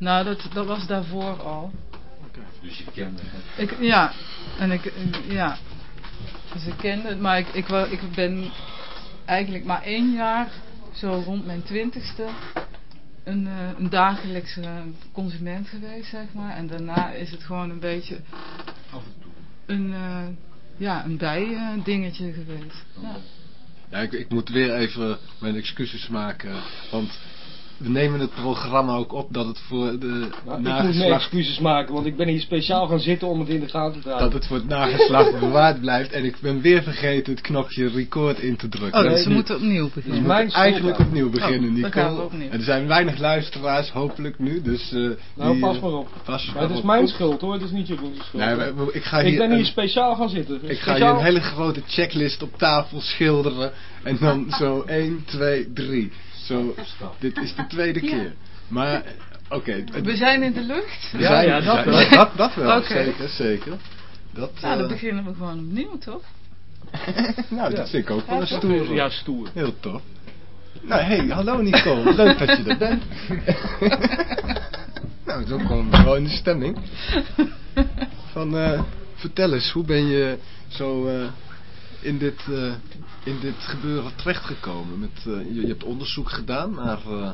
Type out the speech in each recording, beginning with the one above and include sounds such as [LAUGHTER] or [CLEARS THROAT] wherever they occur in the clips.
Nou, dat, dat was daarvoor al. Oké. Dus je kende het? Ik, ja, en ik, ja. Dus ik kende het, maar ik, ik, ik ben eigenlijk maar één jaar, zo rond mijn twintigste, een, uh, een dagelijkse consument geweest, zeg maar. En daarna is het gewoon een beetje Af en toe. een, uh, ja, een bijdingetje geweest. Ja. Ja, ik, ik moet weer even mijn excuses maken, want we nemen het programma ook op dat het voor de nou, nageslacht... Ik moet mijn excuses maken, want ik ben hier speciaal gaan zitten om het in de gaten te houden. Dat het voor het nageslacht [LAUGHS] bewaard blijft. En ik ben weer vergeten het knopje record in te drukken. Oh, dus we moeten opnieuw beginnen. We moeten eigenlijk opnieuw beginnen, oh, Nico. gaan we opnieuw. En er zijn weinig luisteraars, hopelijk nu. Dus, uh, nou, die, pas maar op. Pas maar het is mijn schuld hoor, het is niet Jeroen's schuld. Nee, maar, ik, ga hier ik ben hier een, speciaal gaan zitten. Ik speciaal... ga hier een hele grote checklist op tafel schilderen. En dan zo 1, 2, 3. Zo, dit is de tweede Ja. keer. Maar, oké. Okay, We zijn in de lucht? we zijn, ja, dat ja, wel. dat, dat wel, zeker, zeker. Dat, Nou, dan eh, beginnen we gewoon opnieuw, toch? [LAUGHS] nou, dat vind ik ook wel een Ja, stoer. Ja, stoer. Heel tof. Nou, hey, hallo Nico. Leuk dat je er bent. [LAUGHS] nou, zo komen we wel in de stemming. Van, eh, vertel eens, hoe ben je zo eh, in, dit, eh, in dit gebeuren terechtgekomen? Met, eh, je, je hebt onderzoek gedaan naar eh,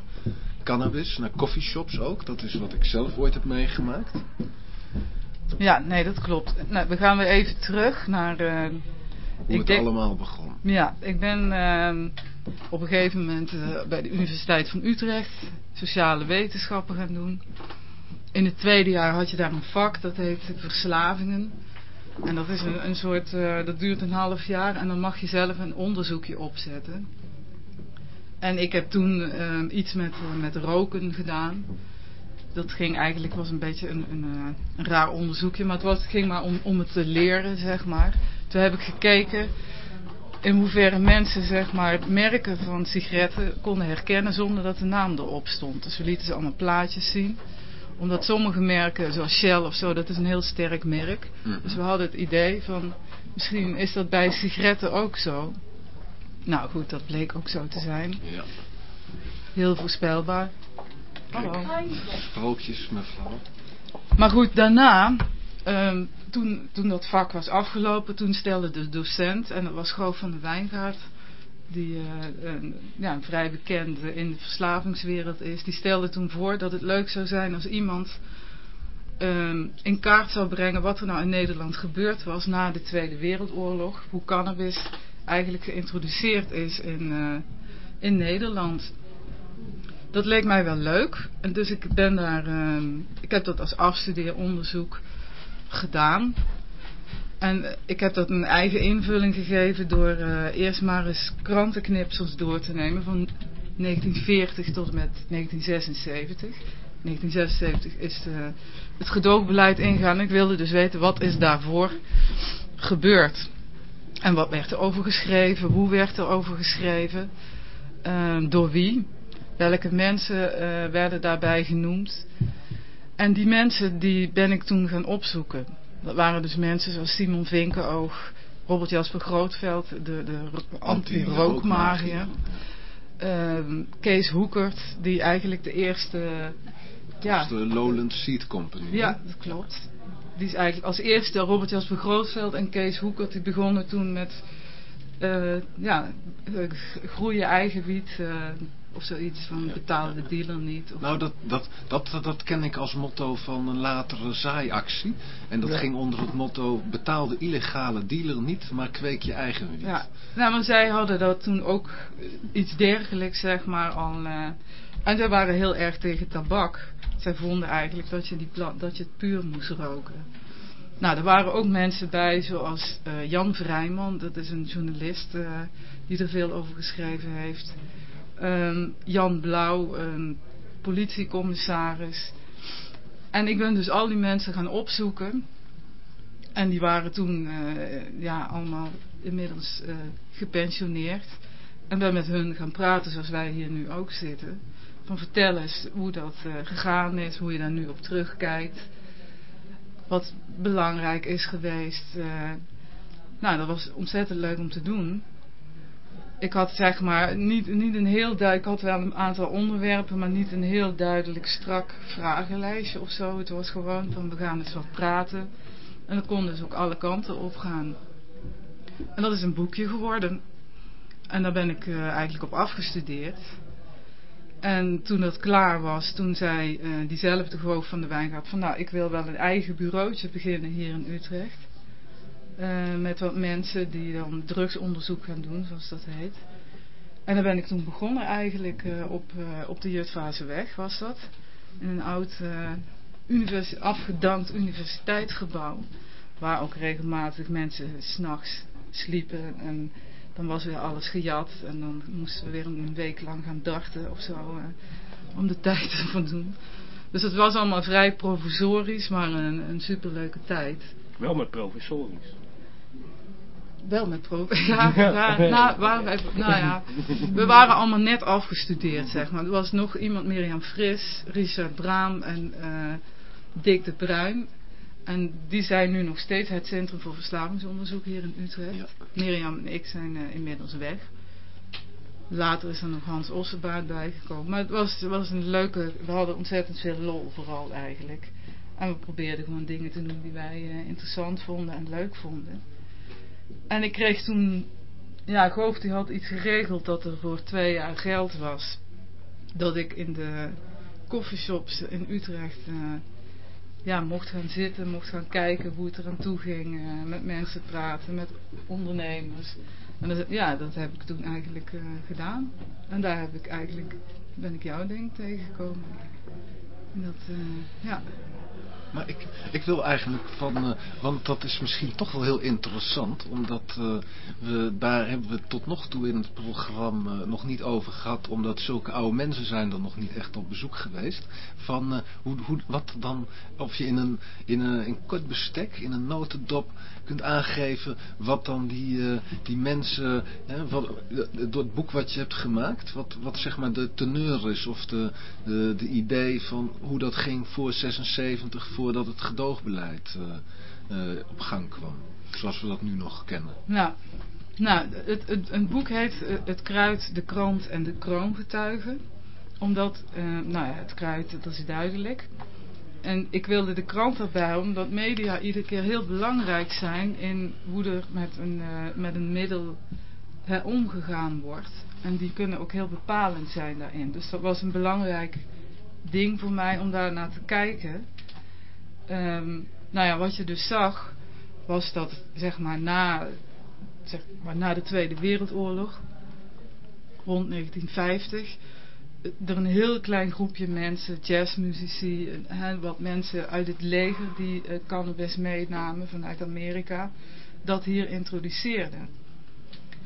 cannabis, naar coffeeshops ook. Dat is wat ik zelf ooit heb meegemaakt. Ja, nee, dat klopt. Nou, we gaan weer even terug naar... eh, Hoe Ik het denk- allemaal begon. Ja, ik ben ehm, op een gegeven moment bij de Universiteit van Utrecht sociale wetenschappen gaan doen. In het tweede jaar had je daar een vak, dat heet verslavingen. En dat is een, een soort, eh, dat duurt een half jaar en dan mag je zelf een onderzoekje opzetten. En ik heb toen ehm, iets met, eh, met roken gedaan. Dat ging eigenlijk, was een beetje een, een, eh, een raar onderzoekje, maar het, was, het ging maar om, om het te leren, zeg maar. Toen heb ik gekeken in hoeverre mensen zeg maar, merken van sigaretten konden herkennen zonder dat de naam erop stond. Dus we lieten ze allemaal plaatjes zien. Omdat sommige merken, zoals Shell of zo, dat is een heel sterk merk. Mhm. Dus we hadden het idee van, misschien is dat bij sigaretten ook zo. Nou goed, dat bleek ook zo te zijn. Ja. Heel voorspelbaar. Hallo. Sprookjes, mevrouw. Maar goed, daarna, ehm, toen, toen dat vak was afgelopen, toen stelde de docent, en dat was Goof van de Wijngaard, die eh, een, ja, een vrij bekende in de verslavingswereld is, die stelde toen voor dat het leuk zou zijn als iemand ehm, in kaart zou brengen wat er nou in Nederland gebeurd was na de Tweede Wereldoorlog, hoe cannabis eigenlijk geïntroduceerd is in, eh, in Nederland. Dat leek mij wel leuk. En dus ik ben daar, ehm, ik heb dat als afstudeeronderzoek gedaan. En eh, ik heb dat een eigen invulling gegeven door eh, eerst maar eens krantenknipsels door te nemen van 1940 tot met 1976. 1976 is de, het gedoogbeleid ingegaan. Ik wilde dus weten wat is daarvoor gebeurd. En wat werd er over geschreven? Hoe werd er over geschreven? Ehm, door wie? Welke mensen eh, werden daarbij genoemd? En die mensen die ben ik toen gaan opzoeken. Dat waren dus mensen zoals Simon Vinkenoog, Robert Jasper Grootveld, de, de anti-rookmagier. Ehm, Kees Hoekert, die eigenlijk de eerste... Ja. Dat de Lowland Seed Company. Ja, dat klopt. Die is eigenlijk als eerste Robert Jasper Grootveld en Kees Hoekert, die begonnen toen met uh, ja, groeien eigen wiet uh, of zoiets van betaal de dealer niet. Of nou, dat, dat, dat, dat, ken ik als motto van een latere zaaiactie. En dat ja. ging onder het motto betaal de illegale dealer niet, maar kweek je eigen wiet. Ja, nou, maar zij hadden dat toen ook iets dergelijks, zeg maar, al... Uh, en zij waren heel erg tegen tabak. Zij vonden eigenlijk dat je, die dat je het puur moest roken. Nou, er waren ook mensen bij, zoals uh, Jan Vrijman, dat is een journalist uh, die er veel over geschreven heeft. Um, Jan Blauw, een politiecommissaris. En ik ben dus al die mensen gaan opzoeken. En die waren toen uh, ja, allemaal inmiddels gepensioneerd. En ben met hun gaan praten zoals wij hier nu ook zitten. Van vertel eens hoe dat gegaan is, hoe je daar nu op terugkijkt wat belangrijk is geweest. Nou, dat was ontzettend leuk om te doen. Ik had zeg maar niet, niet een heel duidelijk, ik had wel een aantal onderwerpen, maar niet een heel duidelijk strak vragenlijstje of zo. Het was gewoon van we gaan eens wat praten. En dat kon dus ook alle kanten op gaan. En dat is een boekje geworden. En daar ben ik uh, eigenlijk op afgestudeerd. En toen dat klaar was, toen zei uh, diezelfde geloof van de wijngaard van nou, ik wil wel een eigen bureautje beginnen hier in Utrecht. Uh, met wat mensen die dan drugsonderzoek gaan doen, zoals dat heet. En daar ben ik toen begonnen eigenlijk uh, op, op de Jutfaseweg was dat. In een oud universi afgedankt universiteitsgebouw. Waar ook regelmatig mensen s'nachts sliepen en dan was weer alles gejat en dan moesten we weer een week lang gaan darten of zo om de [LAUGHS] tijd te voldoen. Dus het was allemaal vrij provisorisch, maar een, een superleuke tijd. Wel met provisorisch. Wel met provisorisch. [LAUGHS] Ja, ja nou, waren wij, nou ja, we waren allemaal net afgestudeerd, zeg maar. Er was nog iemand, Mirjam Fris, Richard Braam en uh, Dick de Bruin. En die zijn nu nog steeds het Centrum voor Verslavingsonderzoek hier in Utrecht. Ja. Mirjam en ik zijn uh, inmiddels weg. Later is er nog Hans Ossenbaard bijgekomen. Maar het was, het was een leuke... We hadden ontzettend veel lol vooral eigenlijk. En we probeerden gewoon dingen te doen die wij uh, interessant vonden en leuk vonden. En ik kreeg toen... Ja, Goof had iets geregeld dat er voor twee jaar geld was. Dat ik in de coffeeshops in Utrecht... Uh, ja, mocht gaan zitten, mocht gaan kijken hoe het er aan toe ging. Uh, met mensen praten, met ondernemers. En ja, dat heb ik toen eigenlijk uh, gedaan. En daar heb ik eigenlijk, ben ik jou denk tegengekomen. En dat, ja. Maar ik, ik wil eigenlijk van, uh, want dat is misschien toch wel heel interessant, omdat uh, we, daar hebben we tot nog toe in het programma nog niet over gehad, omdat zulke oude mensen zijn er nog niet echt op bezoek geweest, van hoe, hoe, wat dan, of je in een, in een, in kort bestek, in een notendop kunt aangeven wat dan die, die mensen, hè, wat, door het boek wat je hebt gemaakt, wat, wat zeg maar de teneur is, of de, de, de idee van hoe dat ging voor 76, voordat het gedoogbeleid uh, op gang kwam. Zoals we dat nu nog kennen. Nou, nou het, het, een boek heet Het Kruid, de Krant en de Kroongetuigen. Omdat, nou ja, het kruid, dat is duidelijk. En ik wilde de krant erbij, omdat media iedere keer heel belangrijk zijn in hoe er met een, met een middel hè, omgegaan wordt. En die kunnen ook heel bepalend zijn daarin. Dus dat was een belangrijk ding voor mij om daar naar te kijken. Um, nou ja, wat je dus zag, was dat zeg maar na, zeg maar, na de Tweede Wereldoorlog, rond 1950, er een heel klein groepje mensen, jazzmuzici, en wat mensen uit het leger die uh, cannabis meenamen vanuit Amerika, dat hier introduceerden.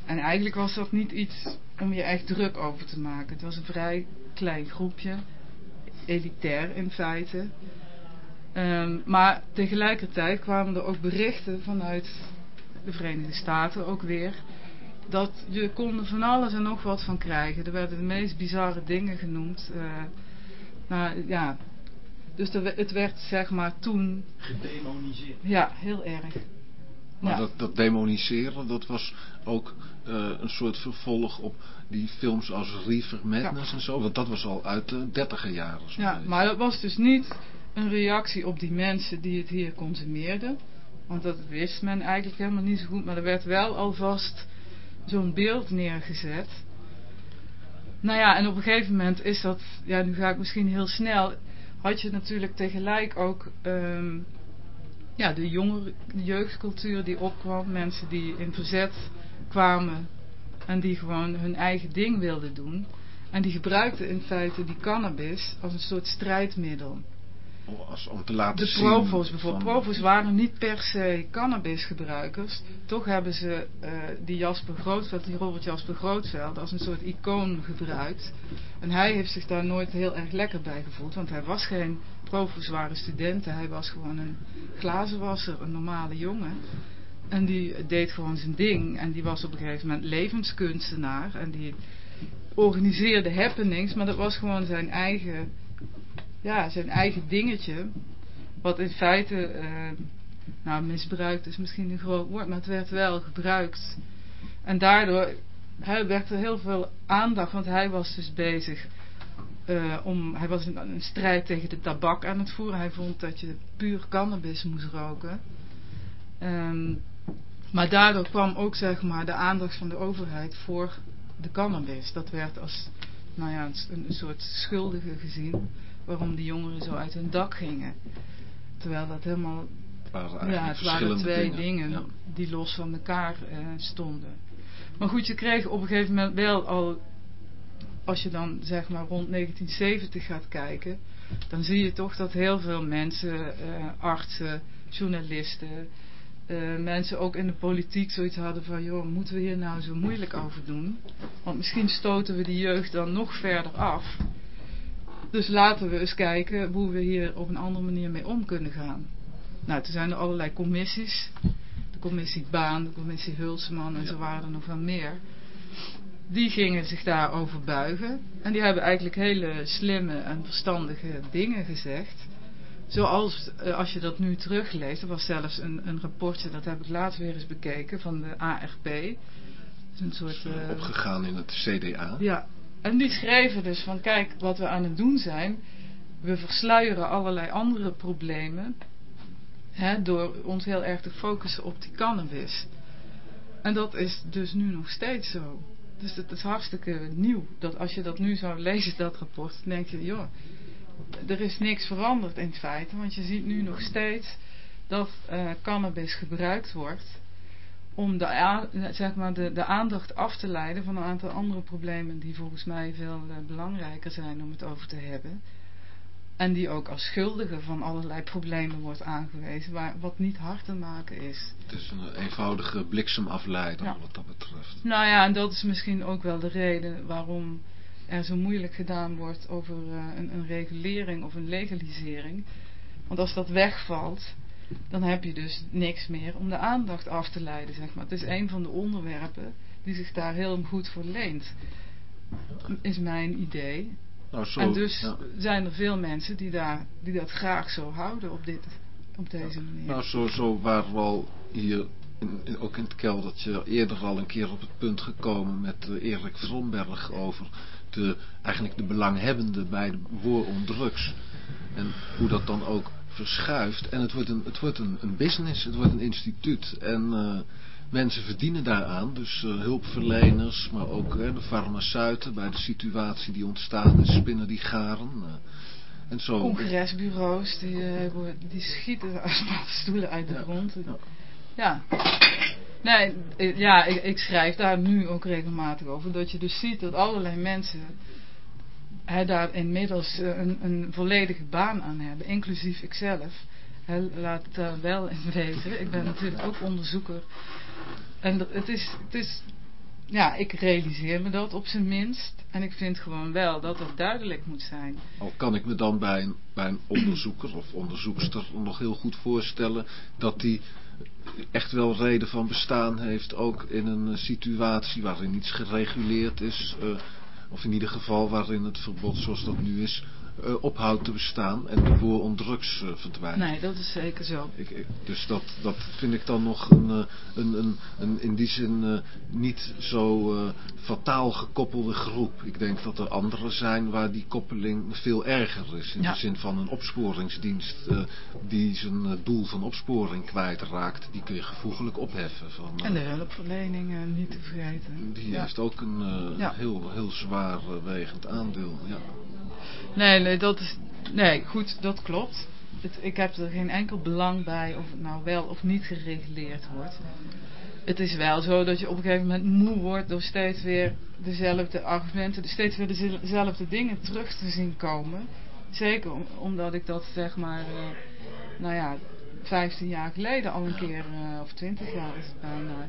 En eigenlijk was dat niet iets om je echt druk over te maken. Het was een vrij klein groepje, elitair in feite. Um, maar tegelijkertijd kwamen er ook berichten vanuit de Verenigde Staten ook weer. Dat je kon er van alles en nog wat van krijgen. Er werden de meest bizarre dingen genoemd. Uh, nou ja, dus er, het werd zeg maar toen... Gedemoniseerd. Ja, heel erg. Maar ja. dat, dat demoniseren, dat was ook uh, een soort vervolg op die films als Reefer Madness ja. en zo. Want dat was al uit de dertiger jaren. Ja, beetje. maar dat was dus niet een reactie op die mensen die het hier consumeerden. Want dat wist men eigenlijk helemaal niet zo goed. Maar er werd wel alvast zo'n beeld neergezet. Nou ja, en op een gegeven moment is dat... Ja, nu ga ik misschien heel snel... Had je natuurlijk tegelijk ook... Um, ja, de jongere jeugdcultuur die opkwam. Mensen die in verzet kwamen. En die gewoon hun eigen ding wilden doen. En die gebruikten in feite die cannabis als een soort strijdmiddel als, om te laten de zien. De provo's bijvoorbeeld. Van... Provo's waren niet per se cannabisgebruikers. Toch hebben ze uh, die Jasper Grootveld, die Robert Jasper Grootveld, als een soort icoon gebruikt. En hij heeft zich daar nooit heel erg lekker bij gevoeld. Want hij was geen provo's waren studenten. Hij was gewoon een glazenwasser, een normale jongen. En die deed gewoon zijn ding. En die was op een gegeven moment levenskunstenaar. En die organiseerde happenings. Maar dat was gewoon zijn eigen ja, zijn eigen dingetje. Wat in feite, uh, nou misbruikt is misschien een groot woord, maar het werd wel gebruikt. En daardoor hij werd er heel veel aandacht, want hij was dus bezig uh, om, hij was een, een, strijd tegen de tabak aan het voeren. Hij vond dat je puur cannabis moest roken. Um, maar daardoor kwam ook zeg maar de aandacht van de overheid voor de cannabis. Dat werd als nou ja, een soort schuldige gezien waarom die jongeren zo uit hun dak gingen. Terwijl dat helemaal... ja, het waren twee dingen, die los van elkaar uh, stonden. Maar goed, je kreeg op een gegeven moment wel al, als je dan zeg maar rond 1970 gaat kijken, dan zie je toch dat heel veel mensen, uh, artsen, journalisten, uh, mensen ook in de politiek zoiets hadden van, joh, moeten we hier nou zo moeilijk over doen? Want misschien stoten we de jeugd dan nog verder af. Dus laten we eens kijken hoe we hier op een andere manier mee om kunnen gaan. Nou, toen zijn er allerlei commissies. De commissie Baan, de commissie Hulseman en zo waren er nog wel meer. Die gingen zich daarover buigen. En die hebben eigenlijk hele slimme en verstandige dingen gezegd. Zoals, eh, als je dat nu terugleest, er was zelfs een, een rapportje, dat heb ik laatst weer eens bekeken, van de ARP. Een soort, uh, opgegaan in het CDA. Ja, en die schreven dus van, kijk, wat we aan het doen zijn, we versluieren allerlei andere problemen, hè, door ons heel erg te focussen op die cannabis. En dat is dus nu nog steeds zo. Dus het is hartstikke nieuw, dat als je dat nu zou lezen, dat rapport, dan denk je, joh, er is niks veranderd in feite, want je ziet nu nog steeds dat uh, cannabis gebruikt wordt om de, zeg maar de, de aandacht af te leiden van een aantal andere problemen die volgens mij veel uh, belangrijker zijn om het over te hebben. En die ook als schuldige van allerlei problemen wordt aangewezen, waar, wat niet hard te maken is. Het is een eenvoudige bliksemafleider ja. wat dat betreft. Nou ja, en dat is misschien ook wel de reden waarom er zo moeilijk gedaan wordt over uh, een, een, regulering of een legalisering. Want als dat wegvalt, dan heb je dus niks meer om de aandacht af te leiden, zeg maar. Het is een van de onderwerpen die zich daar heel goed voor leent, is mijn idee. Nou, zo, en dus zijn er veel mensen die, daar, die dat graag zo houden op, dit, op deze manier. Nou, zo, zo waren we al hier in, ook in het keldertje eerder al een keer op het punt gekomen met uh, Erik Vromberg over de, eigenlijk de belanghebbenden bij de war on drugs. En hoe dat dan ook verschuift. En het wordt een, het wordt een, een business, het wordt een instituut. En uh, mensen verdienen daaraan. Dus uh, hulpverleners, maar ook uh, de farmaceuten bij de situatie die ontstaan is, spinnen die garen. en zo. Congresbureaus, die, die schieten [LAUGHS] als stoelen uit de grond. Ja. ja. Nee, ja, ik, ik, schrijf daar nu ook regelmatig over. Dat je dus ziet dat allerlei mensen hè, daar inmiddels eh, een, een volledige baan aan hebben. Inclusief ikzelf. Hè, laat daar wel in wezen. Ik ben natuurlijk ook onderzoeker. En het is, het is, ja, ik realiseer me dat op zijn minst. En ik vind gewoon wel dat het duidelijk moet zijn. Al kan ik me dan bij een, bij een onderzoeker of onderzoekster nog heel goed voorstellen dat die echt wel reden van bestaan heeft, ook in een situatie waarin iets gereguleerd is, uh, of in ieder geval waarin het verbod zoals dat nu is, uh, ophoudt te bestaan en de boer on drugs uh, verdwijnt. Nee, dat is zeker zo. Ik, ik, dus dat, dat vind ik dan nog een, uh, een, een, een in die zin niet zo fataal gekoppelde groep. Ik denk dat er anderen zijn waar die koppeling veel erger is. In ja. de zin van een opsporingsdienst die zijn doel van opsporing kwijtraakt. Die kun je gevoeglijk opheffen. Van, en de hulpverlening niet te vergeten. Die ja. heeft ook een ja. heel, heel zwaar wegend aandeel. Ja. Nee, nee, dat is, nee, goed, dat klopt. Ik heb er geen enkel belang bij of het nou wel of niet gereguleerd wordt. Het is wel zo dat je op een gegeven moment moe wordt door steeds weer dezelfde argumenten, steeds weer dezelfde dingen terug te zien komen. Zeker omdat ik dat zeg maar, uh, nou ja, 15 jaar geleden al een keer, uh, of 20 jaar is het bijna,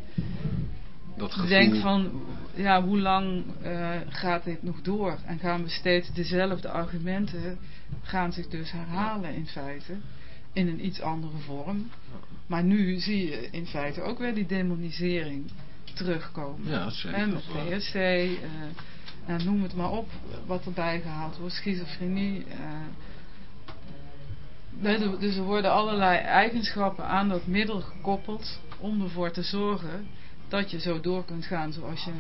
dat gevoel... denk van, ja, hoe lang uh, gaat dit nog door? En gaan we steeds dezelfde argumenten, gaan zich dus herhalen in feite, in een iets andere vorm. Maar nu zie je in feite ook weer die demonisering terugkomen. Ja, zeker. En met PSC, uh, eh, nou, noem het maar op, wat erbij gehaald wordt, schizofrenie... Uh, dus er worden allerlei eigenschappen aan dat middel gekoppeld om ervoor te zorgen dat je zo door kunt gaan zoals je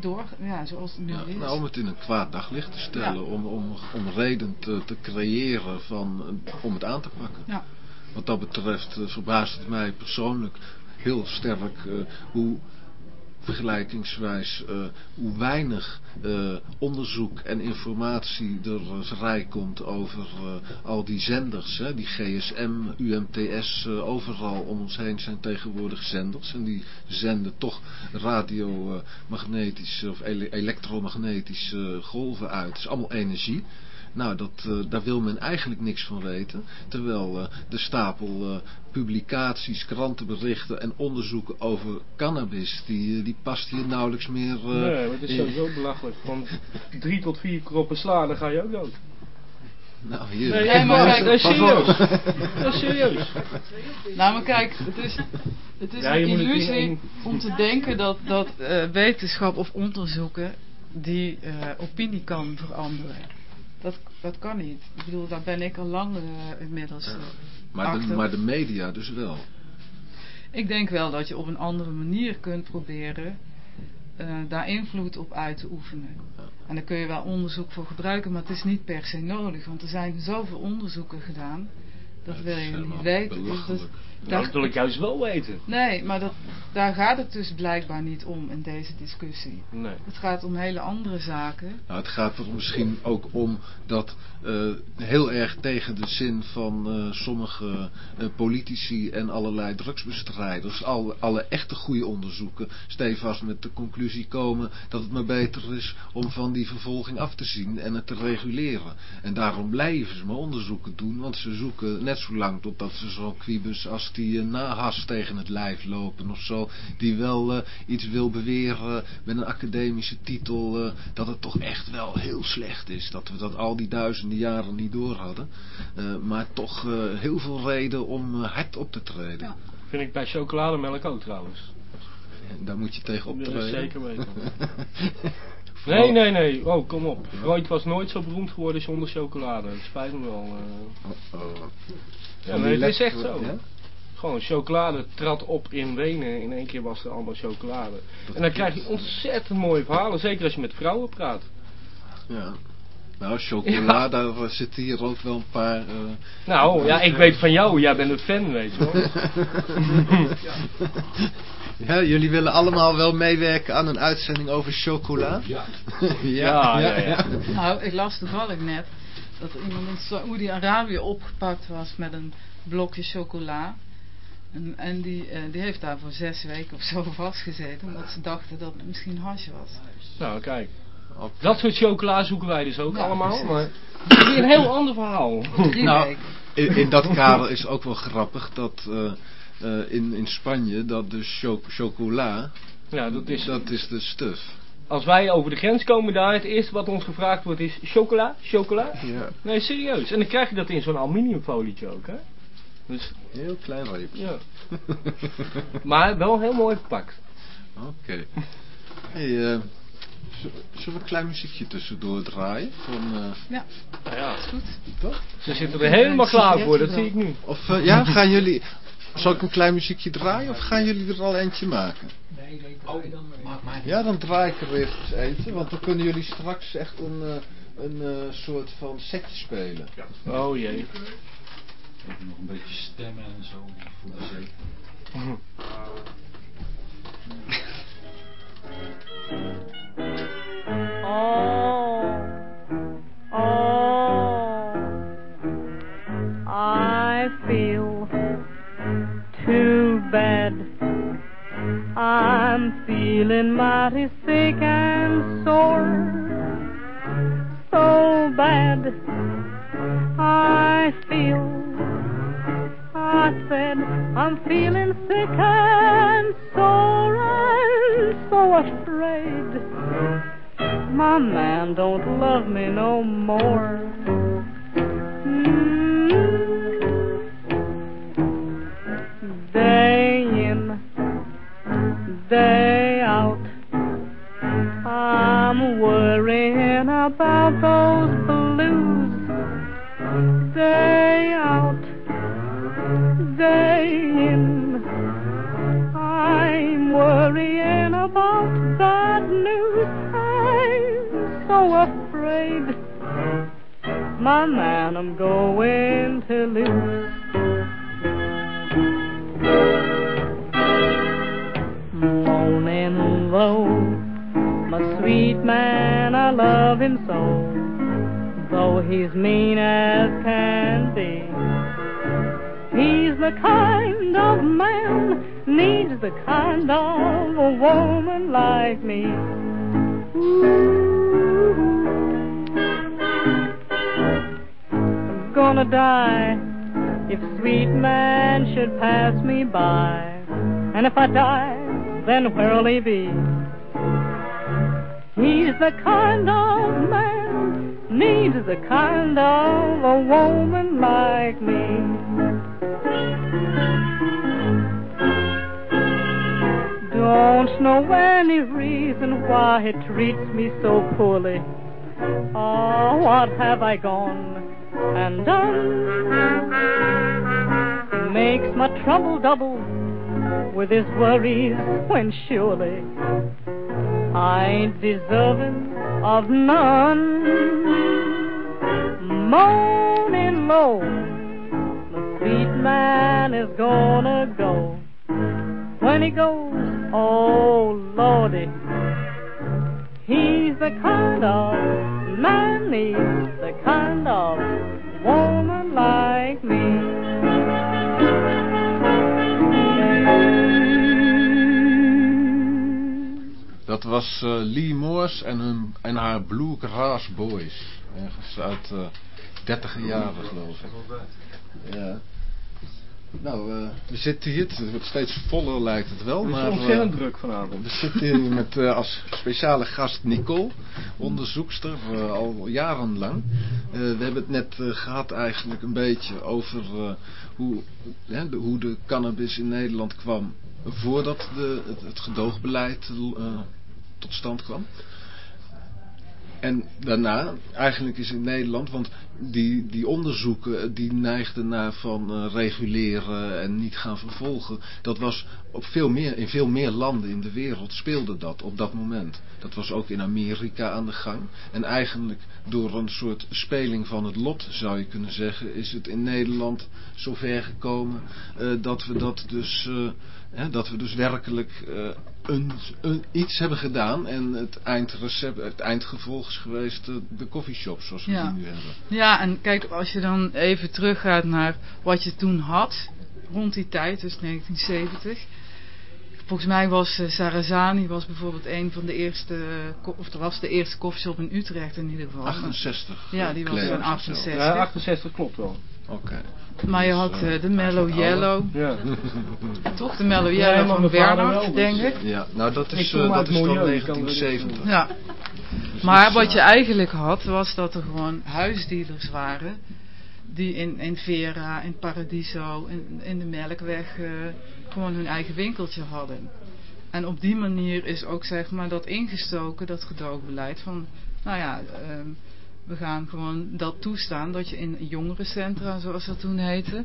door, ja, zoals het nu Ja, is. nou, om het in een kwaad daglicht te stellen, Ja. om, om, om reden te, te creëren van, om het aan te pakken. Ja. Wat dat betreft eh, verbaast het mij persoonlijk heel sterk eh, hoe vergelijkingswijs eh, hoe weinig eh, onderzoek en informatie er uh, vrijkomt over al die zenders. Hè, die GSM, UMTS, overal om ons heen zijn tegenwoordig zenders. En die zenden toch radiomagnetische of ele elektromagnetische golven uit. Het is allemaal energie. Nou, dat, uh, daar wil men eigenlijk niks van weten. Terwijl uh, de stapel uh, publicaties, krantenberichten en onderzoeken over cannabis, die, die past hier nauwelijks meer... nee, maar het is sowieso belachelijk. Van drie tot vier kroppen slaan, dan ga je ook dood. Nou, hier. Nee, nee maar kijk, dat is serieus. dat is serieus. Nou, maar kijk, het is, het is Ja, een illusie om te denken dat, dat uh, wetenschap of onderzoeken die uh, opinie kan veranderen. Dat, dat kan niet. Ik bedoel, daar ben ik al lang uh, inmiddels uh, Maar de, maar de media dus wel. Ik denk wel dat je op een andere manier kunt proberen uh, daar invloed op uit te oefenen. En daar kun je wel onderzoek voor gebruiken, maar het is niet per se nodig. Want er zijn zoveel onderzoeken gedaan. Dat wil je niet weten. Dus dat, dat wil ik juist wel weten. Nee, maar dat, daar gaat het dus blijkbaar niet om in deze discussie. Nee. Het gaat om hele andere zaken. Nou, het gaat er misschien ook om dat uh, heel erg tegen de zin van uh, sommige uh, politici en allerlei drugsbestrijders, al, alle echte goede onderzoeken, stevast met de conclusie komen dat het maar beter is om van die vervolging af te zien en het te reguleren. En daarom blijven ze maar onderzoeken doen, want ze zoeken net zo lang totdat ze zo'n quibus als die uh, nahas tegen het lijf lopen of zo, die wel uh, iets wil beweren met een academische titel, uh, dat het toch echt wel heel slecht is. Dat we dat al die duizenden jaren niet door hadden. Uh, maar toch uh, heel veel reden om uh, hard op te treden. Ja. Vind ik bij chocolademelk ook trouwens. En daar moet je tegen Dat optreden. zeker weten. [LAUGHS] Nee, nee, nee. Oh, kom op. Freud was nooit zo beroemd geworden zonder chocolade. Het spijt me wel. Uh... Oh, oh. Ja, nee, het is echt zo. Ja? Gewoon, chocolade trad op in Wenen. In één keer was er allemaal chocolade. En dan krijg je ontzettend mooie verhalen. Zeker als je met vrouwen praat. Ja. Nou, chocola, daar zitten hier ook wel een paar... Uh, nou, ja, ik weet van jou. Jij bent een fan, weet je wel. [LAUGHS] ja, jullie willen allemaal wel meewerken aan een uitzending over chocola? [LAUGHS] Ja. ja, ja, ja. Nou, ik las toevallig net dat er iemand in Saoedi-Arabië opgepakt was met een blokje chocola. En, en die, uh, die heeft daar voor zes weken of zo [LAUGHS] vastgezeten, omdat ze dachten dat het misschien hash was. Nou, kijk. Dat soort chocola zoeken wij dus ook Ja, allemaal. Maar [LAUGHS] dat is weer een heel ander verhaal. [LAUGHS] Nou. In, in dat kader is ook wel grappig dat uh, uh, in, in Spanje dat de cho chocola, Ja, dat is... dat is de stuf. Als wij over de grens komen daar, het eerste wat ons gevraagd wordt is chocola, chocola. Ja, Nee, serieus. En dan krijg je dat in zo'n aluminiumfolietje ook, hè. Dus, heel klein reepje. ja. [LAUGHS] Maar wel heel mooi verpakt. Oké. Hey, uh, zullen we een klein muziekje tussendoor draaien? Van, uh, Ja, Nou ja, is goed. toch? ze zitten er helemaal klaar voor, dat zie ik nu. Of uh, ja, gaan jullie... Zal ik een klein muziekje draaien of gaan jullie er al eentje maken? Nee, nee, oh, dan maak maar. Ja, dan draai ik er weer eens eentje, want dan kunnen jullie straks echt een, een soort van setje spelen. Ja. Oh jee. Even nog een beetje stemmen en zo voor de zeker. Trouble double with his worries when surely I ain't deserving of none. Moaning low, the sweet man is gonna go. When he goes, oh lordy, he's the kind of man needs the kind of woman like me. Dat was eh, Lee Moores en, hun, en haar Bluegrass Boys. Ergens uit uh, 30 jaren geloof ik. Ja. Nou, uh, we zitten hier, het wordt steeds voller lijkt het wel. Het is maar, ontzettend druk vanavond. We zitten hier met als speciale gast Nicole, onderzoekster, al jarenlang. we hebben het net gehad eigenlijk een beetje over hoe, de, hoe de cannabis in Nederland kwam voordat de, het, het gedoogbeleid tot stand kwam. En daarna, eigenlijk is in Nederland, want die, die onderzoeken die neigden naar van uh, reguleren en niet gaan vervolgen. Dat was op veel meer, in veel meer landen in de wereld speelde dat op dat moment. Dat was ook in Amerika aan de gang. En eigenlijk door een soort speling van het lot zou je kunnen zeggen, is het in Nederland zover gekomen uh, dat we dat dus... He, dat we dus werkelijk een, een, iets hebben gedaan en het eindrecept, het eindgevolg is geweest uh, de coffeeshop zoals we ja. die nu hebben. Ja, en kijk, als je dan even teruggaat naar wat je toen had, rond die tijd, dus 1970. Volgens mij was uh, Sarazani was bijvoorbeeld een van de eerste, of er was de eerste coffeeshop in Utrecht in ieder geval. 68. Ja, die was in 68. Ja, 68 klopt wel. Oké. Okay. Maar je had uh, de Mellow Yellow. Ja. [LAUGHS] Toch de Mellow Yellow ja, van Bernhard, denk ik. Ja, nou dat is, uh, dat is van 1970. Ja. Dus maar wat je eigenlijk had, was dat er gewoon huisdealers waren. Die in, in Vera, in Paradiso, in, in de Melkweg uh, gewoon hun eigen winkeltje hadden. En op die manier is ook zeg maar dat ingestoken, dat gedoogbeleid van, nou ja... Um, we gaan gewoon dat toestaan dat je in jongerencentra, zoals dat toen heette,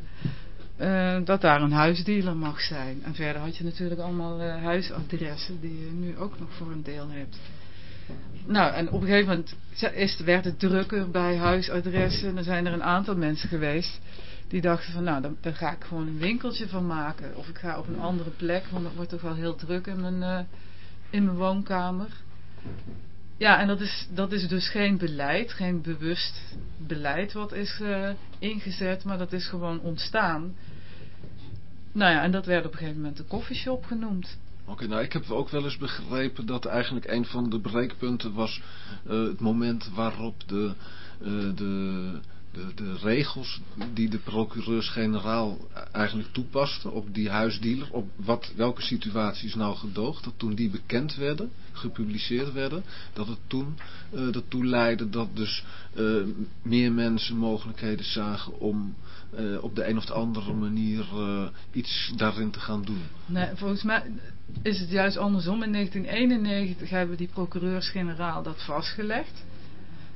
uh, dat daar een huisdealer mag zijn. En verder had je natuurlijk allemaal uh, huisadressen die je nu ook nog voor een deel hebt. Nou, en op een gegeven moment is, werd het drukker bij huisadressen. En er zijn er een aantal mensen geweest die dachten van, nou, daar ga ik gewoon een winkeltje van maken. Of ik ga op een andere plek, want het wordt toch wel heel druk in mijn, uh, in mijn woonkamer. Ja, en dat is, dat is dus geen beleid, geen bewust beleid wat is uh, ingezet, maar dat is gewoon ontstaan. Nou ja, en dat werd op een gegeven moment de coffeeshop genoemd. Oké, nou ik heb ook wel eens begrepen dat eigenlijk een van de breekpunten was uh, het moment waarop de, uh, de, de, regels die de procureurs-generaal eigenlijk toepaste op die huisdealer, op wat, welke situaties nou gedoogd, dat toen die bekend werden, gepubliceerd werden, dat het toen uh, ertoe leidde dat dus uh, meer mensen mogelijkheden zagen om uh, op de een of de andere manier iets daarin te gaan doen. Nee, volgens mij is het juist andersom. In 1991 hebben die procureurs-generaal dat vastgelegd.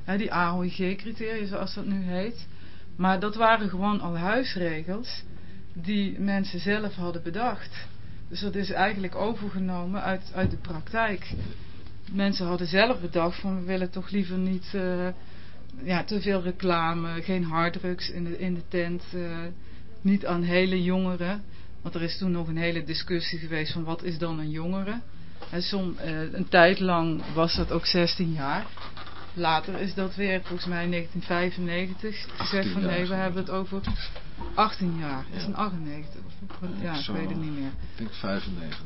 He, die AOIG-criteria zoals dat nu heet. Maar dat waren gewoon al huisregels die mensen zelf hadden bedacht. Dus dat is eigenlijk overgenomen uit, uit de praktijk. Mensen hadden zelf bedacht van we willen toch liever niet uh, ja, te veel reclame, geen harddrugs in de, in de tent, eh, niet aan hele jongeren. Want er is toen nog een hele discussie geweest van wat is dan een jongere. En som, eh, een tijd lang was dat ook 16 jaar. Later is dat weer, volgens mij in 1995, gezegd van nee, we hebben het over 18 jaar. Is een 98? Of, ja, ik weet het niet meer. Ik denk 95.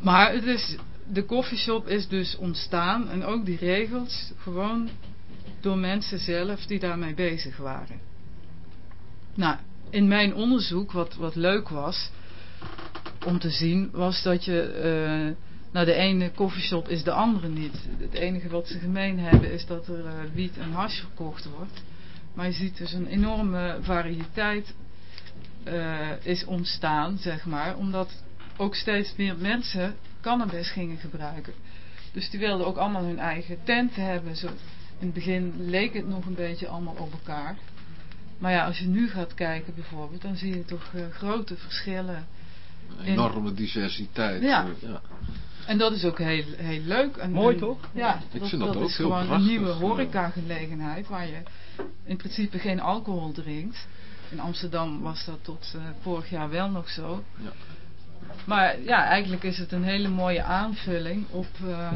Maar het is, de koffieshop is dus ontstaan en ook die regels gewoon door mensen zelf die daarmee bezig waren. Nou, in mijn onderzoek, wat, wat leuk was om te zien, was dat je, uh, nou de ene koffieshop is de andere niet. Het enige wat ze gemeen hebben is dat er uh, wiet en hash verkocht wordt. Maar je ziet dus een enorme variëteit uh, is ontstaan, zeg maar, omdat ook steeds meer mensen cannabis gingen gebruiken. Dus die wilden ook allemaal hun eigen tent hebben. Zo, in het begin leek het nog een beetje allemaal op elkaar. Maar ja, als je nu gaat kijken bijvoorbeeld, dan zie je toch uh, grote verschillen. Een enorme diversiteit. Ja. ja. En dat is ook heel, heel leuk. En, Mooi en, toch? Ja, ik dat, vind dat, dat ook is heel gewoon prachtig. een nieuwe horecagelegenheid waar je in principe geen alcohol drinkt. In Amsterdam was dat tot uh, vorig jaar wel nog zo. Ja. Maar ja, eigenlijk is het een hele mooie aanvulling op, uh,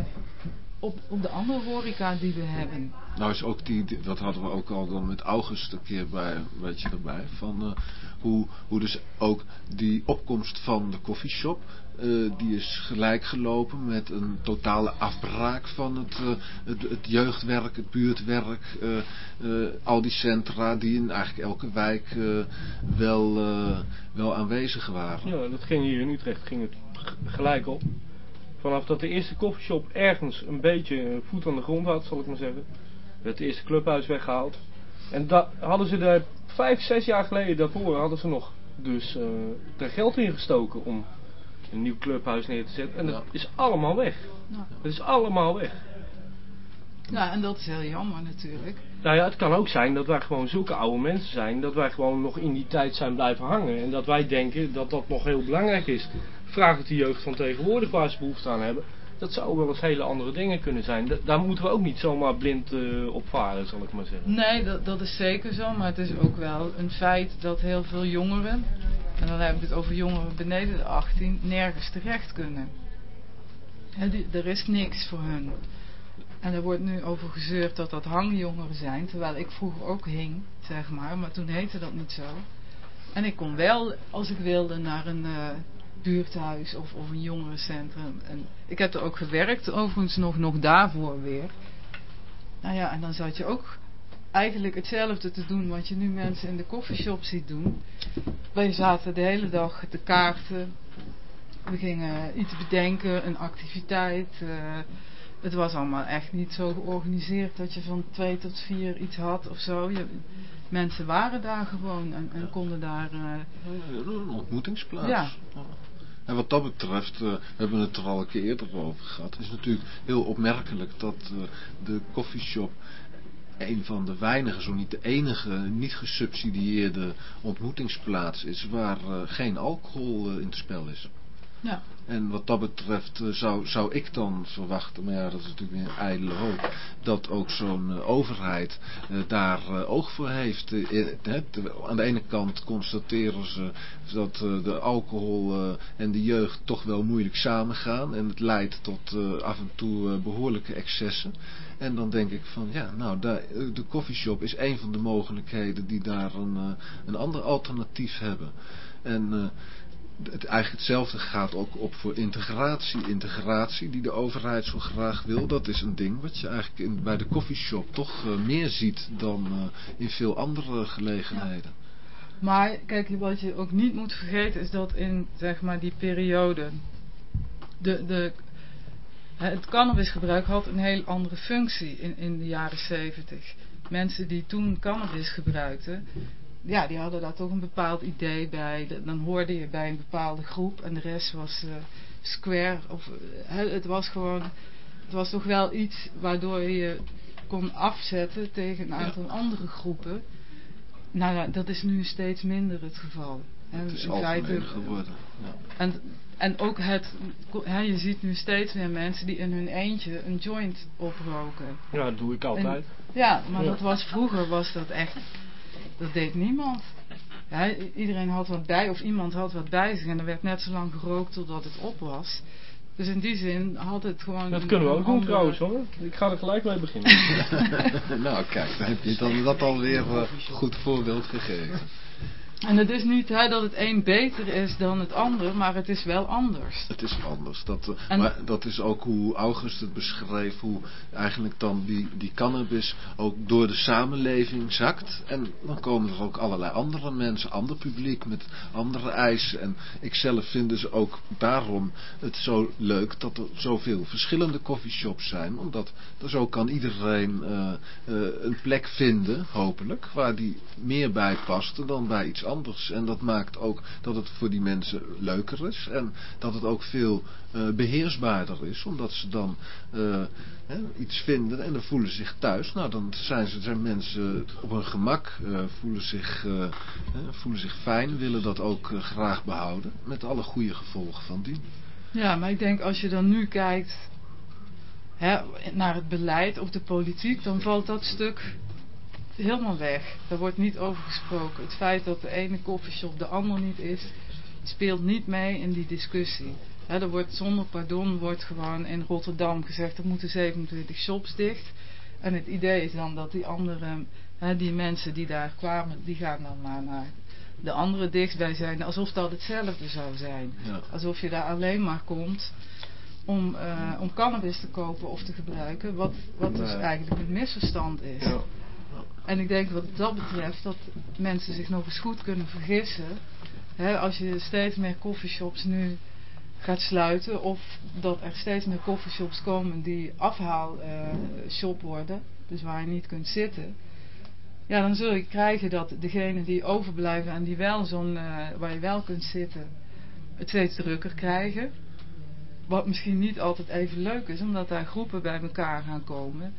op, op de andere horeca die we hebben. Nou is ook die, dat hadden we ook al dan met August een keer bij, weet je erbij, van uh, hoe, hoe dus ook die opkomst van de koffieshop, uh, die is gelijk gelopen met een totale afbraak van het, uh, het, het jeugdwerk, het buurtwerk, al die centra die in eigenlijk elke wijk wel, wel aanwezig waren. Ja, dat ging hier in Utrecht ging het gelijk op. Vanaf dat de eerste koffieshop ergens een beetje voet aan de grond had, zal ik maar zeggen, werd het eerste clubhuis weggehaald. En dat hadden ze daar vijf, zes jaar geleden daarvoor hadden ze nog dus uh, er geld in gestoken om een nieuw clubhuis neer te zetten. En dat Ja. is allemaal weg. Ja. Dat is allemaal weg. Ja, en dat is heel jammer natuurlijk. Nou ja, het kan ook zijn dat wij gewoon zulke oude mensen zijn, dat wij gewoon nog in die tijd zijn blijven hangen. En dat wij denken dat dat nog heel belangrijk is. Vraag het de jeugd van tegenwoordig waar ze behoefte aan hebben. Dat zou wel eens hele andere dingen kunnen zijn. Da daar moeten we ook niet zomaar blind uh, op varen, zal ik maar zeggen. Nee, dat, dat is zeker zo. Maar het is ook wel een feit dat heel veel jongeren, en dan heb ik het over jongeren beneden de 18, nergens terecht kunnen. Er is niks voor hun. En er wordt nu over gezeurd dat dat hangjongeren zijn, terwijl ik vroeger ook hing, zeg maar, maar toen heette dat niet zo. En ik kon wel, als ik wilde, naar een uh, buurthuis of, of een jongerencentrum. En ik heb er ook gewerkt, overigens nog, nog daarvoor weer. Nou ja, en dan zat je ook eigenlijk hetzelfde te doen wat je nu mensen in de koffieshop ziet doen. Wij zaten de hele dag te kaarten. We gingen iets bedenken, een activiteit. Uh, het was allemaal echt niet zo georganiseerd dat je van twee tot vier iets had of zo. Je, mensen waren daar gewoon en, en ja. konden daar... Uh, een ontmoetingsplaats. Ja. En wat dat betreft, uh, we hebben het er al een keer eerder over gehad, is natuurlijk heel opmerkelijk dat uh, de koffieshop een van de weinige, zo niet de enige, niet gesubsidieerde ontmoetingsplaats is waar uh, geen alcohol in het spel is. Ja. En wat dat betreft uh, zou, zou ik dan verwachten, maar ja, dat is natuurlijk weer ijdele hoop, dat ook zo'n uh, overheid uh, daar oog voor heeft. aan de ene kant constateren ze dat de alcohol en de jeugd toch wel moeilijk samengaan en het leidt tot af en toe behoorlijke excessen. En dan denk ik van, ja, nou, de koffieshop is een van de mogelijkheden die daar een, een ander alternatief hebben. En het eigenlijk hetzelfde gaat ook op voor integratie. Integratie die de overheid zo graag wil, dat is een ding wat je eigenlijk in, bij de koffieshop toch uh, meer ziet dan uh, in veel andere gelegenheden. Maar kijk, wat je ook niet moet vergeten is dat in zeg maar die periode de, de, het cannabisgebruik had een heel andere functie in, in de jaren zeventig. Mensen die toen cannabis gebruikten, ja, die hadden daar toch een bepaald idee bij. Dan hoorde je bij een bepaalde groep en de rest was uh, square. Of, uh, het was gewoon, het was toch wel iets waardoor je kon afzetten tegen een aantal ja. andere groepen. Nou, dat is nu steeds minder het geval. En Het is in feite, geworden. Ja. en, en ook het, hè, je ziet nu steeds meer mensen die in hun eentje een joint oproken. Ja, dat doe ik altijd. Ja, maar Ja. dat was vroeger was dat echt, dat deed niemand. Ja, iedereen had wat bij of iemand had wat bij zich en er werd net zo lang gerookt totdat het op was. Dus in die zin had het gewoon... Dat kunnen we ook doen andere- trouwens hoor. Ik ga er gelijk mee beginnen. [LAUGHS] [LAUGHS] nou, kijk, dan heb je dan dat alweer een goed voorbeeld gegeven. En het is niet hè, dat het een beter is dan het ander, maar het is wel anders. Het is anders. Dat, eh, En- Maar dat is ook hoe August het beschreef. Hoe eigenlijk dan die, die cannabis ook door de samenleving zakt. En dan komen er ook allerlei andere mensen, ander publiek met andere eisen. En ik zelf vind dus ook daarom het zo leuk dat er zoveel verschillende coffeeshops zijn. Omdat zo kan iedereen eh, eh, een plek vinden, hopelijk, waar die meer bij past dan bij iets anders. En dat maakt ook dat het voor die mensen leuker is. En dat het ook veel eh, beheersbaarder is. Omdat ze dan eh, hè, iets vinden en dan voelen ze zich thuis. Nou, dan zijn, ze, zijn mensen op hun gemak, eh, voelen, zich, hè, voelen zich fijn, willen dat ook graag behouden. Met alle goede gevolgen van dien. Ja, maar ik denk als je dan nu kijkt naar het beleid of de politiek, dan valt dat stuk helemaal weg. Daar wordt niet over gesproken. Het feit dat de ene koffieshop de ander niet is, speelt niet mee in die discussie. Hè, er wordt zonder pardon wordt gewoon in Rotterdam gezegd er moeten 27 shops dicht. En het idee is dan dat die andere, die mensen die daar kwamen, die gaan dan maar naar de andere dichtstbij zijn. Alsof dat hetzelfde zou zijn. Ja. Alsof je daar alleen maar komt om, eh, om cannabis te kopen of te gebruiken. Wat, wat dus eigenlijk een misverstand is. Ja. En ik denk wat dat betreft dat mensen zich nog eens goed kunnen vergissen. Hè, als je steeds meer coffeeshops nu gaat sluiten. Of dat er steeds meer coffeeshops komen die afhaalshop worden. Dus waar je niet kunt zitten. Ja, dan zul je krijgen dat degenen die overblijven en die wel zo'n, eh, waar je wel kunt zitten, het steeds drukker krijgen. Wat misschien niet altijd even leuk is, omdat daar groepen bij elkaar gaan komen.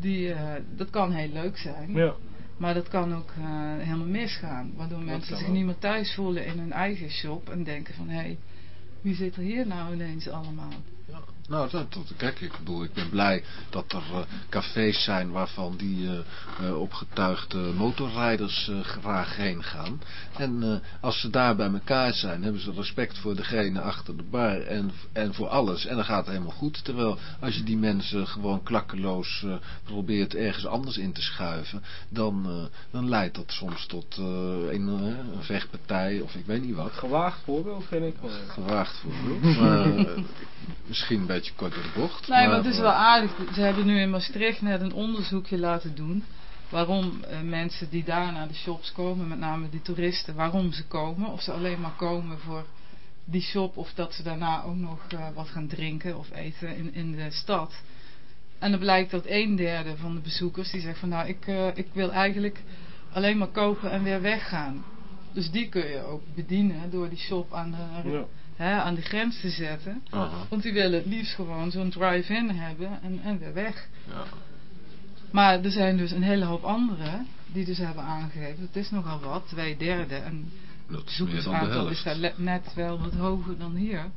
Die, eh, dat kan heel leuk zijn, Ja. maar dat kan ook eh, helemaal misgaan. Waardoor mensen zich ook. niet meer thuis voelen in hun eigen shop en denken van hé, hey, wie zit er hier nou ineens allemaal? Nou, dat, dat- kijk, ik bedoel, ik ben blij dat er eh, cafés zijn waarvan die eh, eh, opgetuigde motorrijders graag heen gaan. En als ze daar bij elkaar zijn, hebben ze respect voor degene achter de bar en, en voor alles. En dan gaat het helemaal goed. Terwijl als je die mensen gewoon klakkeloos probeert ergens anders in te schuiven, dan, dan leidt dat soms tot een, een vechtpartij of ik weet niet wat. Gewaagd voorbeeld vind ik. Gewaagd voorbeeld. Maar misschien een beetje kort door de bocht. Nee, maar het is wel aardig. Ze hebben nu in Maastricht net een onderzoekje laten doen. Waarom eh, mensen die daar naar de shops komen, met name die toeristen, waarom ze komen. Of ze alleen maar komen voor die shop of dat ze daarna ook nog eh, wat gaan drinken of eten in, in de stad. En dan blijkt dat een derde van de bezoekers die zegt van nou ik, eh, ik wil eigenlijk alleen maar kopen en weer weggaan. Dus die kun je ook bedienen door die shop aan de, Ja. Hè, aan de grens te zetten. aha, Want die willen het liefst gewoon zo'n drive-in hebben en, en weer weg. ja. Maar er zijn dus een hele hoop anderen die dus hebben aangegeven, het is nogal wat, twee derde. En het helft. is daar net wel wat hoger dan hier.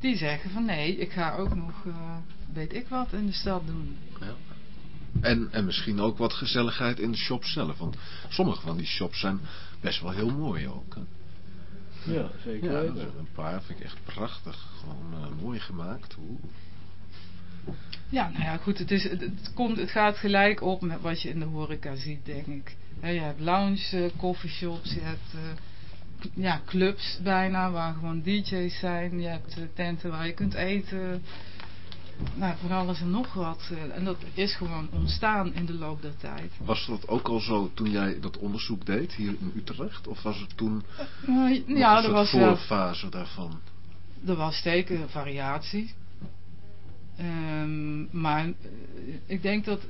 Die zeggen van nee, ik ga ook nog, eh, weet ik wat, in de stad doen. Ja. En, en misschien ook wat gezelligheid in de shop zelf. Want sommige van die shops zijn best wel heel mooi ook. hè. Ja, zeker Ja, een paar vind ik echt prachtig. Gewoon eh, mooi gemaakt. Oeh. Ja, nou ja, goed, het, is, het, het komt, het gaat gelijk op met wat je in de horeca ziet, denk ik. Hè, je hebt lounge, eh, coffeeshops, je hebt eh, ja, clubs bijna, waar gewoon DJ's zijn. Je hebt tenten waar je kunt eten. Nou, van alles en nog wat. eh, en dat is gewoon ontstaan in de loop der tijd. Was dat ook al zo toen jij dat onderzoek deed hier in Utrecht? Of was het toen nog ja, een er was wel voorfase daarvan? Er was zeker variatie. Ehm, maar eh, ik denk dat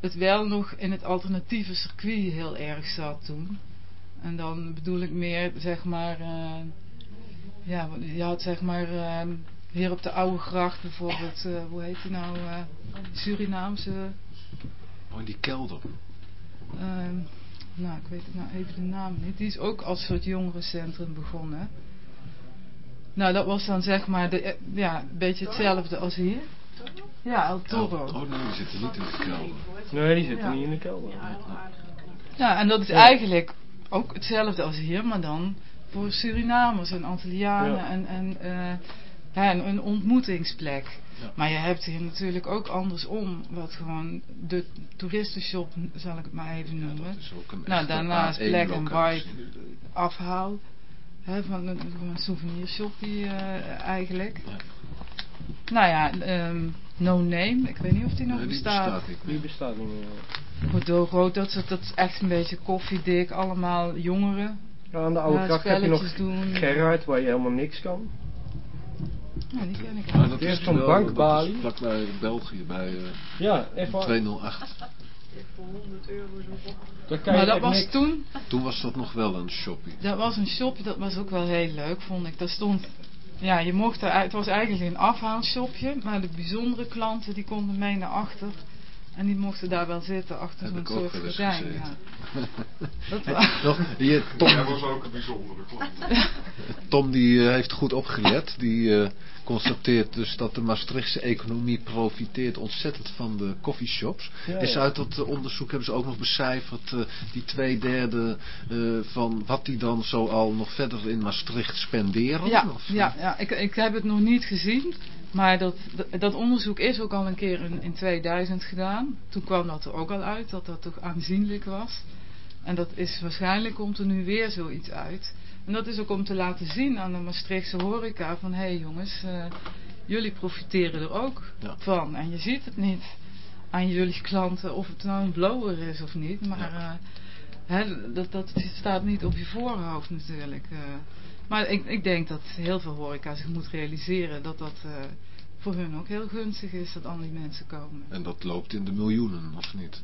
het wel nog in het alternatieve circuit heel erg zat toen. En dan bedoel ik meer, zeg maar, eh, ja, je had zeg maar eh, hier op de Oude Gracht bijvoorbeeld, eh, hoe heet die nou, eh, Surinaamse, Oh, in die kelder. eh, nou ik weet het nou even de naam niet, die is ook als soort jongerencentrum begonnen. Nou, dat was dan zeg maar de, eh, ja, een beetje hetzelfde als hier. Ja, El Toro. Oh, oh nee, die zitten niet in de kelder. Nee, die zitten Ja. niet in de kelder. Ja, en dat is eigenlijk ook hetzelfde als hier, maar dan voor Surinamers en Antillianen Ja. en, en eh, ja, een, een ontmoetingsplek. Ja. Maar je hebt hier natuurlijk ook andersom, wat gewoon de toeristenshop, zal ik het maar even noemen, Dat is ook een Nou, daarnaast A1 Black and locatie. afhaal. Hè, van een, een souvenirshop die eh, eigenlijk. Ja. Nou ja, ehm, No Name, ik weet niet of die nog Nee, die bestaat. Die bestaat niet meer. Bordeaux rood, dat, soort- dat is echt een beetje koffiedik, allemaal jongeren. Ja, aan de oude Ja, kracht heb je nog doen. Gerard, waar je helemaal niks kan. Ja, die ken ik Maar wel. dat Eerst is van Bankbalie. Dat is vlakbij België, bij eh, Ja, echt waar. 208. Daar kan je Maar dat was niks. toen, Toen was dat nog wel een shoppie. dat was een shopje, dat was ook wel heel leuk, vond ik. Daar stond, ja, je mocht er, het was eigenlijk een afhaalshopje, maar de bijzondere klanten die konden mee naar achter. En die mochten daar wel zitten, achter zo'n soort gordijn. [LAUGHS] Ja. Dat was, hier, Tom, Jij was ook een bijzondere klant. Tom die eh, heeft goed opgelet. Die eh, constateert dus dat de Maastrichtse economie profiteert ontzettend van de coffeeshops. Ja, Is uit dat onderzoek hebben ze ook nog becijferd eh, die twee derde eh, van wat die dan zo al nog verder in Maastricht spenderen? ja, Of, eh, ja, ja ik, ik heb het nog niet gezien. Maar dat, dat, dat onderzoek is ook al een keer in, in 2000 gedaan. Toen kwam dat er ook al uit, dat dat toch aanzienlijk was. En dat is waarschijnlijk komt er nu weer zoiets uit. En dat is ook om te laten zien aan de Maastrichtse horeca van... hé hey jongens, eh, jullie profiteren er ook Ja. van. En je ziet het niet aan jullie klanten of het nou een blower is of niet. Maar eh, hè, dat, dat staat niet op je voorhoofd natuurlijk. eh. maar ik, ik denk dat heel veel horeca zich moet realiseren dat dat voor hun ook heel gunstig is dat al die mensen komen. En dat loopt in de miljoenen, of niet?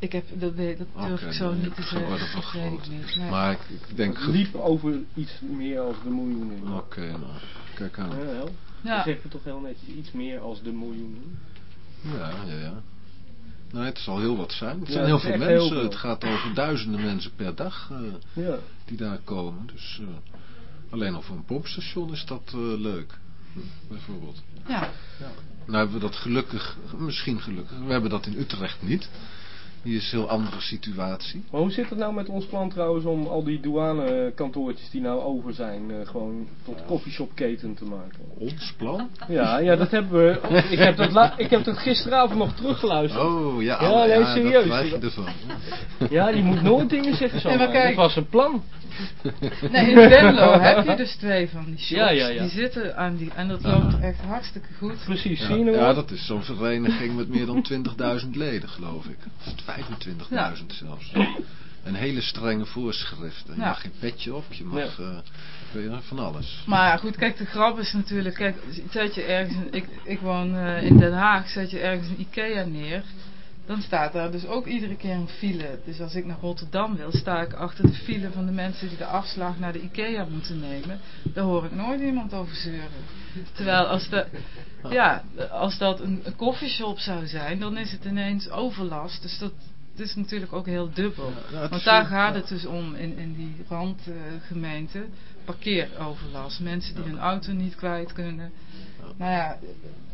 Ik heb, dat, weet, dat durf ik zo niet te zeggen. van Dat weet ik grootte. niet. Nee. Maar ik, ik denk... Het liep over iets meer als de miljoenen. Oké, nou, kijk aan. Ja, wel. Ja. Dan zeg je toch heel netjes iets meer als de miljoenen. Ja, ja, ja. Nee, het zal heel wat zijn. Het Ja, zijn heel veel heel mensen. veel. Het gaat over duizenden mensen per dag eh, Ja. die daar komen. Dus eh, alleen al voor een pompstation is dat eh, leuk. Hm, Bijvoorbeeld. Ja. Nou hebben we dat gelukkig, misschien gelukkig, we hebben dat in Utrecht niet. Hier is een heel andere situatie. Maar hoe zit het nou met ons plan trouwens om al die douanekantoortjes die nou over zijn, eh, gewoon tot koffieshopketen te maken? Ons plan? Ja, ja, dat hebben we. Ik heb dat, ik heb dat gisteravond nog teruggeluisterd. Oh ja, Ja, nee, ja serieus. dat krijg je ervan. Ja, die moet nooit dingen zeggen zo. [LAUGHS] Nee, maar kijk. Dat was een plan. [LAUGHS] Nee, in Venlo heb je dus twee van die shops. Ja, ja, ja. Die zitten aan die, en dat loopt echt hartstikke goed. Precies, Ja, zie je nog ja, wat? dat is zo'n vereniging met meer dan 20.000 leden, geloof ik. Of 25.000 zelfs. En hele strenge voorschriften. Je Ja. mag geen petje op, je mag eh, van alles. Maar ja, goed, kijk, de grap is natuurlijk, kijk, zet je ergens, een, ik, ik woon eh, in Den Haag, zet je ergens een Ikea neer, dan staat daar dus ook iedere keer een file. Dus als ik naar Rotterdam wil, sta ik achter de file van de mensen die de afslag naar de Ikea moeten nemen. Daar hoor ik nooit iemand over zeuren. Terwijl als, de, ja, als dat een, een koffieshop zou zijn, dan is het ineens overlast. Dus dat is natuurlijk ook heel dubbel. Ja, het Want daar gaat het dus om in, in die randgemeenten. parkeeroverlast. Mensen die hun auto niet kwijt kunnen. Nou ja,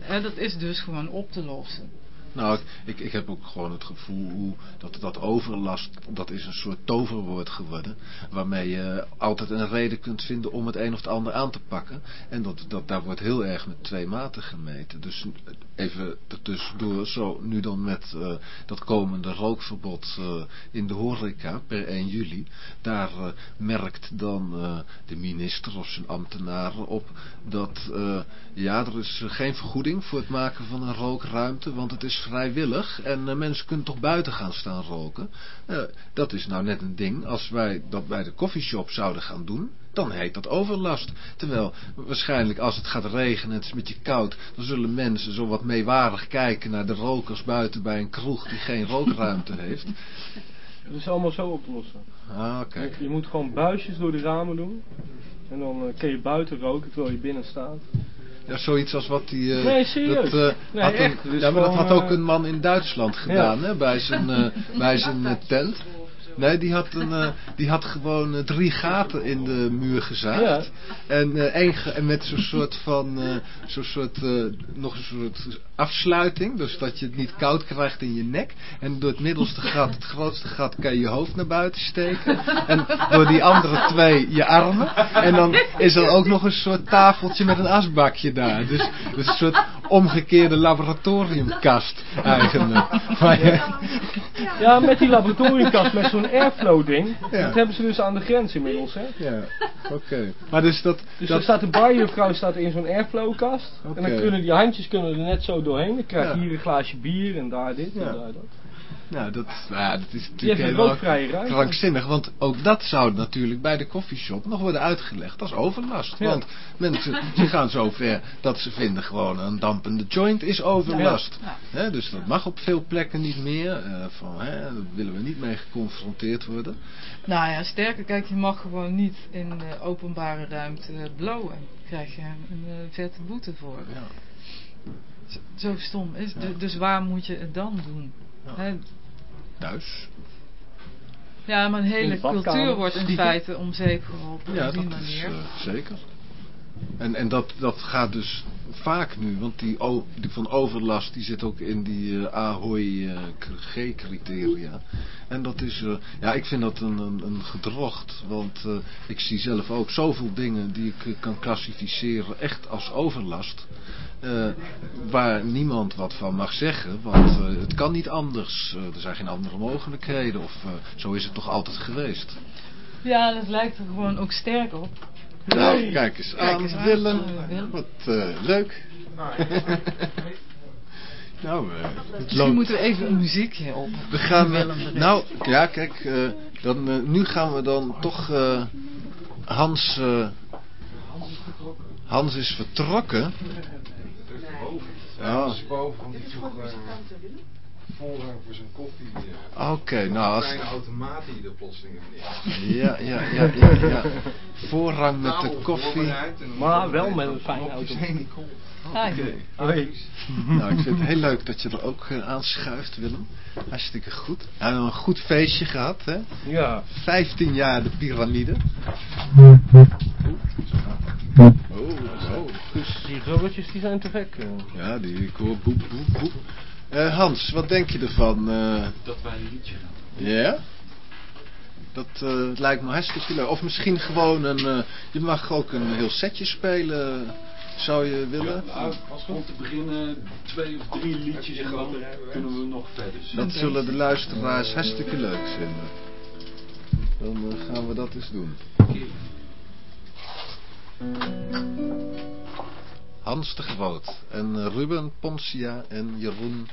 hè, dat is dus gewoon op te lossen. Nou, ik, ik heb ook gewoon het gevoel hoe dat, dat overlast, dat is een soort toverwoord geworden. Waarmee je altijd een reden kunt vinden om het een of het ander aan te pakken. En dat, dat, daar wordt heel erg met twee maten gemeten. Dus even tussendoor, zo nu dan met eh, dat komende rookverbod eh, in de horeca per 1 juli. Daar eh, merkt dan de minister of zijn ambtenaren op dat ja, er is geen vergoeding voor het maken van een rookruimte, want het is vrijwillig en mensen kunnen toch buiten gaan staan roken. Eh, dat is nou net een ding. Als wij dat bij de koffieshop zouden gaan doen, dan heet dat overlast. Terwijl waarschijnlijk als het gaat regenen en het is met je koud, dan zullen mensen zo wat meewarig kijken naar de rokers buiten bij een kroeg die geen rookruimte [LAUGHS] heeft. Het is allemaal zo op te lossen. Ah, Je, kijk. je moet gewoon buisjes door de ramen doen. En dan eh, kun je buiten roken terwijl je binnen staat. Ja, zoiets als wat die... eh, Nee, serieus. Dat, eh, Nee, had een- echt. Is ja, maar dat had ook eh, een man in Duitsland gedaan, hè, bij zijn, bij zijn tent. Nee, die had, een, eh, die had gewoon eh, drie gaten in de muur gezaagd. Ja. En, eh, één ge- en met zo'n soort van, eh, zo'n soort, eh, nog een soort afsluiting. Dus dat je het niet koud krijgt in je nek. En door het middelste gat, het grootste gat, kan je je hoofd naar buiten steken. En door die andere twee je armen. En dan is er ook nog een soort tafeltje met een asbakje daar. Dus, dus een soort omgekeerde laboratoriumkast eigenlijk. Maar, Ja, met die laboratoriumkast met zo'n airflow ding. Ja. Dat hebben ze dus aan de grens inmiddels, hè. ja, oké. Maar dus dat... Dus dat staat een barjuffrouw staat in zo'n airflow kast. En dan kunnen die handjes kunnen er net zo doorheen. Dan krijg je Ja. hier een glaasje bier en daar dit en daar dat. Nou, dat, nou ja, dat is natuurlijk helemaal krankzinnig. Want ook dat zou natuurlijk bij de koffieshop nog worden uitgelegd als overlast. Ja. Want mensen ze gaan zo ver dat ze vinden gewoon een dampende joint is overlast. Ja. Hè, dus dat mag op veel plekken niet meer. eh, van, hè, daar willen we niet mee geconfronteerd worden. Nou ja, sterker, kijk, je mag gewoon niet in de openbare ruimte blowen. Daar krijg je een eh, vette boete voor. Ja. Zo, zo stom is het. Dus waar moet je het dan doen? Ja. Thuis. Ja, maar een hele cultuur wordt in feite om zeep geholpen. Ja, op die dat is manier. eh, zeker. En, en dat, dat gaat dus vaak nu, want die, die van overlast die zit ook in die eh AHOI-G-criteria. En dat is, eh, ja, ik vind dat een, een, een gedrocht, want eh, ik zie zelf ook zoveel dingen die ik eh, kan klassificeren echt als overlast. Eh, waar niemand wat van mag zeggen, want eh, het kan niet anders. Eh, er zijn geen andere mogelijkheden, of eh, zo is het toch altijd geweest. Ja, dat lijkt er gewoon ook sterk op. Nou, kijk eens Kijk aan, eens aan, Willem. Willem. Wat eh, leuk. nou, [LAUGHS] het Misschien moeten we even een muziekje op. We gaan, Willem erin. nou, ja, kijk, eh, dan, nu gaan we dan toch eh, Hans. eh, Hans is vertrokken. Ja, dat is boven, want die vroeg eh, voorrang voor zijn koffie. eh, Oké, nou, Een als, kleine automaat die er plotseling in ja, ja, ja, ja, ja. [LAUGHS] Voorrang met de koffie. Maar wel met een fijne knopjes auto. heen die kop. Ah, Oké. Nou, ik vind het heel leuk dat je er ook eh, aanschuift, Willem. Hartstikke goed. We hebben een goed feestje gehad, hè? Ja. 15 jaar de piramide. Oh, oh, Guus. Die rolletjes die zijn te gek. eh. Ja, die ik hoor boep, boep, boep. Eh, Hans, wat denk je ervan? eh? Dat wij een liedje gaan. Ja? Dat eh, lijkt me hartstikke leuk. Of misschien gewoon een... eh, je mag ook een heel setje spelen, zou je willen? Ja, als om te beginnen twee of drie liedjes en dan kunnen we nog verder. Dat zullen de luisteraars hartstikke leuk vinden. Dan eh, gaan we dat eens doen. Hans de Groot en eh, Ruben Ponsia en Jeroen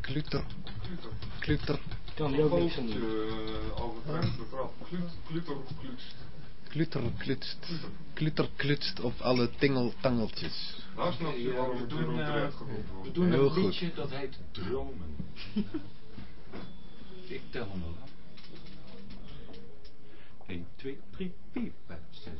Kluter. Kluter. Kan die ook niks aan doen. Kluter of klutst. Kluter klutst. Kluter klutst op alle tingeltangeltjes. Nou snap je waarom we doen, wordt. We doen een liedje dat heet Dromen. [LAUGHS] Ik tel hem wel af. 1, 2, 3, 4, 5, 6.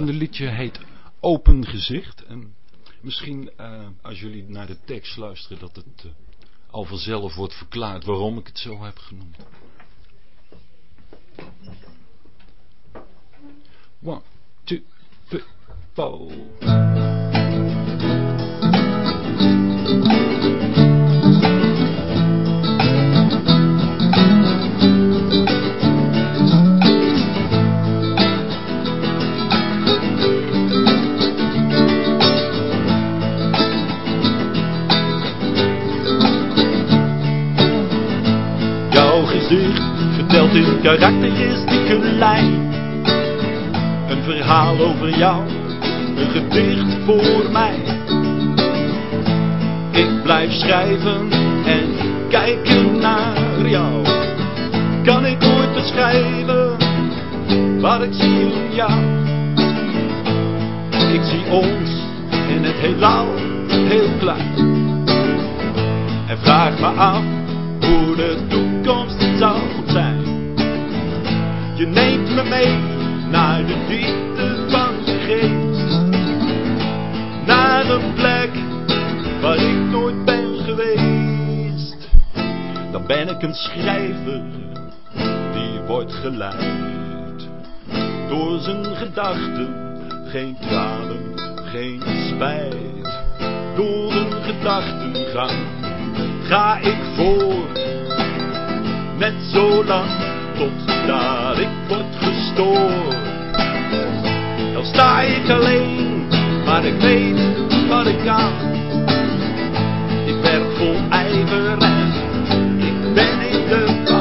Volgende liedje heet Open Gezicht. En misschien eh, als jullie naar de tekst luisteren dat het eh, al vanzelf wordt verklaard waarom ik het zo heb genoemd. One, two, three, four. Vertelt in karakteristieke lijn Een verhaal over jou, een gedicht voor mij. Ik blijf schrijven en kijken naar jou. Kan ik ooit beschrijven wat ik zie in jou? Ik zie ons in het heelal heel klein. En vraag me af hoe de toekomst. Je neemt me mee naar de diepte van je geest. Naar een plek waar ik nooit ben geweest. Dan ben ik een schrijver die wordt geleid door zijn gedachten. Geen tranen, geen spijt. Door een gedachtengang ga ik voort totdat ik word gestoord. Dan sta ik alleen, maar ik weet wat ik kan. Ik werk vol ijver en ik ben in de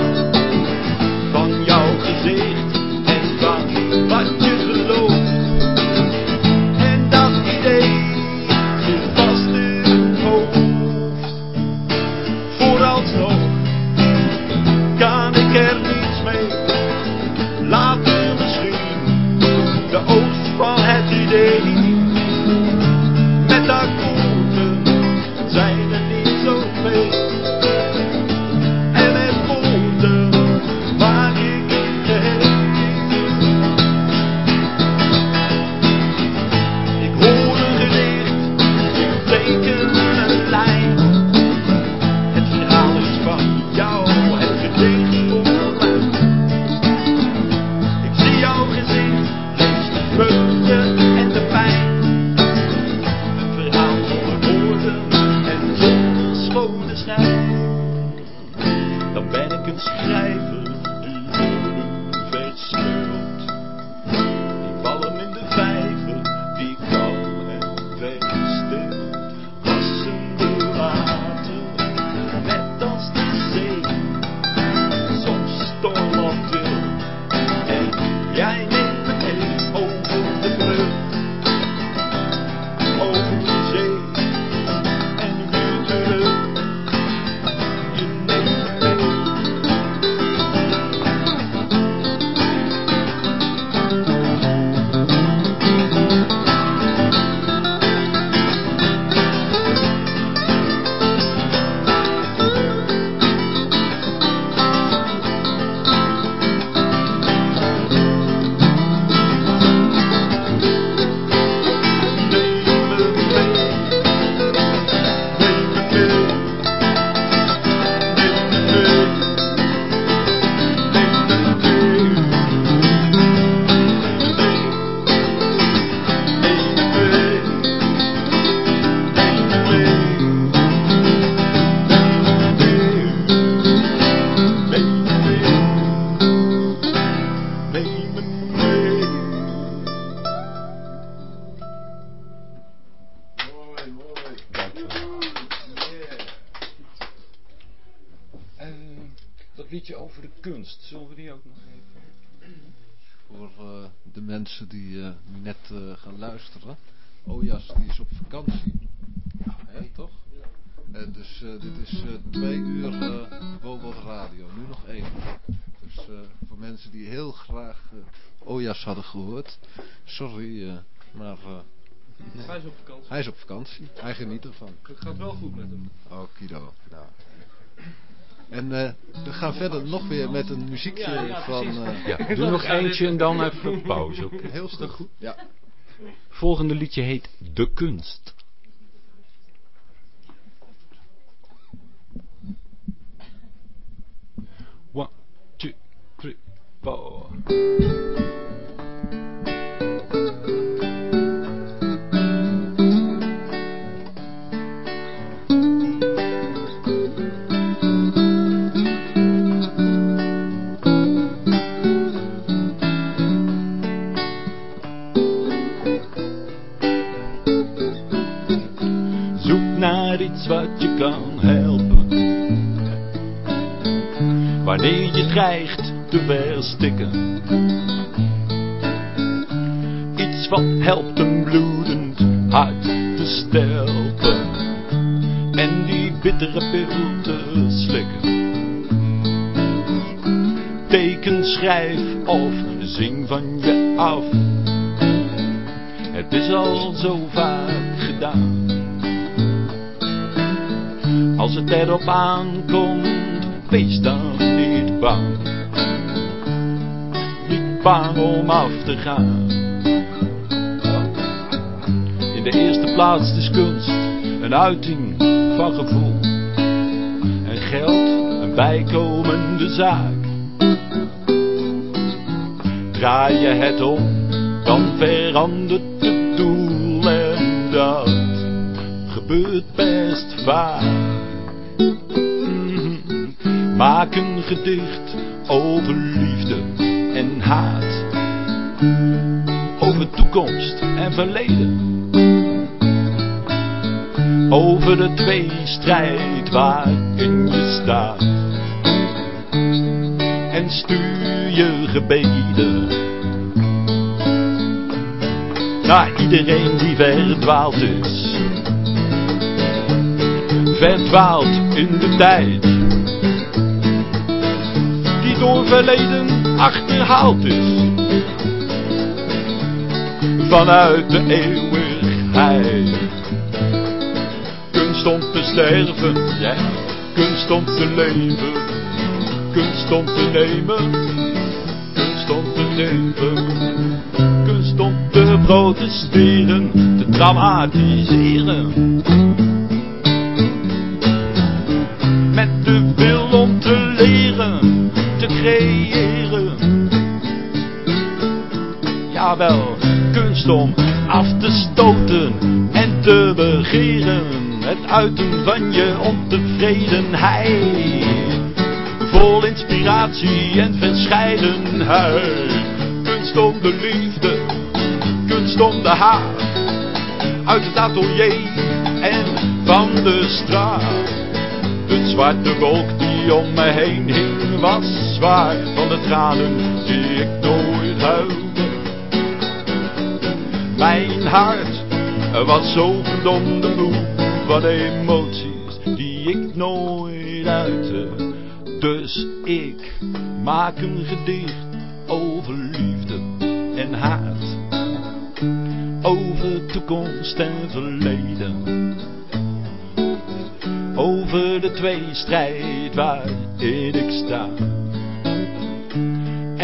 Eh, maar eh, Hij is op vakantie. hij is op vakantie. Hij geniet ervan. Het gaat wel goed met hem. Okido. Nou. En eh, we gaan verder nog weer met een muziekje Ja, ja, van... eh, Ja, doe nog [LAUGHS] eentje en dan even pauze. oké? heel dat goed. Ja. Volgende liedje heet De Kunst. One, two, three, four. Naar iets wat je kan helpen. Wanneer je dreigt te verstikken. Iets wat helpt een bloedend hart te stelpen. En die bittere pil te slikken. Teken, schrijf of zing van je af. Het is al zo vaak gedaan. Het erop aankomt, wees dan niet bang. Niet bang om af te gaan. In de eerste plaats is kunst een uiting van gevoel. En geld een bijkomende zaak. Draai je het om, dan verandert het doel en dat gebeurt best vaak. Maak een gedicht over liefde en haat. Over toekomst en verleden. Over de tweestrijd waarin je staat. En stuur je gebeden naar iedereen die verdwaald is. Verdwaald in de tijd. Verleden achterhaald is. Vanuit de eeuwigheid. Kunst om te sterven, ja. Kunst om te leven. Kunst om te nemen. Kunst om te geven. Kunst om te protesteren, te dramatiseren. Creëren. Jawel, kunst om af te stoten en te begeren. Het uiten van je ontevredenheid. Vol inspiratie en verscheidenheid. Kunst om de liefde, kunst om de haat. Uit het atelier en van de straat. De zwarte wolk die om me heen hing was van de tranen die ik nooit huilde. Mijn hart was zo verdomde moe van emoties die ik nooit uitte. Dus ik maak een gedicht over liefde en haat. Over toekomst en verleden. Over de tweestrijd waarin ik sta.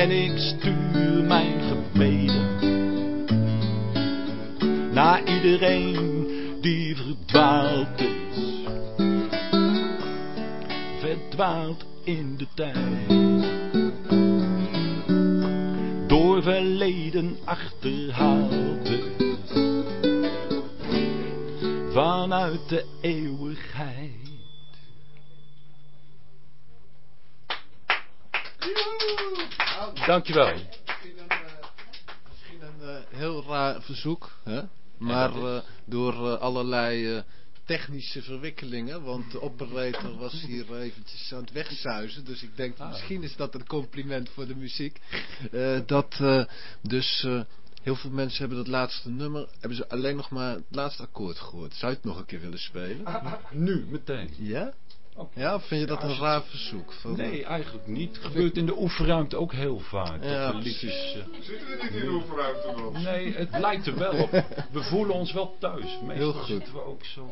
En ik stuur mijn gebeden naar iedereen die verdwaald is. Verdwaald in de tijd. Door verleden achterhaald is. Vanuit de eeuwigheid. Dankjewel. Misschien een, eh, misschien een eh, heel raar verzoek, hè? maar eh, door allerlei technische verwikkelingen, want de operator was hier eventjes aan het wegzuizen, dus ik denk Ah. misschien is dat een compliment voor de muziek. Dat dus heel veel mensen hebben dat laatste nummer, hebben ze alleen nog maar het laatste akkoord gehoord. Zou je het nog een keer willen spelen? Nu, meteen. Ja? Ja, of vind je dat Ja, een het- raar verzoek? Van, Nee, eigenlijk niet. Het gebeurt in de oefenruimte ook heel vaak. Ja, dat de liedjes... eh, Zitten we niet in de oefenruimte nog? nee, het lijkt er wel op. We voelen ons wel thuis. Meestal Heel goed. zitten we ook zo...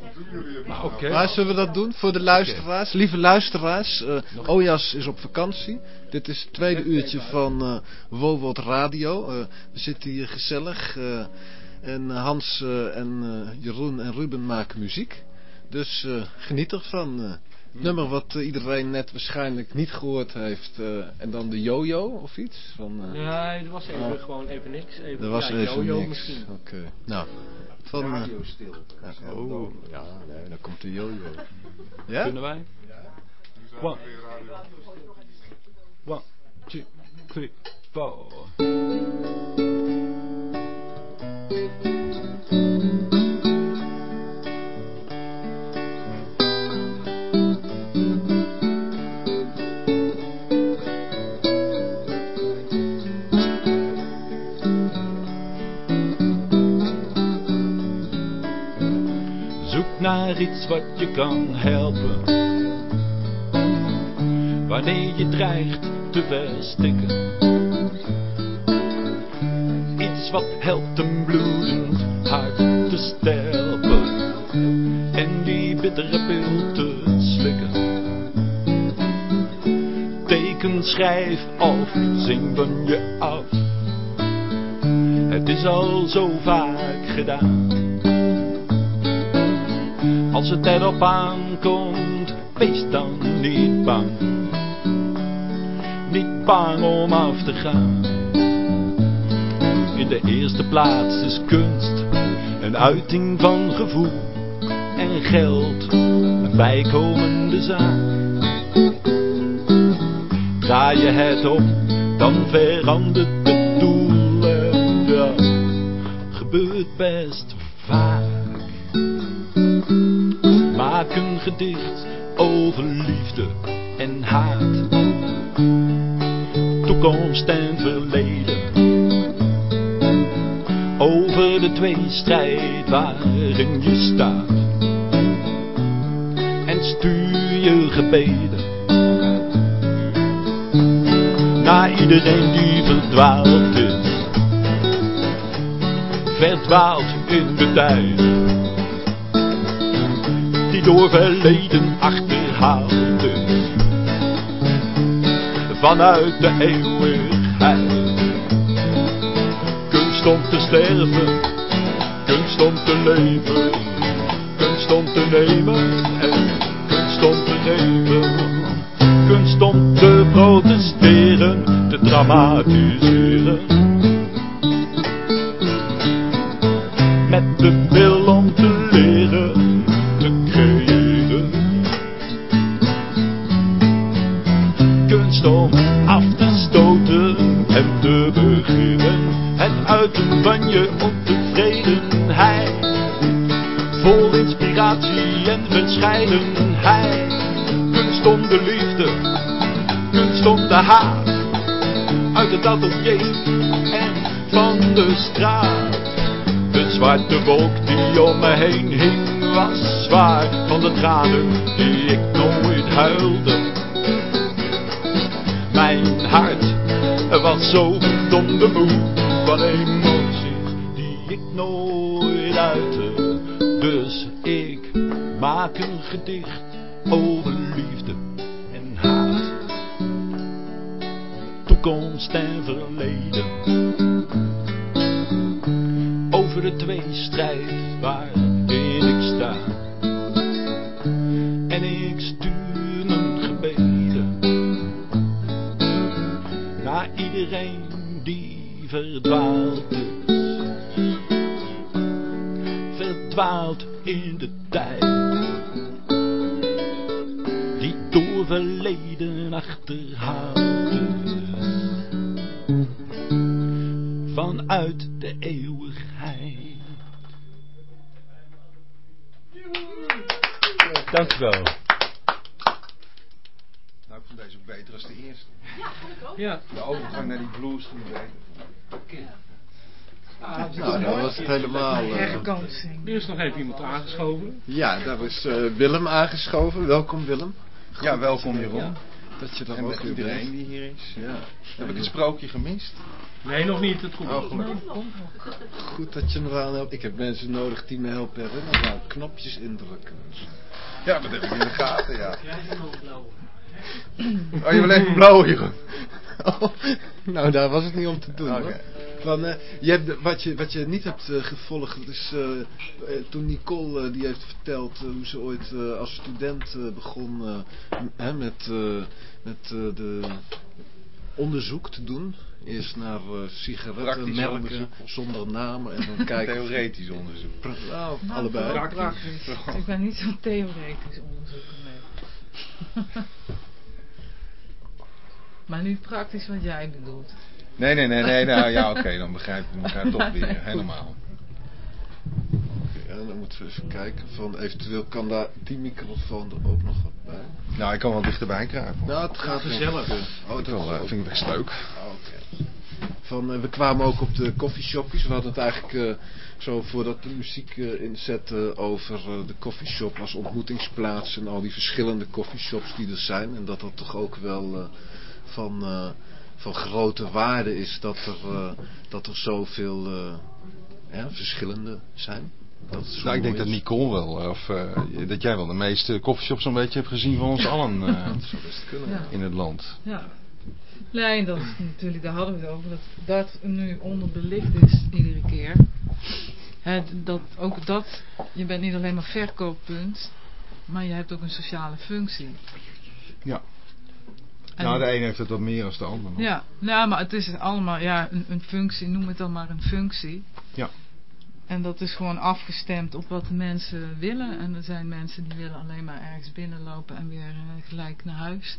Wat doen jullie het Maar nou? oké. Maar zullen we dat doen voor de luisteraars? Lieve luisteraars, eh Ojas is op vakantie. Dit is het tweede uurtje van eh Wowot Radio. Eh, we zitten hier gezellig. eh, en Hans eh, en eh, Jeroen en Ruben maken muziek. Dus eh, geniet ervan. eh. Nummer wat eh, iedereen net waarschijnlijk niet gehoord heeft. eh, en dan de Jojo of iets. Van, eh, Nee, er was even, Oh. gewoon even niks. Even, er was ja, even Jojo niks. misschien. Oké. Nou, van... eh, Radio stil. ja, oh, ja, nee, dan komt de Jojo. Ja? Kunnen wij? One. radio. One, two, three, four. Naar iets wat je kan helpen. Wanneer je dreigt te verstikken. Iets wat helpt een bloedend hart te sterpen. En die bittere pil te slikken. Teken, schrijf of zing van je af. Het is al zo vaak gedaan. Als het erop aankomt, wees dan niet bang. Niet bang om af te gaan. In de eerste plaats is kunst een uiting van gevoel en geld een bijkomende zaak. Draai je het om, dan verandert het doel. En dat gebeurt best vaak. Maak een gedicht over liefde en haat. Toekomst en verleden. Over de tweestrijd waarin je staat. En stuur je gebeden naar iedereen die verdwaald is. Verdwaald in de tijd. Door verleden achterhaald is. Vanuit de eeuwigheid. Kunst om te sterven. Kunst om te leven. Kunst om te nemen. En kunst om te geven kunst om te protesteren, te dramatiseren. Met de wil om te het atelier en van de straat. De zwarte wolk die om me heen hing was zwaar van de tranen die ik nooit huilde. Mijn hart was zo verdomde moe van emoties die ik nooit uitte. Dus ik maak een gedicht Er is nog even iemand aangeschoven. ja, daar was eh, Willem aangeschoven. Welkom Willem. Ja, welkom Jeroen. Dat je dan En ook weer iedereen bent. die hier is. Ja. Heb ik het sprookje gemist? Nee, nog niet. Het komt Oh, nog. Goed dat je me aan helpt. Ik heb mensen nodig die me helpen herinneren. Nou, knopjes indrukken. Ja, dat heb ik in de gaten, ja. Oh, je wil even blauw, Jeroen? Oh, [LAUGHS] nou, daar was het niet om te doen. Hoor. Van, eh, je hebt, de- wat, je, wat je niet hebt eh, gevolgd, dat is eh, eh, toen Nicole die heeft verteld hoe ze ooit eh, als student eh, begon eh, hè, met, eh, met eh, de onderzoek te doen. Eerst naar eh, sigarettenmerken onderzoek. zonder namen en dan [LAUGHS] kijken. Theoretisch onderzoek. Pra- nou, Nou, allebei. praktisch. [LAUGHS] Ik ben niet zo'n theoretisch onderzoeker, nee. Maar nu praktisch wat jij bedoelt. Nee, nee, nee, nee. Nou ja, [LAUGHS] oké, dan begrijpen we elkaar toch weer helemaal. Ja, dan moeten we even kijken. Van, eventueel kan daar die microfoon er ook nog wat bij. Nou, ik kan wel dichterbij kruipen. Nou, het gaat gezellig. Oh, dat wel, eh, vind ik best leuk. Ah, Oké. Van, eh, we kwamen ook op de koffieshopjes. We hadden het eigenlijk eh, zo voordat de muziek inzette over de koffieshop als ontmoetingsplaats en al die verschillende koffieshops die er zijn. En dat dat toch ook wel eh, van, eh, van grote waarde is dat er, eh, dat er zoveel eh, ja, verschillende zijn. Dat Nou, ik denk dat. Nicole wel, of eh, dat jij wel de meeste koffieshops zo'n beetje hebt gezien van ons allen eh, [LAUGHS] Dat zou best kunnen. Ja. in het land. Ja. Nee, dat is natuurlijk, daar hadden we het over, dat dat nu onderbelicht is iedere keer. Dat, ook dat, je bent niet alleen maar verkooppunt, maar je hebt ook een sociale functie. Ja. En- Nou, de een heeft het wat meer dan de ander. Ja, nou, maar het is allemaal ja, een, een functie, noem het dan maar een functie. Ja. En dat is gewoon afgestemd op wat de mensen willen. En er zijn mensen die willen alleen maar ergens binnenlopen en weer eh, gelijk naar huis.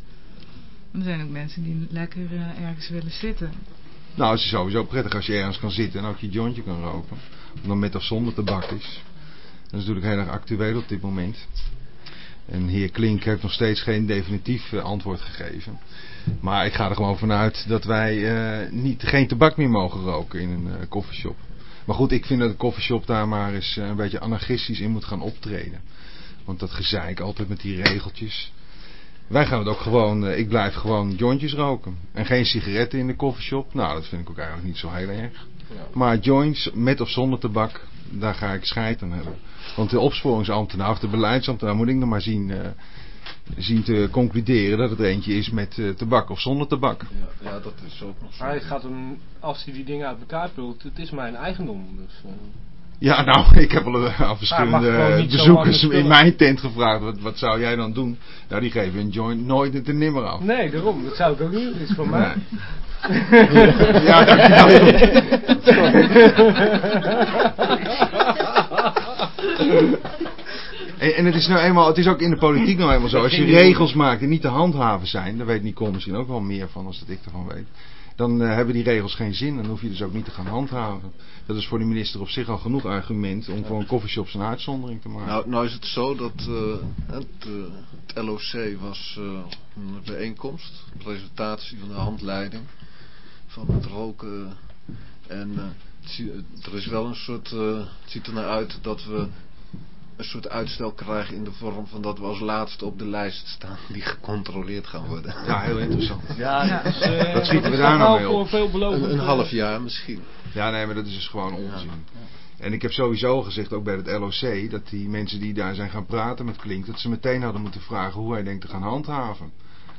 er zijn ook mensen die lekker eh, ergens willen zitten. Nou, het is sowieso prettig als je ergens kan zitten en ook je jointje kan roken. Of dan met of zonder tabak is. Dat is natuurlijk heel erg actueel op dit moment. En heer Klink heeft nog steeds geen definitief eh, antwoord gegeven. Maar ik ga er gewoon vanuit dat wij eh, niet, geen tabak meer mogen roken in een uh, koffieshop. Maar goed, ik vind dat de koffieshop daar maar eens een beetje anarchistisch in moet gaan optreden. Want dat gezeik altijd met die regeltjes. Wij gaan het ook gewoon, ik blijf gewoon jointjes roken. En geen sigaretten in de koffieshop. Nou, dat vind ik ook eigenlijk niet zo heel erg. Ja. Maar joints met of zonder tabak, daar ga ik scheid aan hebben. Want de opsporingsambtenaar of de beleidsambtenaar moet ik nog maar zien, uh, zien te concluderen dat het eentje is met uh, tabak of zonder tabak. Ja, ja, dat is ook nog zo. Maar het gaat hem, als hij die dingen uit elkaar pult, het is mijn eigendom. Dus, uh... Ja, nou, [LAUGHS] ik heb al aan verschillende bezoekers in mijn tent gevraagd, wat, wat zou jij dan doen? Nou, die geven een joint nooit en nimmer af. Nee, daarom, dat zou ik ook niet, dat is van mij. Ja, dankjewel. En, en het is nou eenmaal, het is ook in de politiek nou eenmaal zo. Als je regels maakt die niet te handhaven zijn, daar weet Nicole misschien ook wel meer van als dat ik ervan weet. Dan uh, hebben die regels geen zin. Dan hoef je dus ook niet te gaan handhaven. Dat is voor de minister op zich al genoeg argument om voor een coffeeshop een uitzondering te maken. Nou, nou is het zo dat uh, het, uh, het, LOC was een bijeenkomst, een presentatie van de handleiding van het roken. En er is wel een soort, het ziet er naar uit dat we een soort uitstel krijgen in de vorm van dat we als laatste op de lijst staan die gecontroleerd gaan worden. Ja, heel interessant. [LAUGHS] Ja, is, uh, dat schieten we daar nou mee op. Een, een half jaar misschien. Ja, nee, maar dat is dus gewoon onzin. Ja. En ik heb sowieso gezegd, ook bij het LOC, dat die mensen die daar zijn gaan praten met Klink, dat ze meteen hadden moeten vragen hoe hij denkt te gaan handhaven.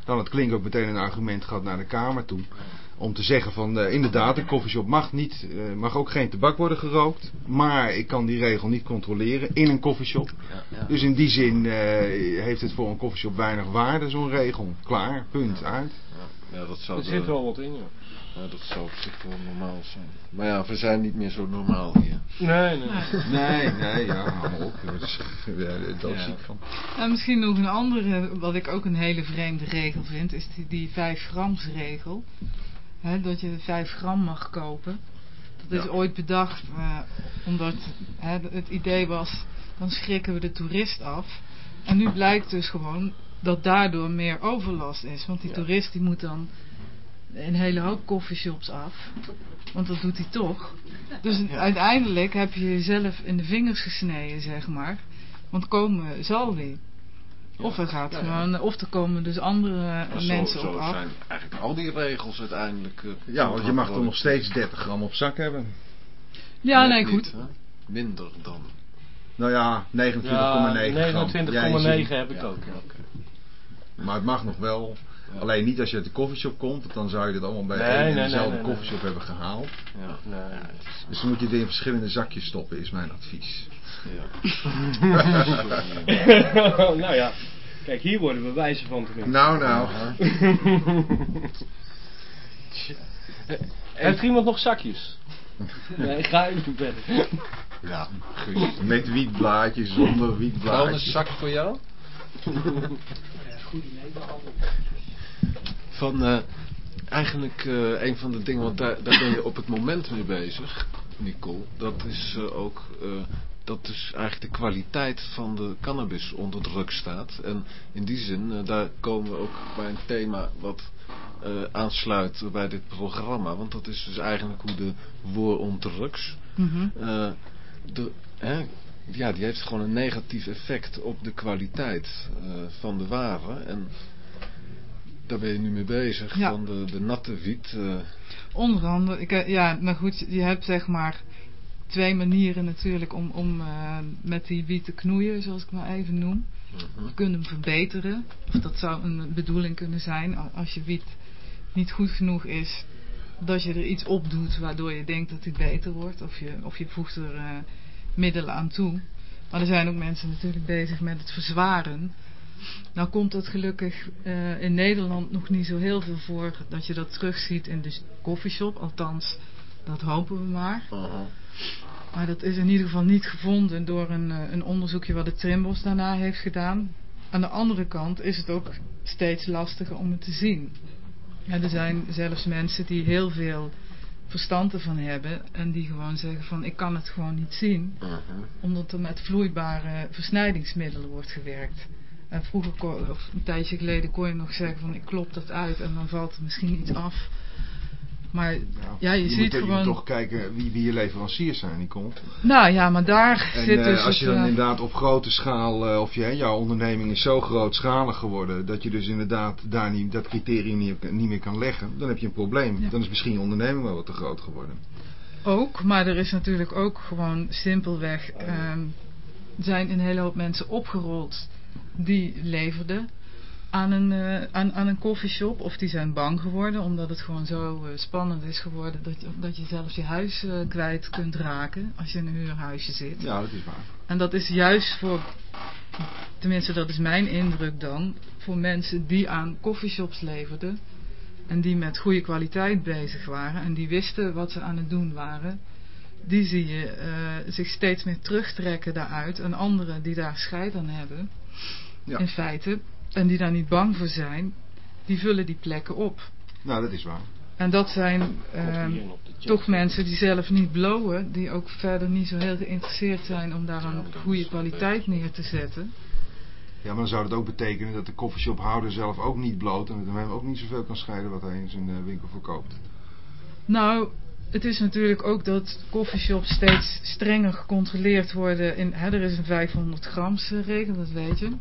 Dan had Klink ook meteen een argument gehad naar de Kamer toe om te zeggen van uh, inderdaad, een koffieshop mag, niet, uh, mag ook geen tabak worden gerookt. Maar ik kan die regel niet controleren in een koffieshop. Ja, ja. Dus in die zin uh, heeft het voor een koffieshop weinig waarde, zo'n regel. Klaar, punt, uit. Ja, dat zou er zit wel wat in, ja. ja. dat zou op zich wel normaal zijn. Maar ja, we zijn niet meer zo normaal hier. Nee, nee. nee, nee, ja, hou op. Daar is doodziek van. Nou, misschien nog een andere, wat ik ook een hele vreemde regel vind, is die, die 5 grams regel. Dat je 5 gram mag kopen. Dat is ja. ooit bedacht uh, omdat he, het idee was, dan schrikken we de toerist af. En nu blijkt dus gewoon dat daardoor meer overlast is. Want die ja. toerist die moet dan een hele hoop coffeeshops af. Want dat doet hij toch. Dus ja. uiteindelijk heb je jezelf in de vingers gesneden, zeg maar. Want komen zal die. Of er gaat ja, gewoon, ja. of er komen dus andere mensen zo op af. zijn eigenlijk al die regels uiteindelijk. Uh, ja, want je mag toch nog steeds 30 gram op zak hebben. Ja, nee, nee goed. Minder dan. Nou ja, 29,9 ja, 29,9 heb ik ook. Okay. Maar het mag nog wel. Alleen niet als je uit de koffieshop komt, want dan zou je dat allemaal bij nee, één en dezelfde nee, koffieshop hebben gehaald. Ja. Nee, dus dan moet je het in verschillende zakjes stoppen, is mijn advies. Ja. [LAUGHS] nou ja, kijk hier worden we wijzer van te vinden. Nou, nou. [LAUGHS] Heeft iemand nog zakjes? [LAUGHS] Nee, ik ga even verder. Ja, goed. Met wietblaadjes, zonder wietblaadjes. Wel een zak voor jou? Goed idee, behandeld. Van, uh, eigenlijk uh, een van de dingen, want daar, daar ben je op het moment mee bezig, Nicole. Dat is uh, ook dat dus eigenlijk de kwaliteit van de cannabis onder druk staat. En in die zin, daar komen we ook bij een thema wat aansluit bij dit programma. Want dat is dus eigenlijk hoe de war on drugs... Mm -hmm. uh, de, hè, ja, die heeft gewoon een negatief effect op de kwaliteit van de waren. En daar ben je nu mee bezig, ja. van de, de natte wiet. Onder andere, ik, ja, maar goed, je hebt zeg maar twee manieren natuurlijk om, om uh, met die wiet te knoeien, zoals ik maar even noem. Mhm. Je kunt hem verbeteren. Of dat zou een bedoeling kunnen zijn. Als je wiet niet goed genoeg is, dat je er iets op doet waardoor je denkt dat hij beter wordt. Of je, of je voegt er uh, middelen aan toe. Maar er zijn ook mensen natuurlijk bezig met het verzwaren. Nou komt dat gelukkig uh, in Nederland nog niet zo heel veel voor dat je dat terugziet in de koffieshop. Althans, dat hopen we maar. Uh -huh. Maar dat is in ieder geval niet gevonden door een, een onderzoekje wat de Trimbos daarna heeft gedaan. aan de andere kant is het ook steeds lastiger om het te zien. Ja, er zijn zelfs mensen die heel veel verstand ervan hebben en die gewoon zeggen van ik kan het gewoon niet zien, Mhm. omdat er met vloeibare versnijdingsmiddelen wordt gewerkt. En vroeger, kon- of een tijdje geleden, kon je nog zeggen van ik klop dat uit en dan valt er misschien iets af. Maar ja, je, je ziet moet, je gewoon... moet toch kijken wie, wie je leveranciers zijn, Nicole. Nou ja, maar daar En zit eh, dus als je dan eh, inderdaad op grote schaal, eh, of je, jouw onderneming is zo grootschalig geworden, dat je dus inderdaad daar niet, dat criterium niet, niet meer kan leggen, dan heb je een probleem. Ja. Dan is misschien je onderneming wel wat te groot geworden. Ook, maar er is natuurlijk ook gewoon simpelweg... ehm, zijn een hele hoop mensen opgerold die leverden aan een, eh, aan, aan een koffieshop. Of die zijn bang geworden omdat het gewoon zo eh, spannend is geworden... Dat je, dat je zelfs je huis eh, kwijt kunt raken als je in een huurhuisje zit. Ja, dat is waar. En dat is juist voor, tenminste dat is mijn indruk dan, voor mensen die aan coffeeshops leverden en die met goede kwaliteit bezig waren en die wisten wat ze aan het doen waren, die zie je zich steeds meer terugtrekken daaruit en anderen die daar scheid aan hebben, Ja. in feite, en die daar niet bang voor zijn, die vullen die plekken op. Nou, dat is waar. En dat zijn ehm, toch mensen die zelf niet blowen, die ook verder niet zo heel geïnteresseerd zijn om daar een goede kwaliteit neer te zetten. Ja, maar dan zou dat ook betekenen dat de coffeeshophouder zelf ook niet bloot en dat hem ook niet zoveel kan scheiden wat hij in zijn eh, winkel verkoopt. Nou, het is natuurlijk ook dat coffeeshops steeds strenger gecontroleerd worden. In, hè, er is een 500 grams eh, regel, dat weet je.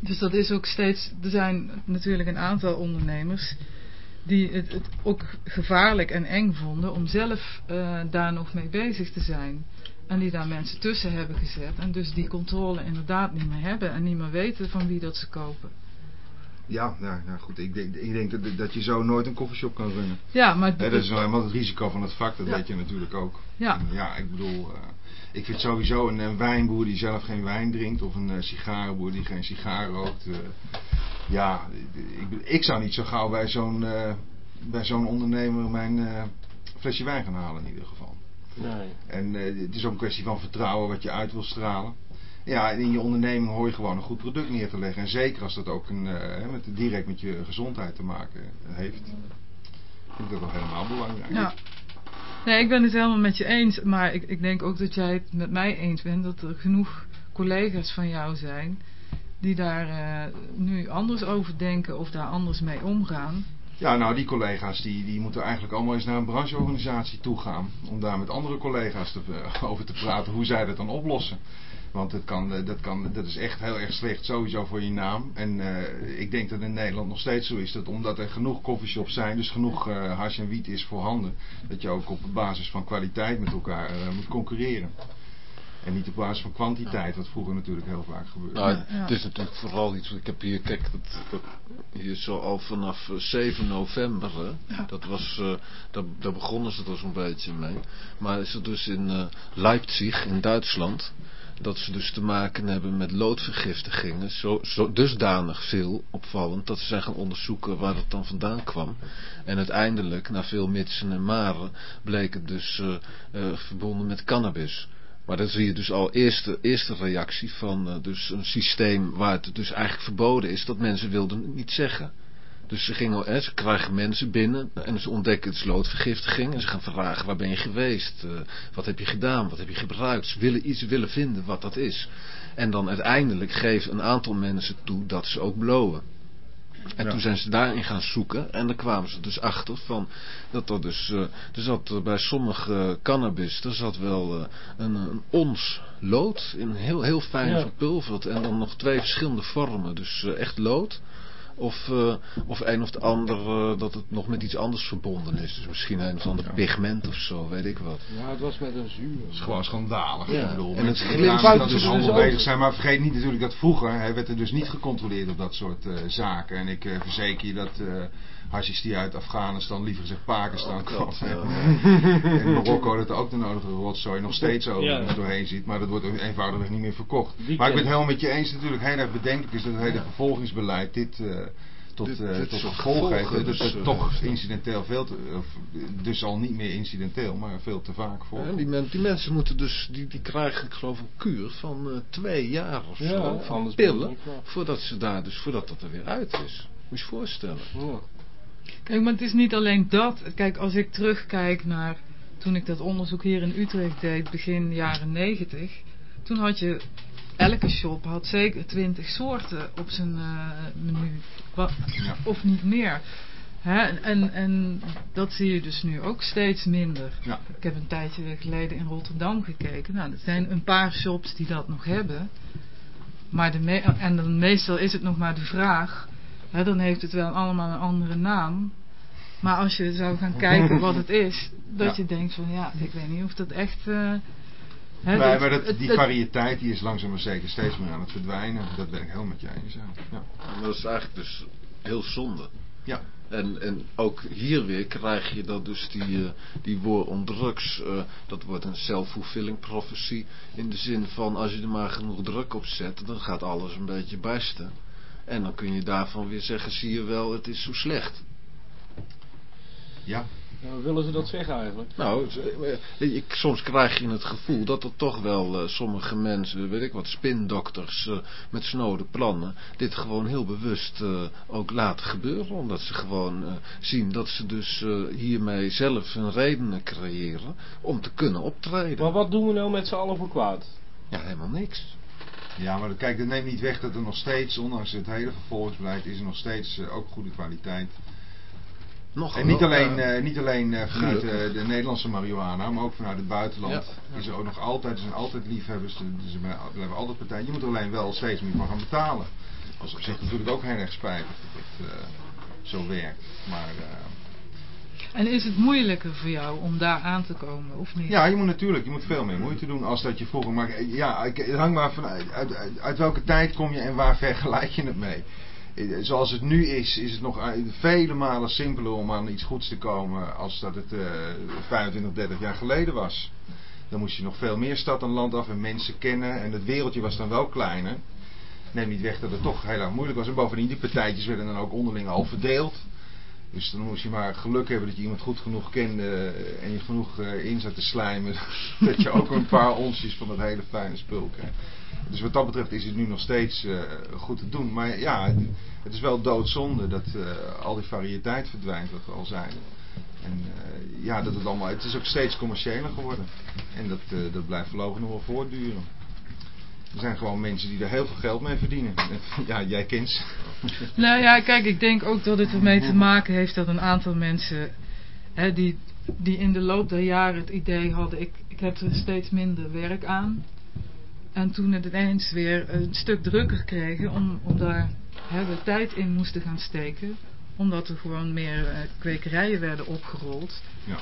Dus dat is ook steeds, er zijn natuurlijk een aantal ondernemers die het, ook gevaarlijk en eng vonden om zelf eh, daar nog mee bezig te zijn. En die daar mensen tussen hebben gezet. En dus die controle inderdaad niet meer hebben. En niet meer weten van wie dat ze kopen. Ja, nou goed, ik denk, ik denk dat, dat je zo nooit een koffieshop kan runnen. Ja, maar... Dat is nou helemaal het risico van het vak, dat Ja. weet je natuurlijk ook. Ja. En ja, ik bedoel, eh, ik vind sowieso een, een wijnboer die zelf geen wijn drinkt, of een eh, sigarenboer die geen sigaar rookt. eh, ja, ik, ik zou niet zo gauw bij zo'n eh, bij zo'n ondernemer mijn eh, flesje wijn gaan halen in ieder geval. Nee. En eh, het is ook een kwestie van vertrouwen wat je uit wil stralen. Ja, in je onderneming hoor je gewoon een goed product neer te leggen. En zeker als dat ook een, eh, met, direct met je gezondheid te maken heeft. Vind ik dat wel helemaal belangrijk. Ja. Nee, ik ben het helemaal met je eens. Maar ik, ik denk ook dat jij het met mij eens bent. Dat er genoeg collega's van jou zijn. Die daar eh, nu anders over denken. Of daar anders mee omgaan. Ja, nou die collega's die, die moeten eigenlijk allemaal eens naar een brancheorganisatie toe gaan. Om daar met andere collega's te, eh, [LAUGHS] over te praten hoe zij dat dan oplossen. Want dat, kan, eh, dat, kan, dat is echt heel erg slecht sowieso voor je naam. En eh, ik denk dat in Nederland nog steeds zo is. Dat omdat er genoeg coffeeshops zijn, dus genoeg eh hash en wiet is voorhanden. Dat je ook op basis van kwaliteit met elkaar eh, moet concurreren. En niet op basis van kwantiteit, wat vroeger natuurlijk heel vaak gebeurde. Nou, het is natuurlijk vooral iets, ik heb hier, kijk, dat, dat, hier zo al vanaf eh, 7 november, hè, Ja. dat was, eh, daar, daar begonnen ze er zo'n beetje mee. Maar is het dus in eh, Leipzig, in Duitsland, dat ze dus te maken hebben met loodvergiftigingen, zo, zo dusdanig veel opvallend, dat ze zijn gaan onderzoeken waar het dan vandaan kwam. En uiteindelijk, na veel mitsen en maren, bleek het dus eh, eh, verbonden met cannabis. Maar dan zie je dus al eerste, eerste reactie van eh, dus een systeem waar het dus eigenlijk verboden is dat mensen wilden niet zeggen. Dus ze, gingen, hè, ze krijgen mensen binnen en ze ontdekken het is loodvergiftiging en ze gaan vragen waar ben je geweest, Eh, wat heb je gedaan, wat heb je gebruikt. Ze willen iets willen vinden wat dat is. En dan uiteindelijk geven een aantal mensen toe dat ze ook blowen. En Ja. toen zijn ze daarin gaan zoeken en dan kwamen ze dus achter van dat er dus, eh, er zat eh, bij sommige cannabis, er zat wel een, een ons lood in heel, heel fijn Ja. verpulverd en dan nog twee verschillende vormen, dus echt lood. Of, eh, of een of de ander eh, dat het nog met iets anders verbonden is. Dus misschien een van de pigment of zo, weet ik wat. Ja, het was met een zuur. Dat is gewoon schandalig. Ja. Ik bedoel, En het glimt buiten dat ze dus allemaal bezig zijn. Maar vergeet niet natuurlijk dat vroeger hè, werd er dus niet gecontroleerd op dat soort eh, zaken. En ik eh, verzeker je dat hasjes die uit Afghanistan, liever gezegd Pakistan kwam. God, [LAUGHS] ja. In Marokko dat er ook de nodige rotzooi nog steeds overigens Ja. doorheen ziet. Maar dat wordt ook eenvoudigweg niet meer verkocht. Die maar ik ben het helemaal met je eens natuurlijk. Heel erg bedenkelijk is dat het hele vervolgingsbeleid dit... eh, tot, dit, eh, dit tot gevolg heeft. Dat dus, het eh, toch incidenteel veel te, of, dus al niet meer incidenteel, maar veel te vaak voor. Ja, die, men- die mensen moeten dus, die, die krijgen ik geloof een kuur van eh, twee jaar of Ja, zo. Van pillen. Voordat ze daar dus, voordat dat er weer uit is. Moet je je voorstellen. Ja. Kijk, maar het is niet alleen dat. Kijk, als ik terugkijk naar toen ik dat onderzoek hier in Utrecht deed, begin jaren negentig. Toen had je, elke shop had zeker twintig soorten op zijn eh, menu. Of niet meer. Hè? En, en dat zie je dus nu ook steeds minder. Ja. Ik heb een tijdje geleden in Rotterdam gekeken. Nou, er zijn een paar shops die dat nog hebben. Maar de me- en dan meestal is het nog maar de vraag. Hè, dan heeft het wel allemaal een andere naam. Maar als je zou gaan kijken wat het is, dat Ja. je denkt van ja, ik weet niet of dat echt... eh, hè, Nee, dat- maar dat, het- die het- variëteit die is langzaam maar zeker steeds meer aan het verdwijnen. Dat ben ik helemaal met je eens. Ja. En dat is eigenlijk dus heel zonde. Ja. En, en ook hier weer krijg je dat dus die, eh, die war on drugs, eh, dat wordt een self-fulfilling prophecy. In de zin van als je er maar genoeg druk op zet, dan gaat alles een beetje barsten. En dan kun je daarvan weer zeggen, zie je wel, het is zo slecht. ja. Hoe willen ze dat zeggen eigenlijk? Nou, eh, ik, soms krijg je het gevoel dat er toch wel eh, sommige mensen, weet ik wat, spindokters eh, met snode plannen, dit gewoon heel bewust eh, ook laten gebeuren. Omdat ze gewoon eh, zien dat ze dus eh, hiermee zelf hun redenen creëren om te kunnen optreden. Maar wat doen we nou met z'n allen voor kwaad? Ja, helemaal niks. Ja, maar kijk, dat neemt niet weg dat er nog steeds, ondanks het hele vervolgingsbeleid, is er nog steeds eh, ook goede kwaliteit. Nog En niet alleen, eh, eh, niet alleen vanuit de Nederlandse marihuana, maar ook vanuit het buitenland. Ja. Is er ook nog altijd, er zijn altijd liefhebbers, er blijven altijd partijen. Je moet er alleen wel steeds meer van gaan betalen. Dat is op zich natuurlijk ook heel erg spijtig dat het zo werkt. Maar En is het moeilijker voor jou om daar aan te komen, of niet? ja, je moet natuurlijk, je moet veel meer moeite doen als dat je vroeger. Maar ja, het hangt maar van uit, uit, uit- welke tijd kom je en waar vergelijk je het mee. Eh, Zoals het nu is, is het nog eh, vele malen simpeler om aan iets goeds te komen als dat het eh 25, 30 jaar geleden was. Dan moest je nog veel meer stad en land af en mensen kennen en het wereldje was dan wel kleiner. Neem niet weg dat het toch heel erg moeilijk was. En bovendien, die partijtjes werden dan ook onderling al verdeeld. Dus dan moest je maar geluk hebben dat je iemand goed genoeg kende eh, en je genoeg eh, in zat te slijmen. [LAUGHS] dat je ook een paar onsjes van dat hele fijne spul krijgt. Dus wat dat betreft is het nu nog steeds eh, goed te doen. Maar ja, het, is wel doodzonde dat al die variëteit verdwijnt wat we al zeiden. En ja, dat het allemaal, het is ook steeds commerciëler geworden. En dat, dat blijft voorlopig nog wel voortduren. Er zijn gewoon mensen die er heel veel geld mee verdienen. [LAUGHS] Ja, jij kent ze. Nou ja, kijk, ik denk ook dat het ermee te maken heeft dat een aantal mensen hè, die, die in de loop der jaren het idee hadden, ik, ik heb er steeds minder werk aan. En toen het ineens weer een stuk drukker kregen om, om daar hè, de tijd in moesten gaan steken. Omdat er gewoon meer eh, kwekerijen werden opgerold. Ja.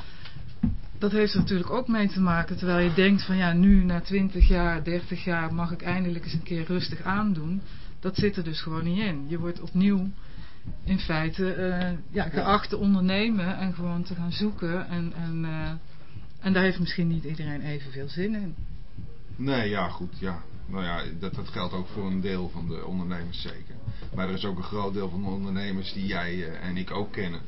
Dat heeft er natuurlijk ook mee te maken. Terwijl je denkt van ja, nu na 20 jaar, 30 jaar mag ik eindelijk eens een keer rustig aandoen. Dat zit er dus gewoon niet in. Je wordt opnieuw in feite eh, ja, geacht te ondernemen en gewoon te gaan zoeken. En, en, eh, en daar heeft misschien niet iedereen evenveel zin in. Nee, ja, goed, ja. Nou ja, dat, dat geldt ook voor een deel van de ondernemers zeker. Maar er is ook een groot deel van de ondernemers die jij eh, en ik ook kennen.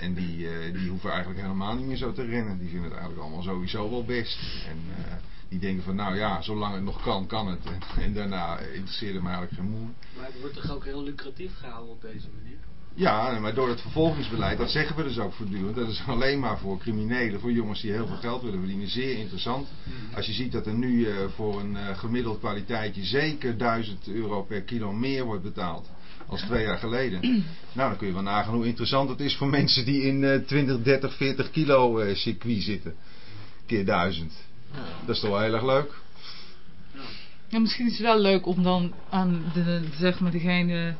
En die, eh, die hoeven eigenlijk helemaal niet meer zo te rennen. Die vinden het eigenlijk allemaal sowieso wel best. En eh, die denken van, nou ja, zolang het nog kan, kan het. En, [LAUGHS] en daarna interesseert het me eigenlijk geen moer. Maar het wordt toch ook heel lucratief gehouden op deze manier? Ja, maar door het vervolgingsbeleid, dat zeggen we dus ook voortdurend. Dat is [LAUGHS] alleen maar voor criminelen, voor jongens die heel veel geld willen verdienen. Zeer interessant. Als je ziet dat er nu eh, voor een gemiddeld kwaliteitje zeker 1000 euro per kilo meer wordt betaald. Als twee jaar geleden. [CLEARS THROAT] Nou, dan kun je wel nagaan hoe interessant het is voor mensen die in eh 20, 30, 40 kilo eh, circuit zitten. Keer 1000. Dat is toch wel heel erg leuk. Ja, misschien is het wel leuk om dan aan de, zeg maar degene,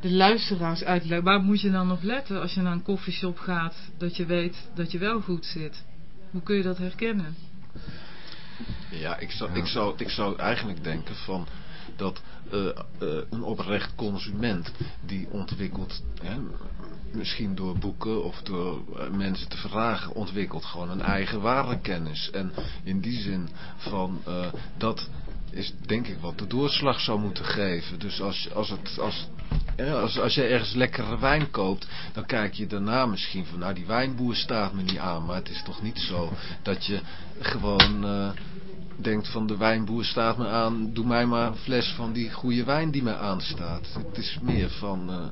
de luisteraars uit te leggen. Waar moet je dan op letten als je naar een koffieshop gaat, dat je weet dat je wel goed zit? Hoe kun je dat herkennen? Ja, ik zou, ik, zou, ik zou eigenlijk denken van dat eh, eh, een oprecht consument die ontwikkelt, hè, misschien door boeken of door eh, mensen te vragen, ontwikkelt gewoon een eigen warenkennis. En in die zin van dat is denk ik wat de doorslag zou moeten geven. Dus als, als, het, als als, je ergens lekkere wijn koopt, dan kijk je daarna misschien van, nou die wijnboer staat me niet aan. Maar het is toch niet zo dat je gewoon denkt van de wijnboer staat me aan, doe mij maar een fles van die goede wijn die mij aanstaat. Het is meer van, eh,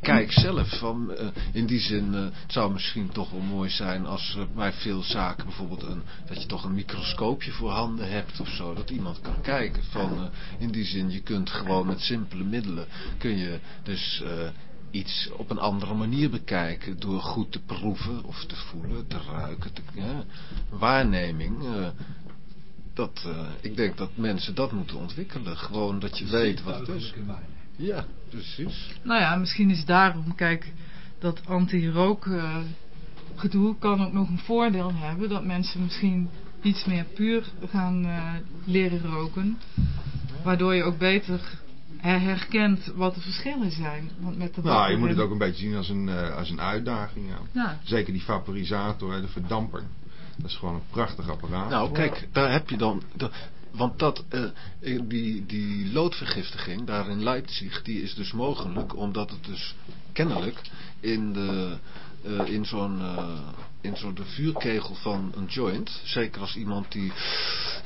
kijk zelf. Van, eh, in die zin, eh, het zou misschien toch wel mooi zijn als bij veel zaken bijvoorbeeld een, dat je toch een microscoopje voor handen hebt of zo. Dat iemand kan kijken. Van, in die zin, je kunt gewoon met simpele middelen, kun je dus iets op een andere manier bekijken. Door goed te proeven of te voelen, te ruiken, te, waarneming. Dat, eh, ik denk dat mensen dat moeten ontwikkelen. Gewoon dat je weet wat het is. Ja, precies. Nou ja, misschien is daarom, kijk, dat anti-rook eh, gedoe kan ook nog een voordeel hebben. Dat mensen misschien iets meer puur gaan eh, leren roken. Waardoor je ook beter her- herkent wat de verschillen zijn. Want met de Nou, je moet het ook een beetje zien als een, eh, als een uitdaging. Ja. Ja. Zeker die vaporisator, hè, de verdamper. Dat is gewoon een prachtig apparaat. Nou, kijk, daar heb je dan... da- want dat, eh, die, die loodvergiftiging daar in Leipzig, die is dus mogelijk omdat het dus kennelijk in, de, eh, in zo'n eh, in zo'n de vuurkegel van een joint, zeker als iemand die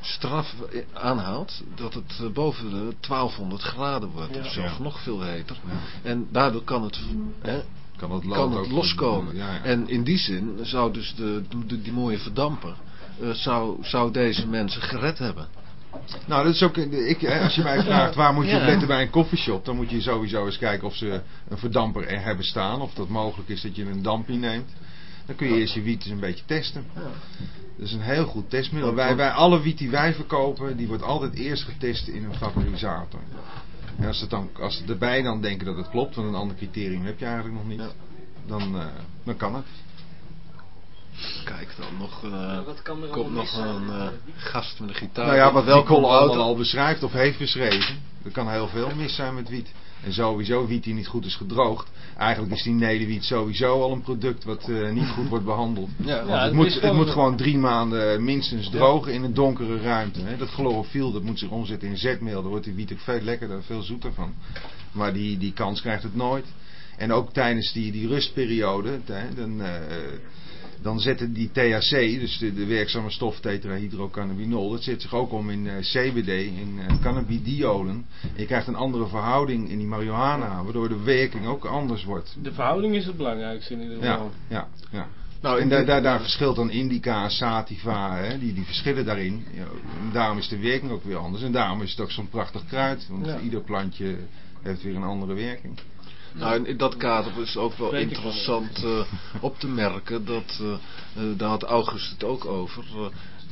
straf aanhaalt, dat het boven de 1200 graden wordt, Ja. of zelfs Ja. nog veel heter. En daardoor kan het, hè, kan het, kan het loskomen. Ja, ja. En in die zin zou dus de, de, die mooie verdamper, eh, zou, zou deze mensen gered hebben. Nou, dat is ook, ik, als je mij vraagt waar moet je op letten bij een koffieshop, dan moet je sowieso eens kijken of ze een verdamper er hebben staan. Of dat mogelijk is dat je een dampie neemt. Dan kun je eerst je wiet eens een beetje testen. Dat is een heel goed testmiddel. Wij, wij, alle wiet die wij verkopen, die wordt altijd eerst getest in een vaporisator. En als, het dan, als ze erbij dan denken dat het klopt, want een ander criterium heb je eigenlijk nog niet, dan, eh, dan kan het. Kijk dan, nog, eh, wat kan er komt allemaal nog een eh, gast met een gitaar. Nou ja, wat Nicole auto. al beschrijft of heeft beschreven. Er kan heel veel mis zijn met wiet. En sowieso wiet die niet goed is gedroogd. Eigenlijk is die nederwiet sowieso al een product wat eh, niet goed wordt behandeld. Ja, Want ja, het, moet, het gewoon moet gewoon drie maanden minstens drogen in een donkere ruimte. Hè. Dat chlorofiel dat moet zich omzetten in zetmeel. Daar wordt die wiet ook veel lekkerder, veel zoeter van. Maar die, die kans krijgt het nooit. En ook tijdens die, die rustperiode, hè, dan, eh, dan zetten die THC, dus de, de werkzame stof tetrahydrocannabinol, dat zet zich ook om in eh, CBD, in eh, cannabidiolen. En je krijgt een andere verhouding in die marihuana, waardoor de werking ook anders wordt. De verhouding is het belangrijkste in ieder Ja, geval. ja, ja. Nou, en in daar, daar, daar verschilt dan indica en sativa, hè, die, die verschillen daarin. Ja, en daarom is de werking ook weer anders. En daarom is het ook zo'n prachtig kruid, want Ja. ieder plantje heeft weer een andere werking. Nou, in, in dat kader is het ook wel interessant eh, op te merken dat, eh, eh, daar had August het ook over,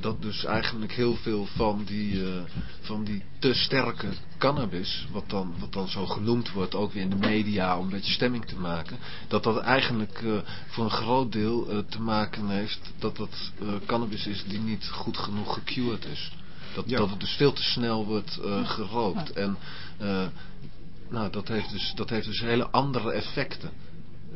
dat dus eigenlijk heel veel van die, eh, van die te sterke cannabis, wat dan, wat dan zo genoemd wordt, ook weer in de media om een beetje stemming te maken, dat dat eigenlijk eh, voor een groot deel te maken heeft dat dat eh, cannabis is die niet goed genoeg gecured is. Dat, Ja. dat het dus veel te snel wordt eh, gerookt. En eh, nou, dat heeft, dus, dat heeft dus hele andere effecten.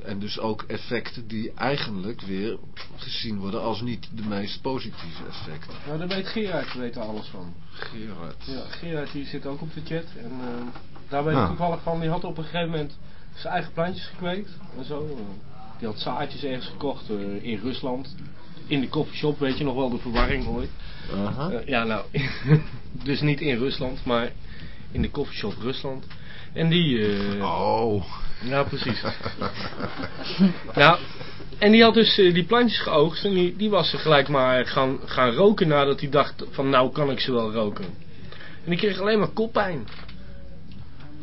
En dus ook effecten die eigenlijk weer gezien worden als niet de meest positieve effecten. Nou, daar weet Gerard weet er alles van. Gerard. Ja, Gerard die zit ook op de chat. En eh, daar weet Ah. ik toevallig van. Die had op een gegeven moment zijn eigen plantjes gekweekt. En zo. eh. die had zaadjes ergens gekocht eh, in Rusland. In de coffeeshop, weet je nog wel de verwarring ooit. Aha. Eh, ja, nou, [LAUGHS] dus niet in Rusland, maar in de coffeeshop Rusland. En die... eh, Oh. Ja, precies. [LAUGHS] ja, en die had dus eh, die plantjes geoogst en die, die was ze gelijk maar gaan, gaan roken nadat hij dacht van nou kan ik ze wel roken. En die kreeg alleen maar koppijn.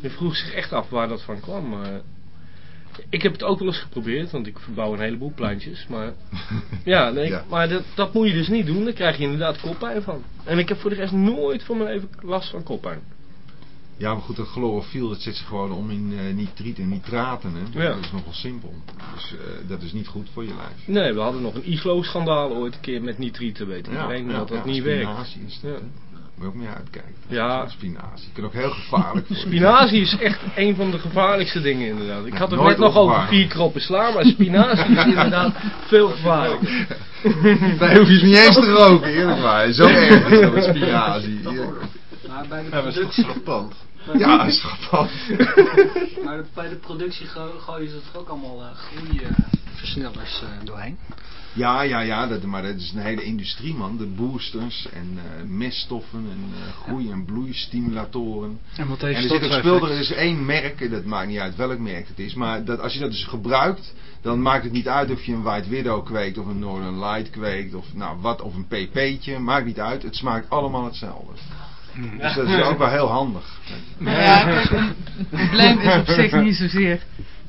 Die vroeg zich echt af waar dat van kwam. Maar ik heb het ook wel eens geprobeerd, want ik verbouw een heleboel plantjes. Maar [LAUGHS] ja, nee, Ja. maar dat, dat moet je dus niet doen. Daar krijg je inderdaad koppijn van. En ik heb voor de rest nooit van mijn leven last van koppijn. Ja, maar goed, dat chlorofiel dat zit zich gewoon om in eh, nitriet en nitraten. Hè? Ja. Dat is nogal simpel. Dus eh, dat is niet goed voor je lijf. Nee, we hadden nog een iglo-schandaal ooit een keer met nitrieten, weet iedereen, dat dat niet werkt. spinazie is dat, Ja. Moet je ook mee uitkijken. Ja. Spinazie. Kan ook heel gevaarlijk voor Spinazie is echt een van de gevaarlijkste dingen inderdaad. Ik Ja, had het net nog over vier kroppen sla, maar spinazie is inderdaad veel gevaarlijker. [LAUGHS] Daar hoef je niet eens te roken, eerlijk waar. Zo erg is dat met spinazie. Maar bij de Ja, productie? Ja, is grappig. [LAUGHS] maar bij de productie go- gooien ze er ook allemaal eh groeiversnellers eh, doorheen. Ja, ja, ja, dat, maar dat is een hele industrie, man. De boosters en eh, meststoffen en eh, groei- en bloeistimulatoren. En wat En heeft er dat zit ook er is één merk, en dat maakt niet uit welk merk het is, maar dat, als je dat dus gebruikt, dan maakt het niet uit of je een White Widow kweekt of een Northern Light kweekt of nou wat, of een pp'tje, maakt niet uit. Het smaakt allemaal hetzelfde. Dus dat is ook wel heel handig. Nou ja, kijk, het probleem is op zich niet zozeer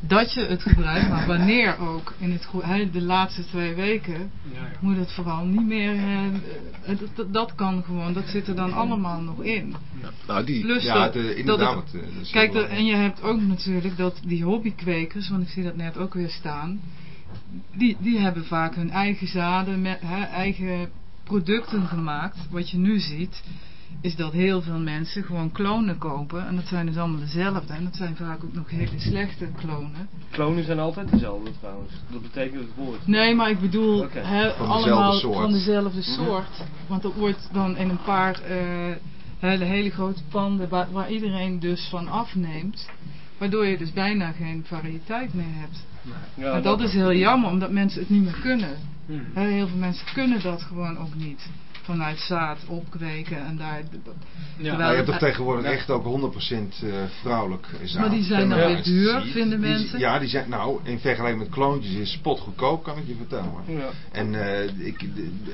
dat je het gebruikt, maar wanneer ook. In het, de laatste twee weken moet het vooral niet meer. eh, dat, dat kan gewoon, dat zit er dan allemaal nog in. Nou, die... Plus Ja, dat- dat inderdaad. het- dat Kijk, er- en je hebt ook natuurlijk dat die hobbykwekers, want ik zie dat net ook weer staan, die, die hebben vaak hun eigen zaden, met, hè, eigen producten gemaakt. Wat je nu ziet, is dat heel veel mensen gewoon klonen kopen. En dat zijn dus allemaal dezelfde. En dat zijn vaak ook nog hele slechte klonen. Klonen zijn altijd dezelfde trouwens. Dat betekent het woord. Nee, maar ik bedoel Van allemaal soort. van dezelfde Mhm. soort. Want dat wordt dan in een paar eh, hele, hele grote panden waar, waar iedereen dus van afneemt. Waardoor je dus bijna geen variëteit meer hebt. Ja, en dat is heel jammer, omdat mensen het niet meer kunnen. Mhm. Heel veel mensen kunnen dat gewoon ook niet. Vanuit zaad opkweken en daar... dat- terwijl Nou, je hebt toch tegenwoordig echt ook 100% eh, vrouwelijk zaad. Maar die zijn dan Ja. weer duur, vinden die- mensen. Ja, die zijn, nou, in vergelijking met kloontjes is spotgoedkoop, kan ik je vertellen. Ja. En eh, ik,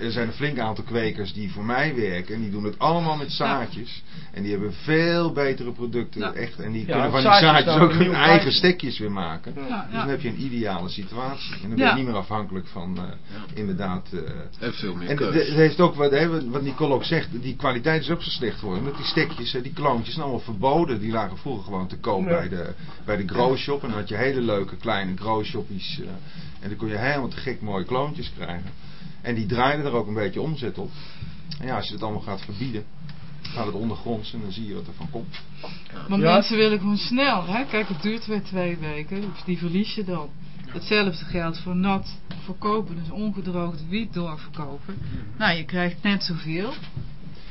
er zijn een flink aantal kwekers die voor mij werken. En die doen het allemaal met zaadjes. En die hebben veel betere producten. Ja. Echt, en die Ja, kunnen van die zaadjes ook hun eigen stekjes weer maken. Ja. Ja, Dus ja. dan heb je een ideale situatie. En dan ben Ja. je niet meer afhankelijk van, eh, inderdaad... eh, En veel meer en keus. het heeft ook wat, hè, wat Nicole ook zegt, die kwaliteit is ook zo slecht geworden. Dat die stekjes, hè, die kloontjes zijn allemaal verboden. Die lagen vroeger gewoon te koop Ja. bij de, bij de grow shop. En dan had je hele leuke kleine grow shoppies. eh, en dan kon je helemaal te gek mooie kloontjes krijgen. En die draaiden er ook een beetje omzet op. En ja, als je het allemaal gaat verbieden, gaat het ondergronds en dan zie je wat er van komt. Maar Ja. mensen willen gewoon snel. Hè? Kijk, het duurt weer twee weken. Dus die verlies je dan. Hetzelfde geldt voor nat verkopen. Dus ongedroogd wiet doorverkopen. Nou, je krijgt net zoveel.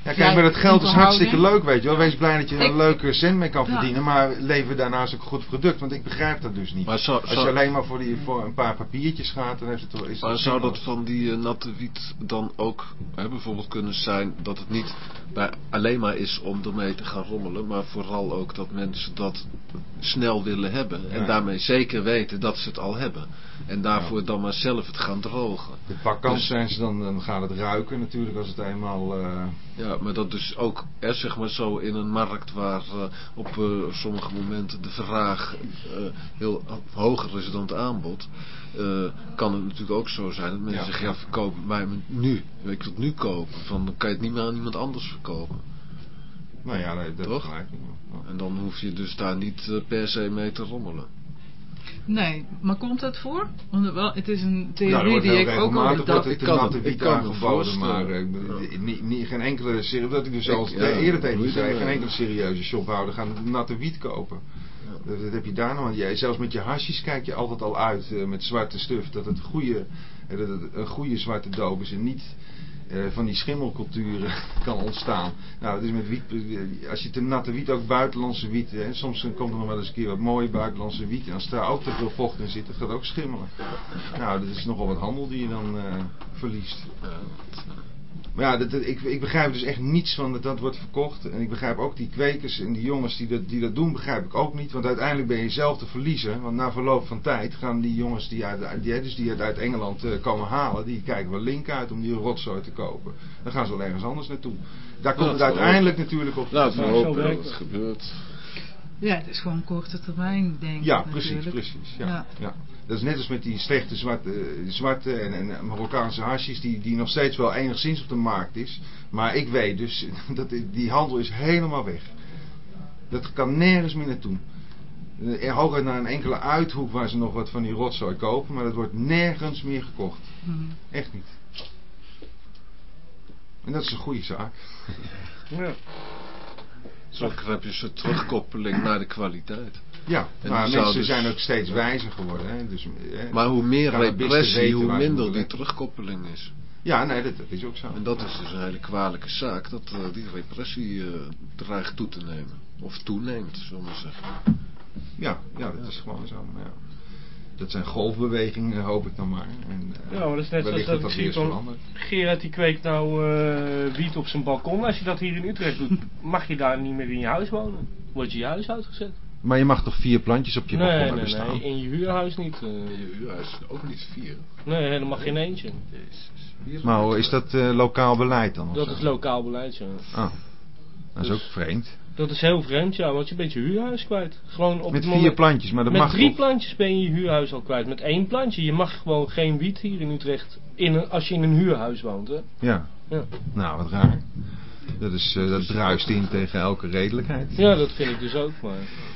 Ja, kijk, maar dat geld is hartstikke leuk, weet je wel. Wees blij dat je er een leuke cent mee kan verdienen, maar lever daarnaast ook een goed product. Want ik begrijp dat dus niet. Maar Als je alleen maar voor, die, voor een paar papiertjes gaat, dan heeft het, wel- is maar zou dat van die eh, natte wiet dan ook hè, bijvoorbeeld kunnen zijn dat het niet bij, alleen maar is om ermee te gaan rommelen, maar vooral ook dat mensen dat snel willen hebben. En Ja. daarmee zeker weten dat ze het al hebben. En daarvoor dan maar zelf het gaan drogen. De pak kans Dus- zijn ze dan, dan gaat het ruiken natuurlijk als het eenmaal... eh, Ja, maar dat dus ook, hè, zeg maar zo in een markt waar eh, op eh, sommige momenten de vraag eh, heel hoger is dan het aanbod, kan het natuurlijk ook zo zijn dat mensen Ja. zeggen, ja verkoop mij nu, ik wil het nu kopen, van, dan kan je het niet meer aan iemand anders verkopen. nou ja, dat, dat Toch? gelijk. Ja. En dan hoef je dus daar niet per se mee te rommelen. Nee, maar komt dat voor? Want wel, het is een Nou, theorie wordt die ik ook al het Ik kan het- ik kan maar eh, ik niet, niet, geen enkele serie, dat ik dus eh, ja, eerder tegen je zei, geen eh, enkele serieuze shophouder gaat natte wiet kopen. Dat, dat heb je daar nog, want jij, zelfs met je hasjes kijk je altijd al uit eh, met zwarte stuf, dat het goede, eh, dat het een goede zwarte doop is en niet eh, van die schimmelculturen [LAUGHS] kan ontstaan. Nou, is met wiet, eh, als je te natte wiet, ook buitenlandse wiet, hè, soms komt er nog wel eens een keer wat mooie buitenlandse wiet en als daar ook te veel vocht in zit, dat gaat ook schimmelen. Nou, dat is nogal wat handel die je dan eh, verliest. Maar ja, dat, ik, ik begrijp dus echt niets van dat dat wordt verkocht. En ik begrijp ook die kwekers en die jongens die dat, die dat doen, begrijp ik ook niet. Want uiteindelijk ben je zelf te verliezen. Want na verloop van tijd gaan die jongens die uit, die, dus die het uit Engeland eh, komen halen, die kijken wel link uit om die rotzooi te kopen. Dan gaan ze wel ergens anders naartoe. Daar komt het uiteindelijk natuurlijk op. Laten we hopen dat het. gebeurt. Ja, het is gewoon korte termijn, denk Ja, ik precies, natuurlijk. precies. Ja, Ja. ja. Dat is net als met die slechte zwarte, eh, zwarte en, en Marokkaanse hasjes die, die nog steeds wel enigszins op de markt is. Maar ik weet dus [LAUGHS] dat die, die handel is helemaal weg. Dat kan nergens meer naartoe. Eh, Hooguit naar een enkele uithoek waar ze nog wat van die rotzooi kopen, maar dat wordt nergens meer gekocht. Mhm. Echt niet. En dat is een goede zaak. Ja. Zo heb je zo'n terugkoppeling naar de kwaliteit. Ja, En maar mensen dus- zijn ook steeds wijzer geworden. Hè? Dus, hè, Maar hoe meer repressie, hoe minder die terugkoppeling is. Ja, nee, dat, is ook zo. En dat is dus een hele kwalijke zaak, dat eh, die repressie eh, dreigt toe te nemen. Of toeneemt, zullen we zeggen. Ja, ja, dat is gewoon zo. Ja. Dat zijn golfbewegingen, hoop ik dan maar. En, eh, Ja, maar dat is net zoals wellicht dat ik dat zie. Gerard die kweekt nou eh, wiet op zijn balkon. Als je dat hier in Utrecht doet, [LAUGHS] mag je daar niet meer in je huis wonen. Word je je huis uitgezet. Maar je mag toch vier plantjes op je balkon nee, hebben nee, staan? nee, in je huurhuis niet. eh. In je huurhuis ook niet vier. nee, helemaal geen eentje. Maar hoe is dat eh, lokaal beleid dan? of Dat zo? is lokaal beleid, ja. Oh, dat is ook vreemd. Dat is heel vreemd, ja, want je bent je huurhuis kwijt. Gewoon op Met het vier moment- plantjes, maar dat Met mag drie toch? plantjes ben je je huurhuis al kwijt. Met één plantje. Je mag gewoon geen wiet hier in Utrecht in een, als je in een huurhuis woont, hè. Ja. Ja. Nou, wat raar. Dat, is, eh, dat druist in tegen elke redelijkheid. Ja, dat vind ik dus ook, maar...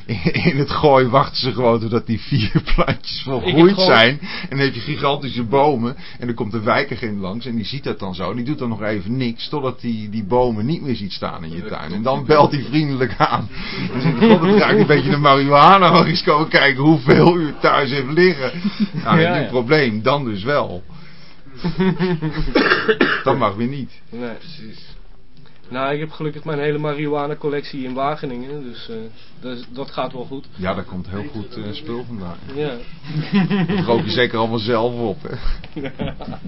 [LAUGHS] In het gooi wachten ze gewoon totdat die vier [LAUGHS] plantjes volgroeid gewoon- zijn. En dan heb je gigantische bomen. En dan komt de wijkagent langs en die ziet dat dan zo. En die doet dan nog even niks. Totdat die, die bomen niet meer ziet staan in je tuin. En dan belt hij vriendelijk aan. En zegt hij, god, ruikt een beetje naar marihuana. Mag eens komen kijken hoeveel u thuis heeft liggen. Nou, Ja, een ja. probleem. Dan dus wel. [LAUGHS] dat mag weer niet. Nee, precies. Nou, ik heb gelukkig mijn hele marihuana collectie in Wageningen, dus eh, dat, dat gaat wel goed. Ja, daar komt heel goed eh, spul vandaan. Ja. [LAUGHS] Dat rook je zeker allemaal zelf op. Hè? [LAUGHS]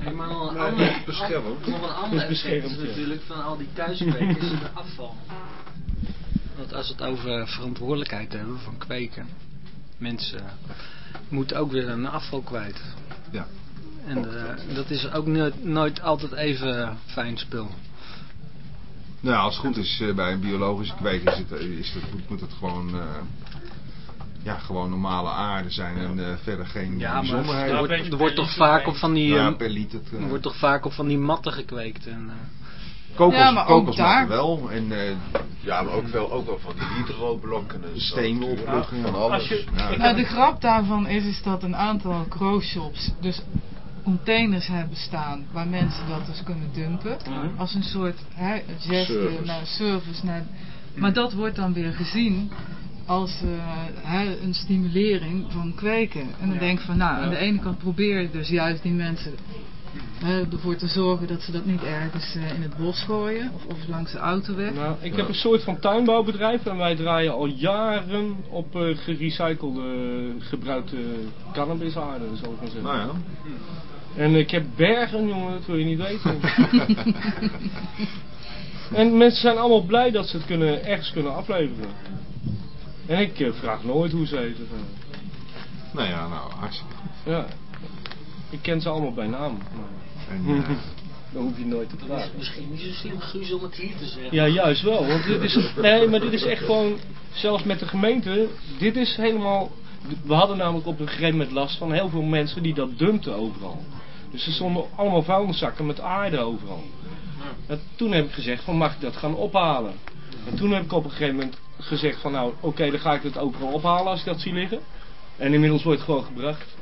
Nee, maar nog een ander, beschermd. nog een ander Het is effect natuurlijk van al die thuiskwekers is de afval. Want als we het over verantwoordelijkheid hebben van kweken, mensen moeten ook weer een afval kwijt. Ja. En eh, dat is ook nooit, nooit altijd even fijn spul. Nou, als het goed is eh, bij een biologische kweek is het, eh, is het, moet, moet het gewoon, eh, ja, gewoon normale aarde zijn en eh, verder geen Ja, maar bijzonderheden. er wordt, er wordt toch vaak op van die, Ja, eh, per liter. het, eh, er wordt toch vaak op van die matten gekweekt. En, eh, kokos, Ja, maar ook kokosmatten daar- wel. En eh Ja, maar ook wel, ook wel van die hydroblokken en steenoplugging en Van alles. je- Ja. Nou, de grap daarvan is, is dat een aantal growshops dus containers hebben staan waar mensen dat dus kunnen dumpen. Mhm. Als een soort hè, geste Service. naar service. Naar, maar dat wordt dan weer gezien als eh, hè, een stimulering van kweken. En dan denk ik van, nou, aan de ene kant probeer je dus juist die mensen hè, ervoor te zorgen dat ze dat niet ergens eh, in het bos gooien of, of langs de autoweg. Nou, ik heb een soort van tuinbouwbedrijf en wij draaien al jaren op eh, gerecyclede, gebruikte cannabisaarden, zal ik maar zeggen. Nou ja. En ik heb bergen, jongen, dat wil je niet weten. [LAUGHS] en mensen zijn allemaal blij dat ze het kunnen, ergens kunnen afleveren. En ik eh, vraag nooit hoe ze heten. Nou ja, nou, hartstikke goed. Ja. Ik ken ze allemaal bij naam. Maar En, [LAUGHS] eh, dan hoef je nooit te dat vragen. is misschien niet zo slim Guus om het hier te zeggen. Ja, juist wel. Want dit is, nee, maar dit is echt gewoon, zelfs met de gemeente, dit is helemaal... We hadden namelijk op een gegeven moment last van heel veel mensen die dat dumpten overal. Dus er stonden allemaal vuilniszakken met aarde overal. En toen heb ik gezegd van mag ik dat gaan ophalen. En toen heb ik op een gegeven moment gezegd van nou oké dan ga ik het overal ophalen als ik dat zie liggen. En inmiddels wordt het gewoon gebracht.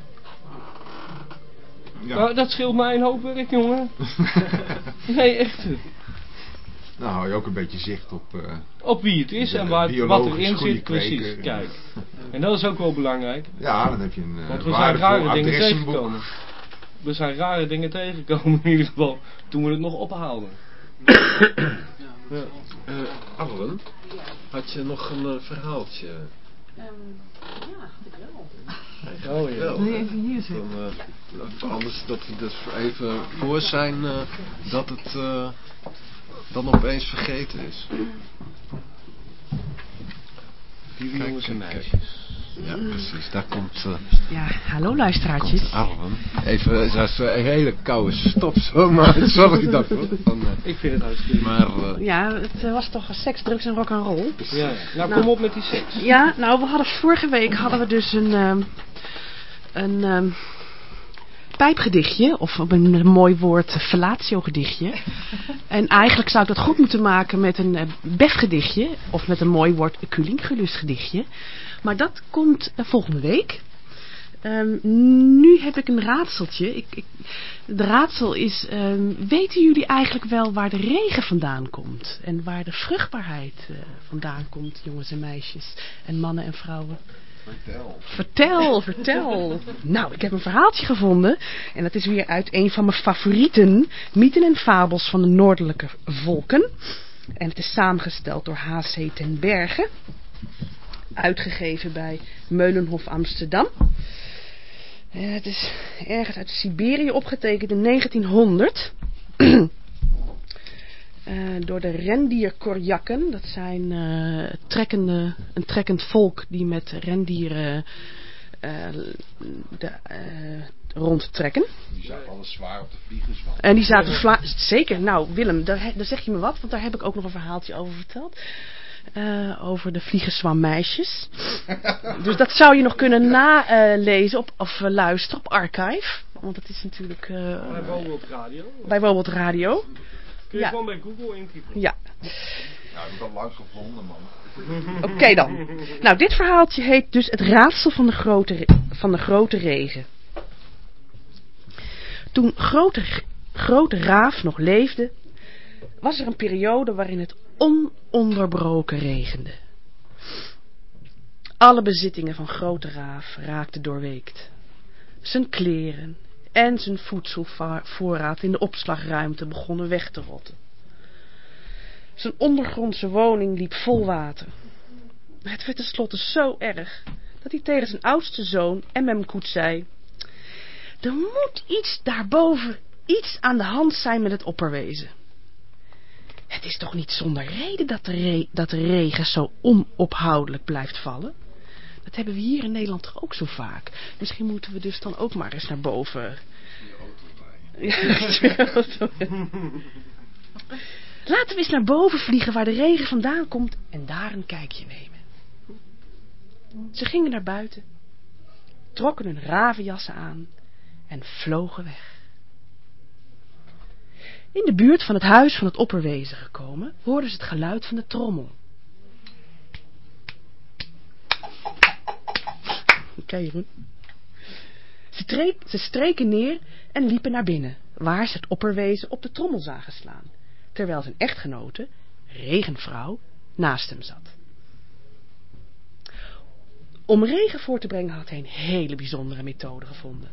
ja. Nou, dat scheelt mij een hoop werk jongen. [LAUGHS] nee echt. Nou hou je ook een beetje zicht op... eh, Op wie het is en waar, wat biologisch erin zit, precies. Kijk. [LAUGHS] En dat is ook wel belangrijk. ja, dan heb je een eh, Want we zijn rare dingen tegengekomen. We zijn rare dingen tegengekomen in ieder geval. Toen we het nog ophaalden. Ja. Eh, Arlen, had je nog een eh, verhaaltje? ja, ik wel. Oh ja. Wel, Wil je hè? even hier zitten? Dan, eh, anders dat we dus even voor zijn eh, dat het eh, dan opeens vergeten is. Lieve Kijk, jongens en meisjes. Ja, precies. Daar komt, eh Ja, hallo luisteraartjes. Arlen. Even, dat is een hele koude stop [LAUGHS] zo, maar sorry daarvoor. Van, eh, Ik vind het hartstikke maar eh, Ja, het eh, was toch seks, drugs en rock'n'roll? Ja. Nou, Nou. kom op met die seks. Ja, nou, we hadden vorige week hadden we dus een, ehm, een ehm, pijpgedichtje, of op een mooi woord, fellatio-gedichtje. [LAUGHS] En eigenlijk zou ik dat goed moeten maken met een eh, befgedichtje, of met een mooi woord, culinculus gedichtje. Maar dat komt eh, volgende week. Ehm, nu heb ik een raadseltje. Ik, ik, de raadsel is, ehm, weten jullie eigenlijk wel waar de regen vandaan komt? En waar de vruchtbaarheid eh, vandaan komt, jongens en meisjes? En mannen en vrouwen? Vertel. Vertel, [LAUGHS] vertel. Nou, ik heb een verhaaltje gevonden. En dat is weer uit een van mijn favorieten. Mythen en fabels van de noordelijke volken. En het is samengesteld door H.C. ten Berge. Uitgegeven bij Meulenhof Amsterdam. Eh, het is ergens uit Siberië opgetekend in 1900. [CLEARS THROAT] Eh, door de rendierkorjakken. Dat zijn eh, trekkende, een trekkend volk die met rendieren de, rondtrekken. Die zaten alles zwaar op de vliegenswand. En die zaten Zeker. Nou, Willem, daar, daar zeg je me wat, want daar heb ik ook nog een verhaaltje over verteld. Eh, over de vliegenzwammeisjes. dus dat zou je nog kunnen nalezen op, of eh, luisteren op Archive. Want dat is natuurlijk eh, Bij Woonworld Radio. bij bijvoorbeeld radio. Kun je Ja. gewoon bij Google intypen. Ja. Nou, ik heb al lang gevonden, man. Oké dan. Nou, dit verhaaltje heet dus Het raadsel van de grote, re- van de grote regen. Toen grote, grote Raaf nog leefde, was er een periode waarin het ononderbroken regende. Alle bezittingen van grote Raaf raakten doorweekt. Zijn kleren en zijn voedselvoorraad in de opslagruimte begonnen weg te rotten. Zijn ondergrondse woning liep vol water. Het werd tenslotte zo erg dat hij tegen zijn oudste zoon Emmemkoet zei: Er moet iets daarboven, iets aan de hand zijn met het opperwezen. Het is toch niet zonder reden dat de, dat de regen zo onophoudelijk blijft vallen? Dat hebben we hier in Nederland toch ook zo vaak. Misschien moeten we dus dan ook maar eens naar boven. [LAUGHS] Laten we eens naar boven vliegen waar de regen vandaan komt en daar een kijkje nemen. Ze gingen naar buiten, trokken hun ravenjassen aan en vlogen weg. In de buurt van het huis van het opperwezen gekomen, hoorden ze het geluid van de trommel. Ze, ze streken neer en liepen naar binnen, waar ze het opperwezen op de trommel zagen slaan, terwijl zijn echtgenote, regenvrouw, naast hem zat. Om regen voor te brengen had hij een hele bijzondere methode gevonden.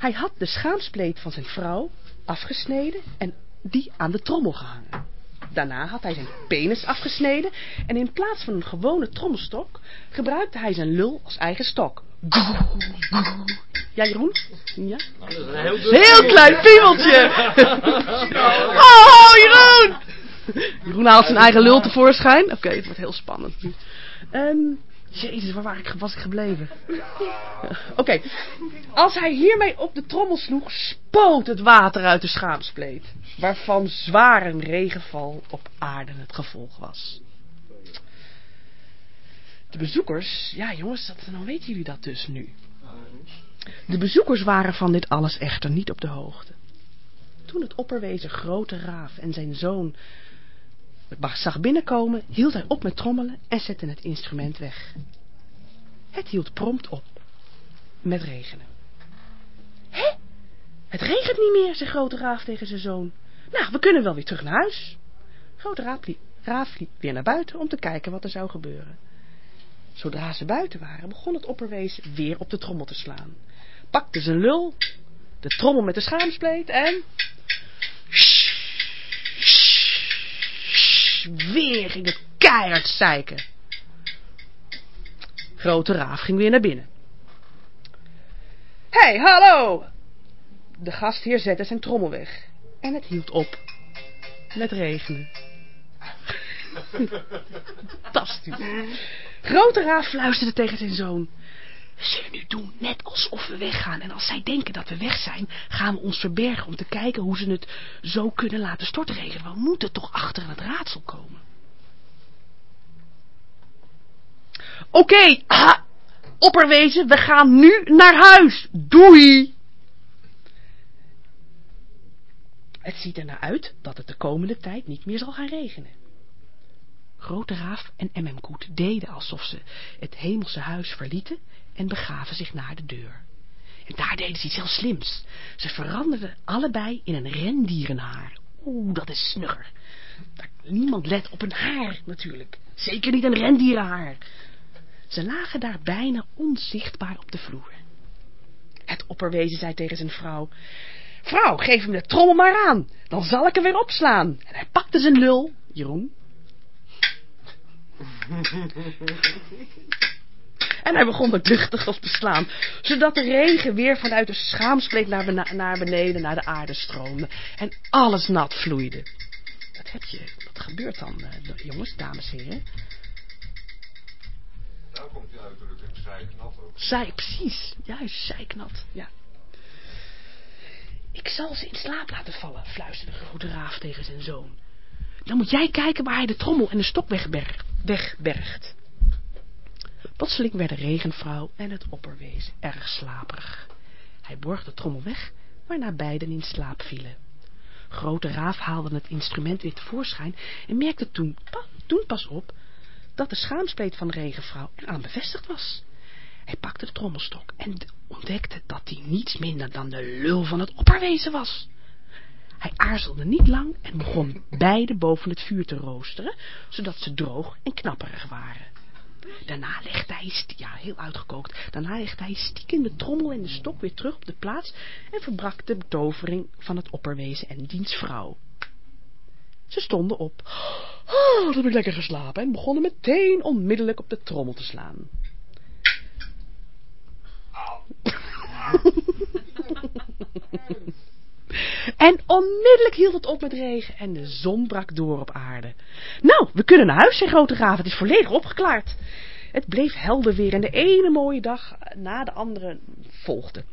Hij had de schaamspleet van zijn vrouw afgesneden en die aan de trommel gehangen. Daarna had hij zijn penis afgesneden en in plaats van een gewone trommelstok gebruikte hij zijn lul als eigen stok. Ja, Jeroen? Ja? Heel klein piemeltje! [LAUGHS] Oh, Jeroen! Jeroen haalt zijn eigen lul tevoorschijn. Oké, het wordt heel spannend nu. Ehm, jezus, waar was ik, gebleven? Oké, als hij hiermee op de trommel sloeg, spoot het water uit de schaamspleet. Waarvan zware regenval op aarde het gevolg was. De bezoekers, ja jongens, dat, dan weten jullie dat dus nu. De bezoekers waren van dit alles echter niet op de hoogte. Toen het opperwezen grote raaf en zijn zoon het zag binnenkomen, hield hij op met trommelen en zette het instrument weg. Het hield prompt op met regenen. Hé, het regent niet meer, zei grote raaf tegen zijn zoon. Nou, we kunnen wel weer terug naar huis. Grote raaf liep, raaf liep weer naar buiten om te kijken wat er zou gebeuren. Zodra ze buiten waren, begon het opperwezen weer op de trommel te slaan. Pakte zijn lul, de trommel met de schaamspleet en... Weer ging het keihard zeiken. Grote Raaf ging weer naar binnen. Hé, hey, hallo! De gastheer zette zijn trommel weg. En het hield op. Met regenen. [LAUGHS] Fantastisch. Grote Raaf fluisterde tegen zijn zoon. We zullen nu doen net alsof we weggaan. En als zij denken dat we weg zijn, gaan we ons verbergen om te kijken hoe ze het zo kunnen laten stortregenen. We moeten toch achter het raadsel komen. Oké, opperwezen, we gaan nu naar huis. Doei! Het ziet er naar uit dat het de komende tijd niet meer zal gaan regenen. Grote Raaf en Emmemkoet deden alsof ze het hemelse huis verlieten en begaven zich naar de deur. En daar deden ze iets heel slims. Ze veranderden allebei in een rendierenhaar. Oeh, dat is snugger. Niemand let op een haar natuurlijk. Zeker niet een rendierenhaar. Ze lagen daar bijna onzichtbaar op de vloer. Het opperwezen zei tegen zijn vrouw... Vrouw, geef hem de trommel maar aan, dan zal ik hem weer opslaan. En hij pakte zijn lul, Jeroen. [LAUGHS] En hij begon duchtig op te slaan, zodat de regen weer vanuit de schaamspleet naar, bena- naar beneden naar de aarde stroomde en alles nat vloeide. Wat heb je, wat gebeurt dan, eh, jongens, dames en heren? Nou komt die uitdrukking zijknat ook. Zij, precies, juist, zijknat, ja. Ik zal ze in slaap laten vallen, fluisterde de grote raaf tegen zijn zoon. Dan moet jij kijken waar hij de trommel en de stok wegbergt. wegbergt. Plotseling werden regenvrouw en het opperwezen erg slaperig. Hij borg de trommel weg, waarna beiden in slaap vielen. Grote raaf haalde het instrument weer tevoorschijn en merkte toen, toen pas op dat de schaamspleet van de regenvrouw eraan bevestigd was. Hij pakte de trommelstok en ontdekte dat die niets minder dan de lul van het opperwezen was. Hij aarzelde niet lang en begon beide boven het vuur te roosteren, zodat ze droog en knapperig waren. Daarna legde hij, ja heel uitgekookt, daarna legde hij stiekem de trommel en de stok weer terug op de plaats en verbrak de betovering van het opperwezen en diens vrouw. Ze stonden op. Oh, wat heb ik lekker geslapen en begonnen meteen onmiddellijk op de trommel te slaan. [LAUGHS] [LAUGHS] En onmiddellijk hield het op met regen en de zon brak door op aarde. Nou, we kunnen naar huis, zei Grote Raaf. Het is volledig opgeklaard. Het bleef helder weer en de ene mooie dag na de andere volgde.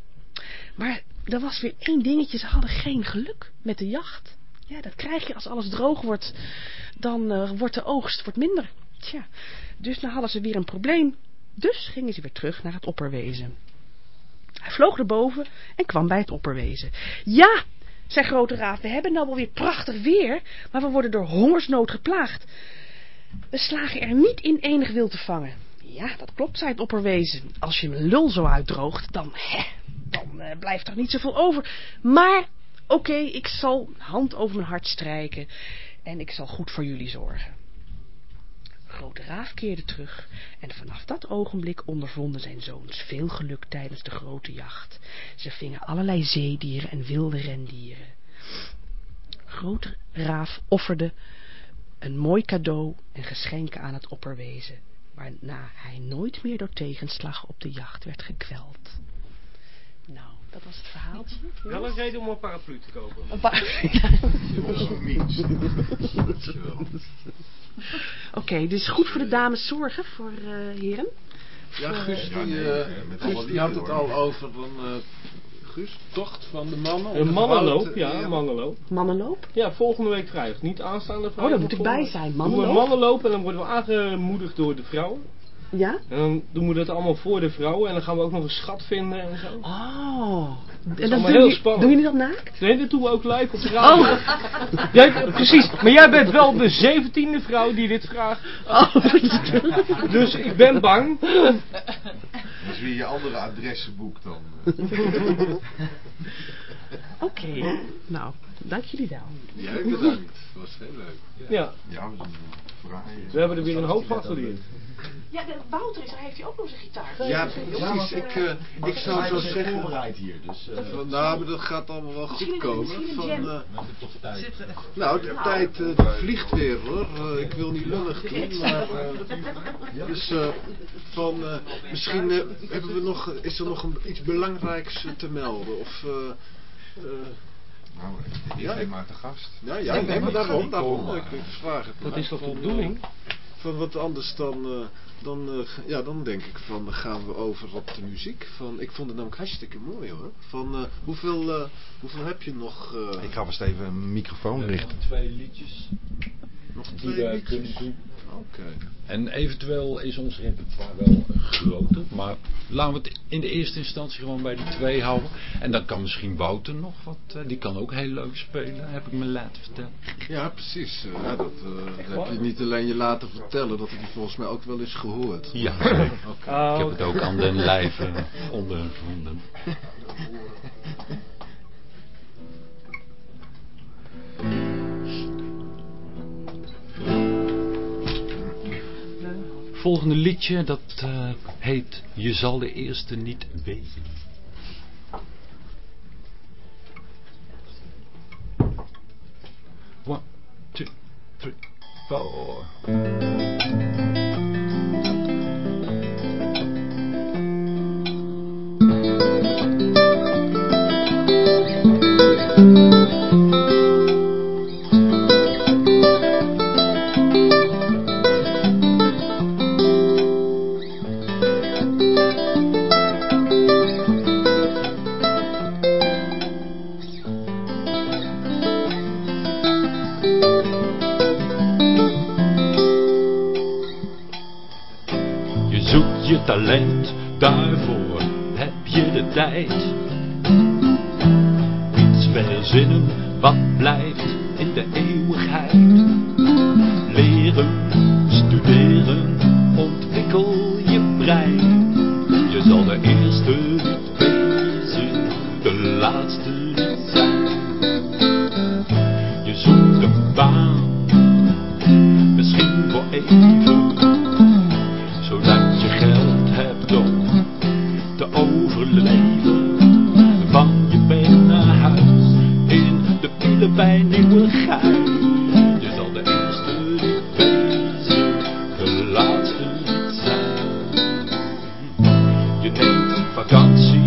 Maar er was weer één dingetje, ze hadden geen geluk met de jacht. Ja, dat krijg je als alles droog wordt. Dan eh, wordt de oogst wordt minder. Tja, dus dan hadden ze weer een probleem. Dus gingen ze weer terug naar het opperwezen. Hij vloog erboven en kwam bij het opperwezen. Ja, zei Grote Raaf, we hebben nou wel weer prachtig weer, maar we worden door hongersnood geplaagd. We slagen er niet in enig wild te vangen. Ja, dat klopt, zei het opperwezen. Als je mijn lul zo uitdroogt, dan, hè, dan eh, blijft er niet zoveel over. Maar, oké, ik zal hand over mijn hart strijken en ik zal goed voor jullie zorgen. Grote Raaf keerde terug en vanaf dat ogenblik ondervonden zijn zoons veel geluk tijdens de grote jacht. Ze vingen allerlei zeedieren en wilde rendieren. Grote Raaf offerde een mooi cadeau en geschenken aan het opperwezen, waarna hij nooit meer door tegenslag op de jacht werd gekweld. Nou, dat was het verhaaltje. Wel een reden om een paraplu te kopen. Een paar... [LAUGHS] Oké, dus goed voor de dames zorgen, voor eh, heren. Ja, Guus, eh, die, eh, Guus, die had het al over dan, eh, Guus, tocht van de mannen. Een mannenloop, ja, een mannenloop. Mannenloop? Ja, volgende week vrijdag. Niet aanstaande vrijdag. Oh, daar moet ik bij zijn. Doen we een Mannenloop? mannenloop en dan worden we aangemoedigd door de vrouwen. Ja? En dan doen we dat allemaal voor de vrouwen en dan gaan we ook nog een schat vinden en zo. Oh. Dat is En dan allemaal doe heel je, spannend. doe je niet dat naakt? Nee, dat doen we ook live op de radio. Oh. [LAUGHS] Jij, precies, maar jij bent wel de zeventiende vrouw die dit vraagt. Oh. Dus ik ben bang. Dus wie je andere adressen boekt dan. [LAUGHS] Oké. Nou, dank jullie wel. Jij bedankt. Dat was heel leuk. Ja. Ja, we zijn vrij. We hebben er weer een hoop van geleerd. Ja, de Wouter is er, heeft hij ook nog zijn gitaar. Ja, precies. Ik, eh, ik zou zo zeggen... voorbereid hier, dus... eh, Van, nou, maar dat gaat allemaal wel goed komen. misschien een Van, jam. eh, we hebben toch tijd. nou, de tijd eh, die vliegt weer hoor. Eh, ik wil niet lullig doen, maar... eh, dus eh, van, eh, misschien eh, hebben we nog, is er nog een, iets belangrijks eh, te melden. Of... eh, eh, Nou, ik Ja, ben ik- maar te gast. ja, ja, nee, maar daarom, daarom. Ik, ik vraag het Dat is toch de Van, bedoeling? Van wat anders dan, eh, dan, eh, ja, dan denk ik van, dan gaan we over op de muziek. Van, ik vond het namelijk hartstikke mooi hoor. Van, eh, hoeveel, eh, hoeveel heb je nog? eh, Ik ga vast even een microfoon richten. nog twee liedjes nog die twee we liedjes? kunnen doen. Oké. En eventueel is ons repertoire wel groter. Maar laten we het in de eerste instantie gewoon bij die twee houden. En dan kan misschien Wouter nog wat. eh, die kan ook heel leuk spelen, heb ik me laten vertellen. Ja, precies. Eh, ja, dat eh, heb je niet alleen je laten vertellen, dat heb je volgens mij ook wel eens gehoord. Ja, Oké. Ik heb het ook aan den lijve ondervonden. [LAUGHS] volgende liedje, dat eh, heet Je zal de eerste niet weten. One, two, three, four. talent, daarvoor heb je de tijd. Iets verzinnen wat blijft in de eeuwigheid. Leren, studeren, ontwikkel je brein. Je zal de eerste niet wezen, de laatste niet zijn. Je zoekt een baan, misschien voor eeuwig. mijn nieuwe gein. dus al de eerste die bezig, de laatste niet zijn. Je neemt vakantie.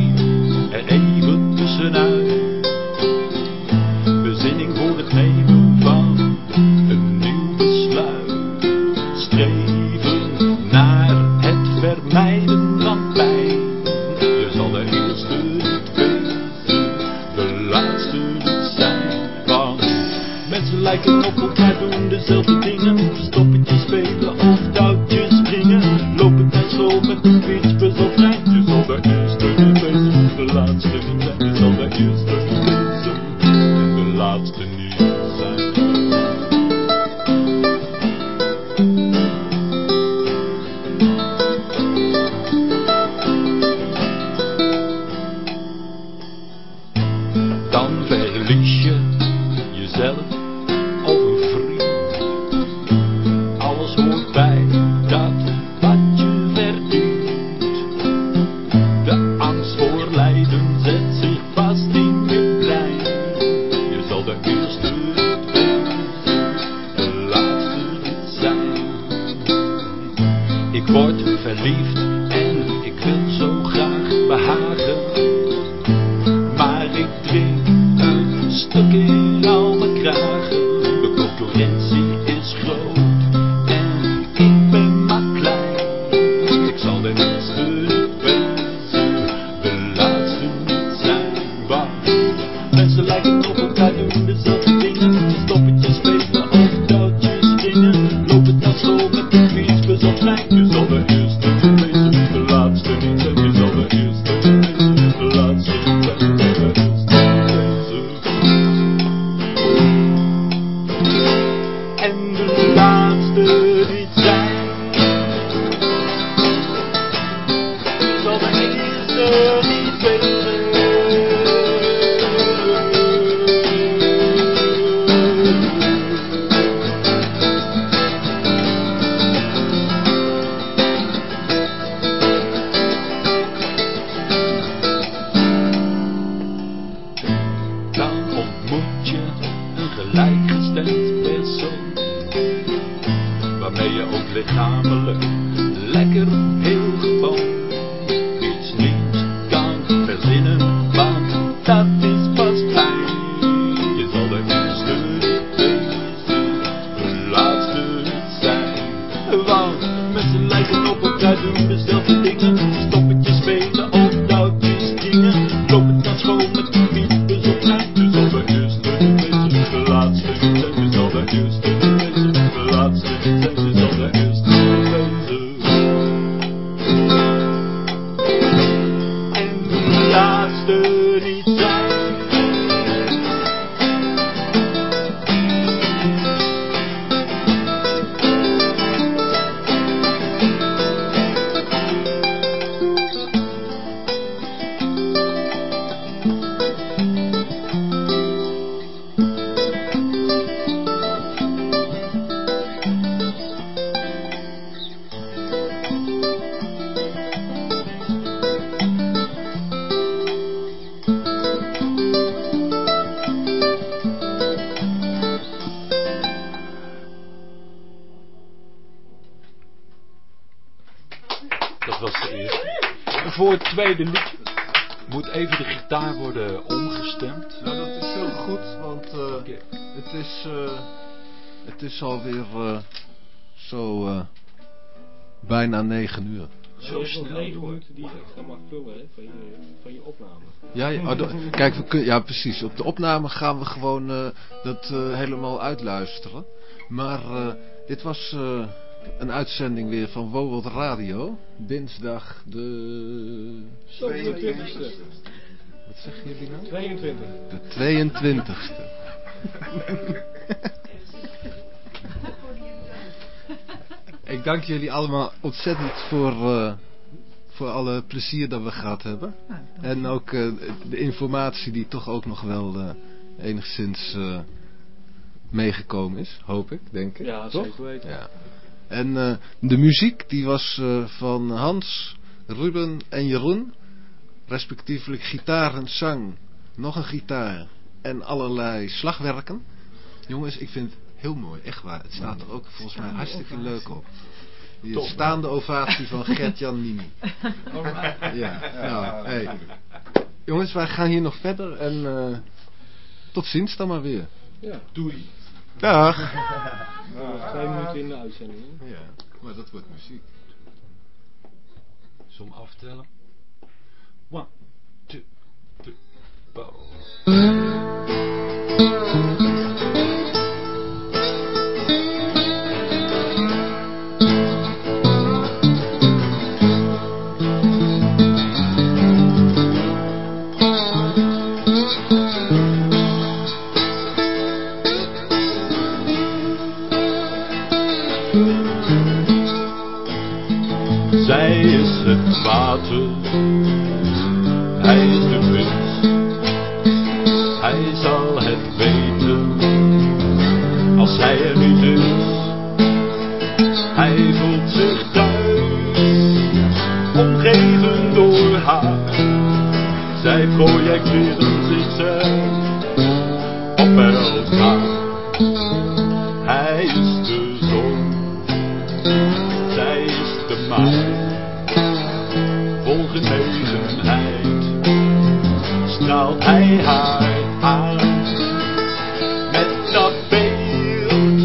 Moet even de gitaar worden omgestemd. Nou, dat is heel goed, want eh, het, is, eh, het is alweer eh, zo eh, bijna negen uur. Zo nog negen minuten die je extra mag vullen hè, van, je, van je opname. Ja, ja, oh, kijk, we kun, ja precies. Op de opname gaan we gewoon eh, dat helemaal uitluisteren. Maar eh, dit was eh, een uitzending weer van World Radio. Dinsdag de... 22e. Wat zeggen jullie nou? 22. De 22ste. Ik dank jullie allemaal ontzettend voor, eh, voor alle plezier dat we gehad hebben. En ook eh, de informatie die toch ook nog wel eh, enigszins eh, meegekomen is, hoop ik, denk ik. Ja, toch? zeker weten. Ja. En eh, de muziek die was eh, van Hans, Ruben en Jeroen. Respectievelijk gitaar en zang. Nog een gitaar. En allerlei slagwerken. Jongens, ik vind het heel mooi. Echt waar. Het staat er ook volgens mij hartstikke leuk op. Die Top. staande ovatie van Gert-Jan Nini. Ja, Ja, nou, hey. Jongens, wij gaan hier nog verder. En eh, tot ziens dan maar weer. Ja. Doei. Dag. Nou, twee minuten in de uitzending. Ja, maar dat wordt muziek. Som aftellen. One, two, three, four. Hij is de vis. Hij zal het weten, als hij er niet is. Hij voelt zich thuis, omgeven door haar. Zij projecteren hij haar aan. Met dat beeld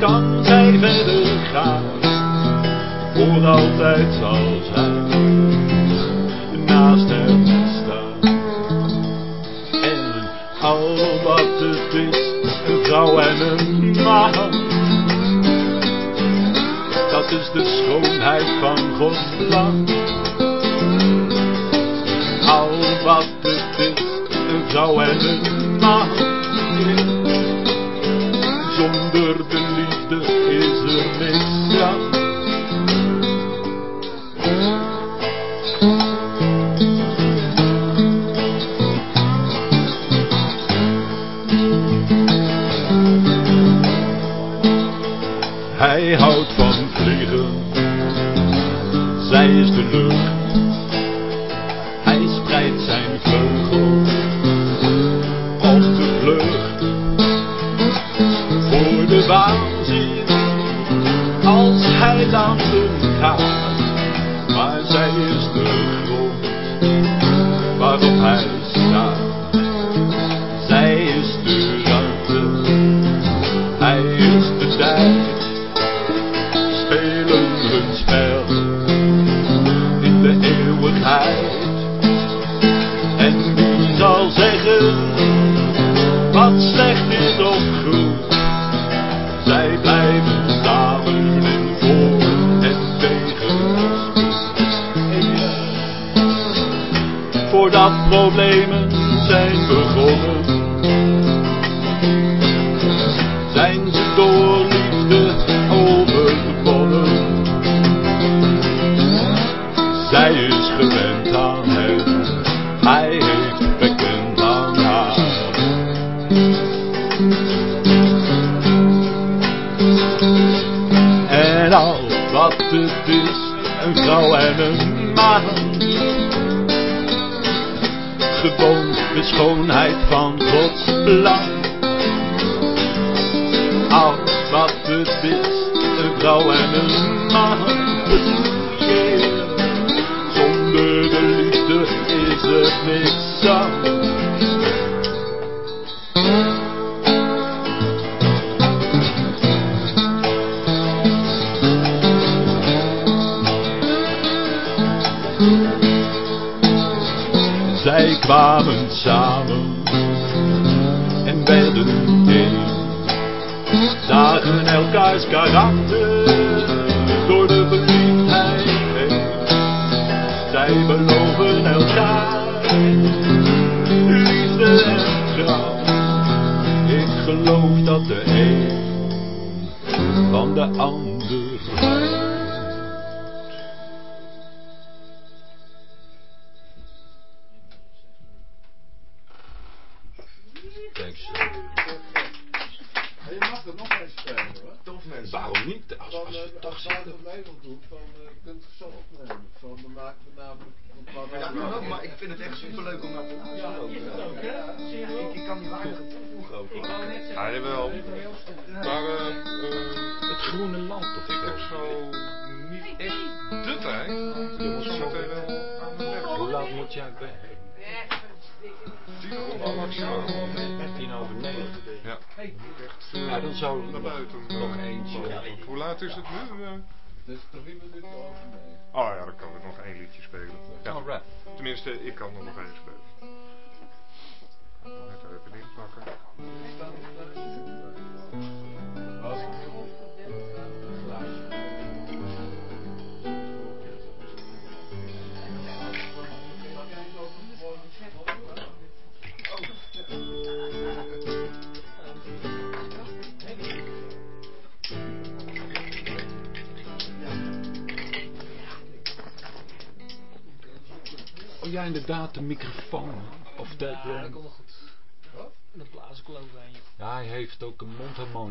kan zij verder gaan. Voor altijd zal zij naast hem staan. En al wat het is, een vrouw en een man. Dat is de schoonheid van Gods plan. Al wat het is, een vrouw en een man. Zonder de liefde is er niks. Problemen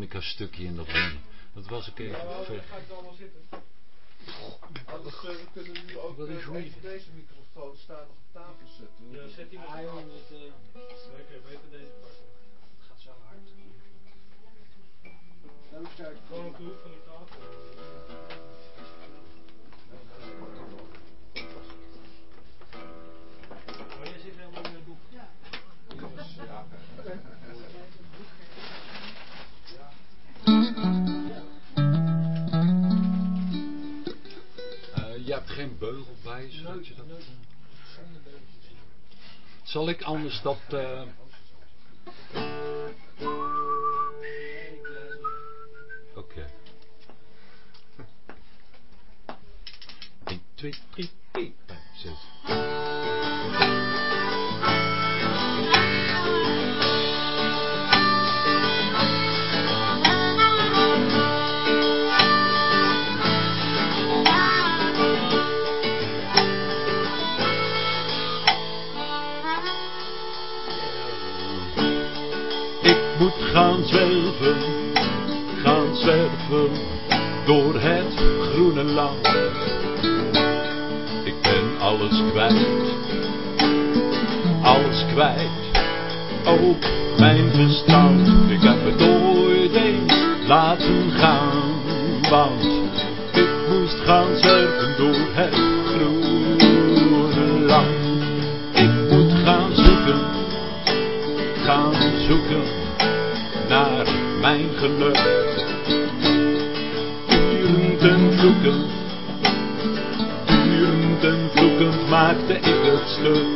harmonica stukje in dat nummer. Dat was een keer. ja, ver... ga ik allemaal zitten. Eh, kunnen nu ook eh, deze microfoon Staat nog op tafel zetten. Ja, zet die maar op. Lekker, beter deze pakken. Het gaat zo hard. Gewoon een hebt geen beugel bij, zodat je dat... Zal ik anders dat... Uh... Oké. Okay. 1, 2, 3... gaan zwerven, gaan zwerven door het groene land. Ik ben alles kwijt, alles kwijt, ook mijn verstand. Ik heb het ooit eens laten gaan, want ik moest gaan zwerven door het mijn geluk. Durend en vloekend, durend en vloekend maakte ik het stuk.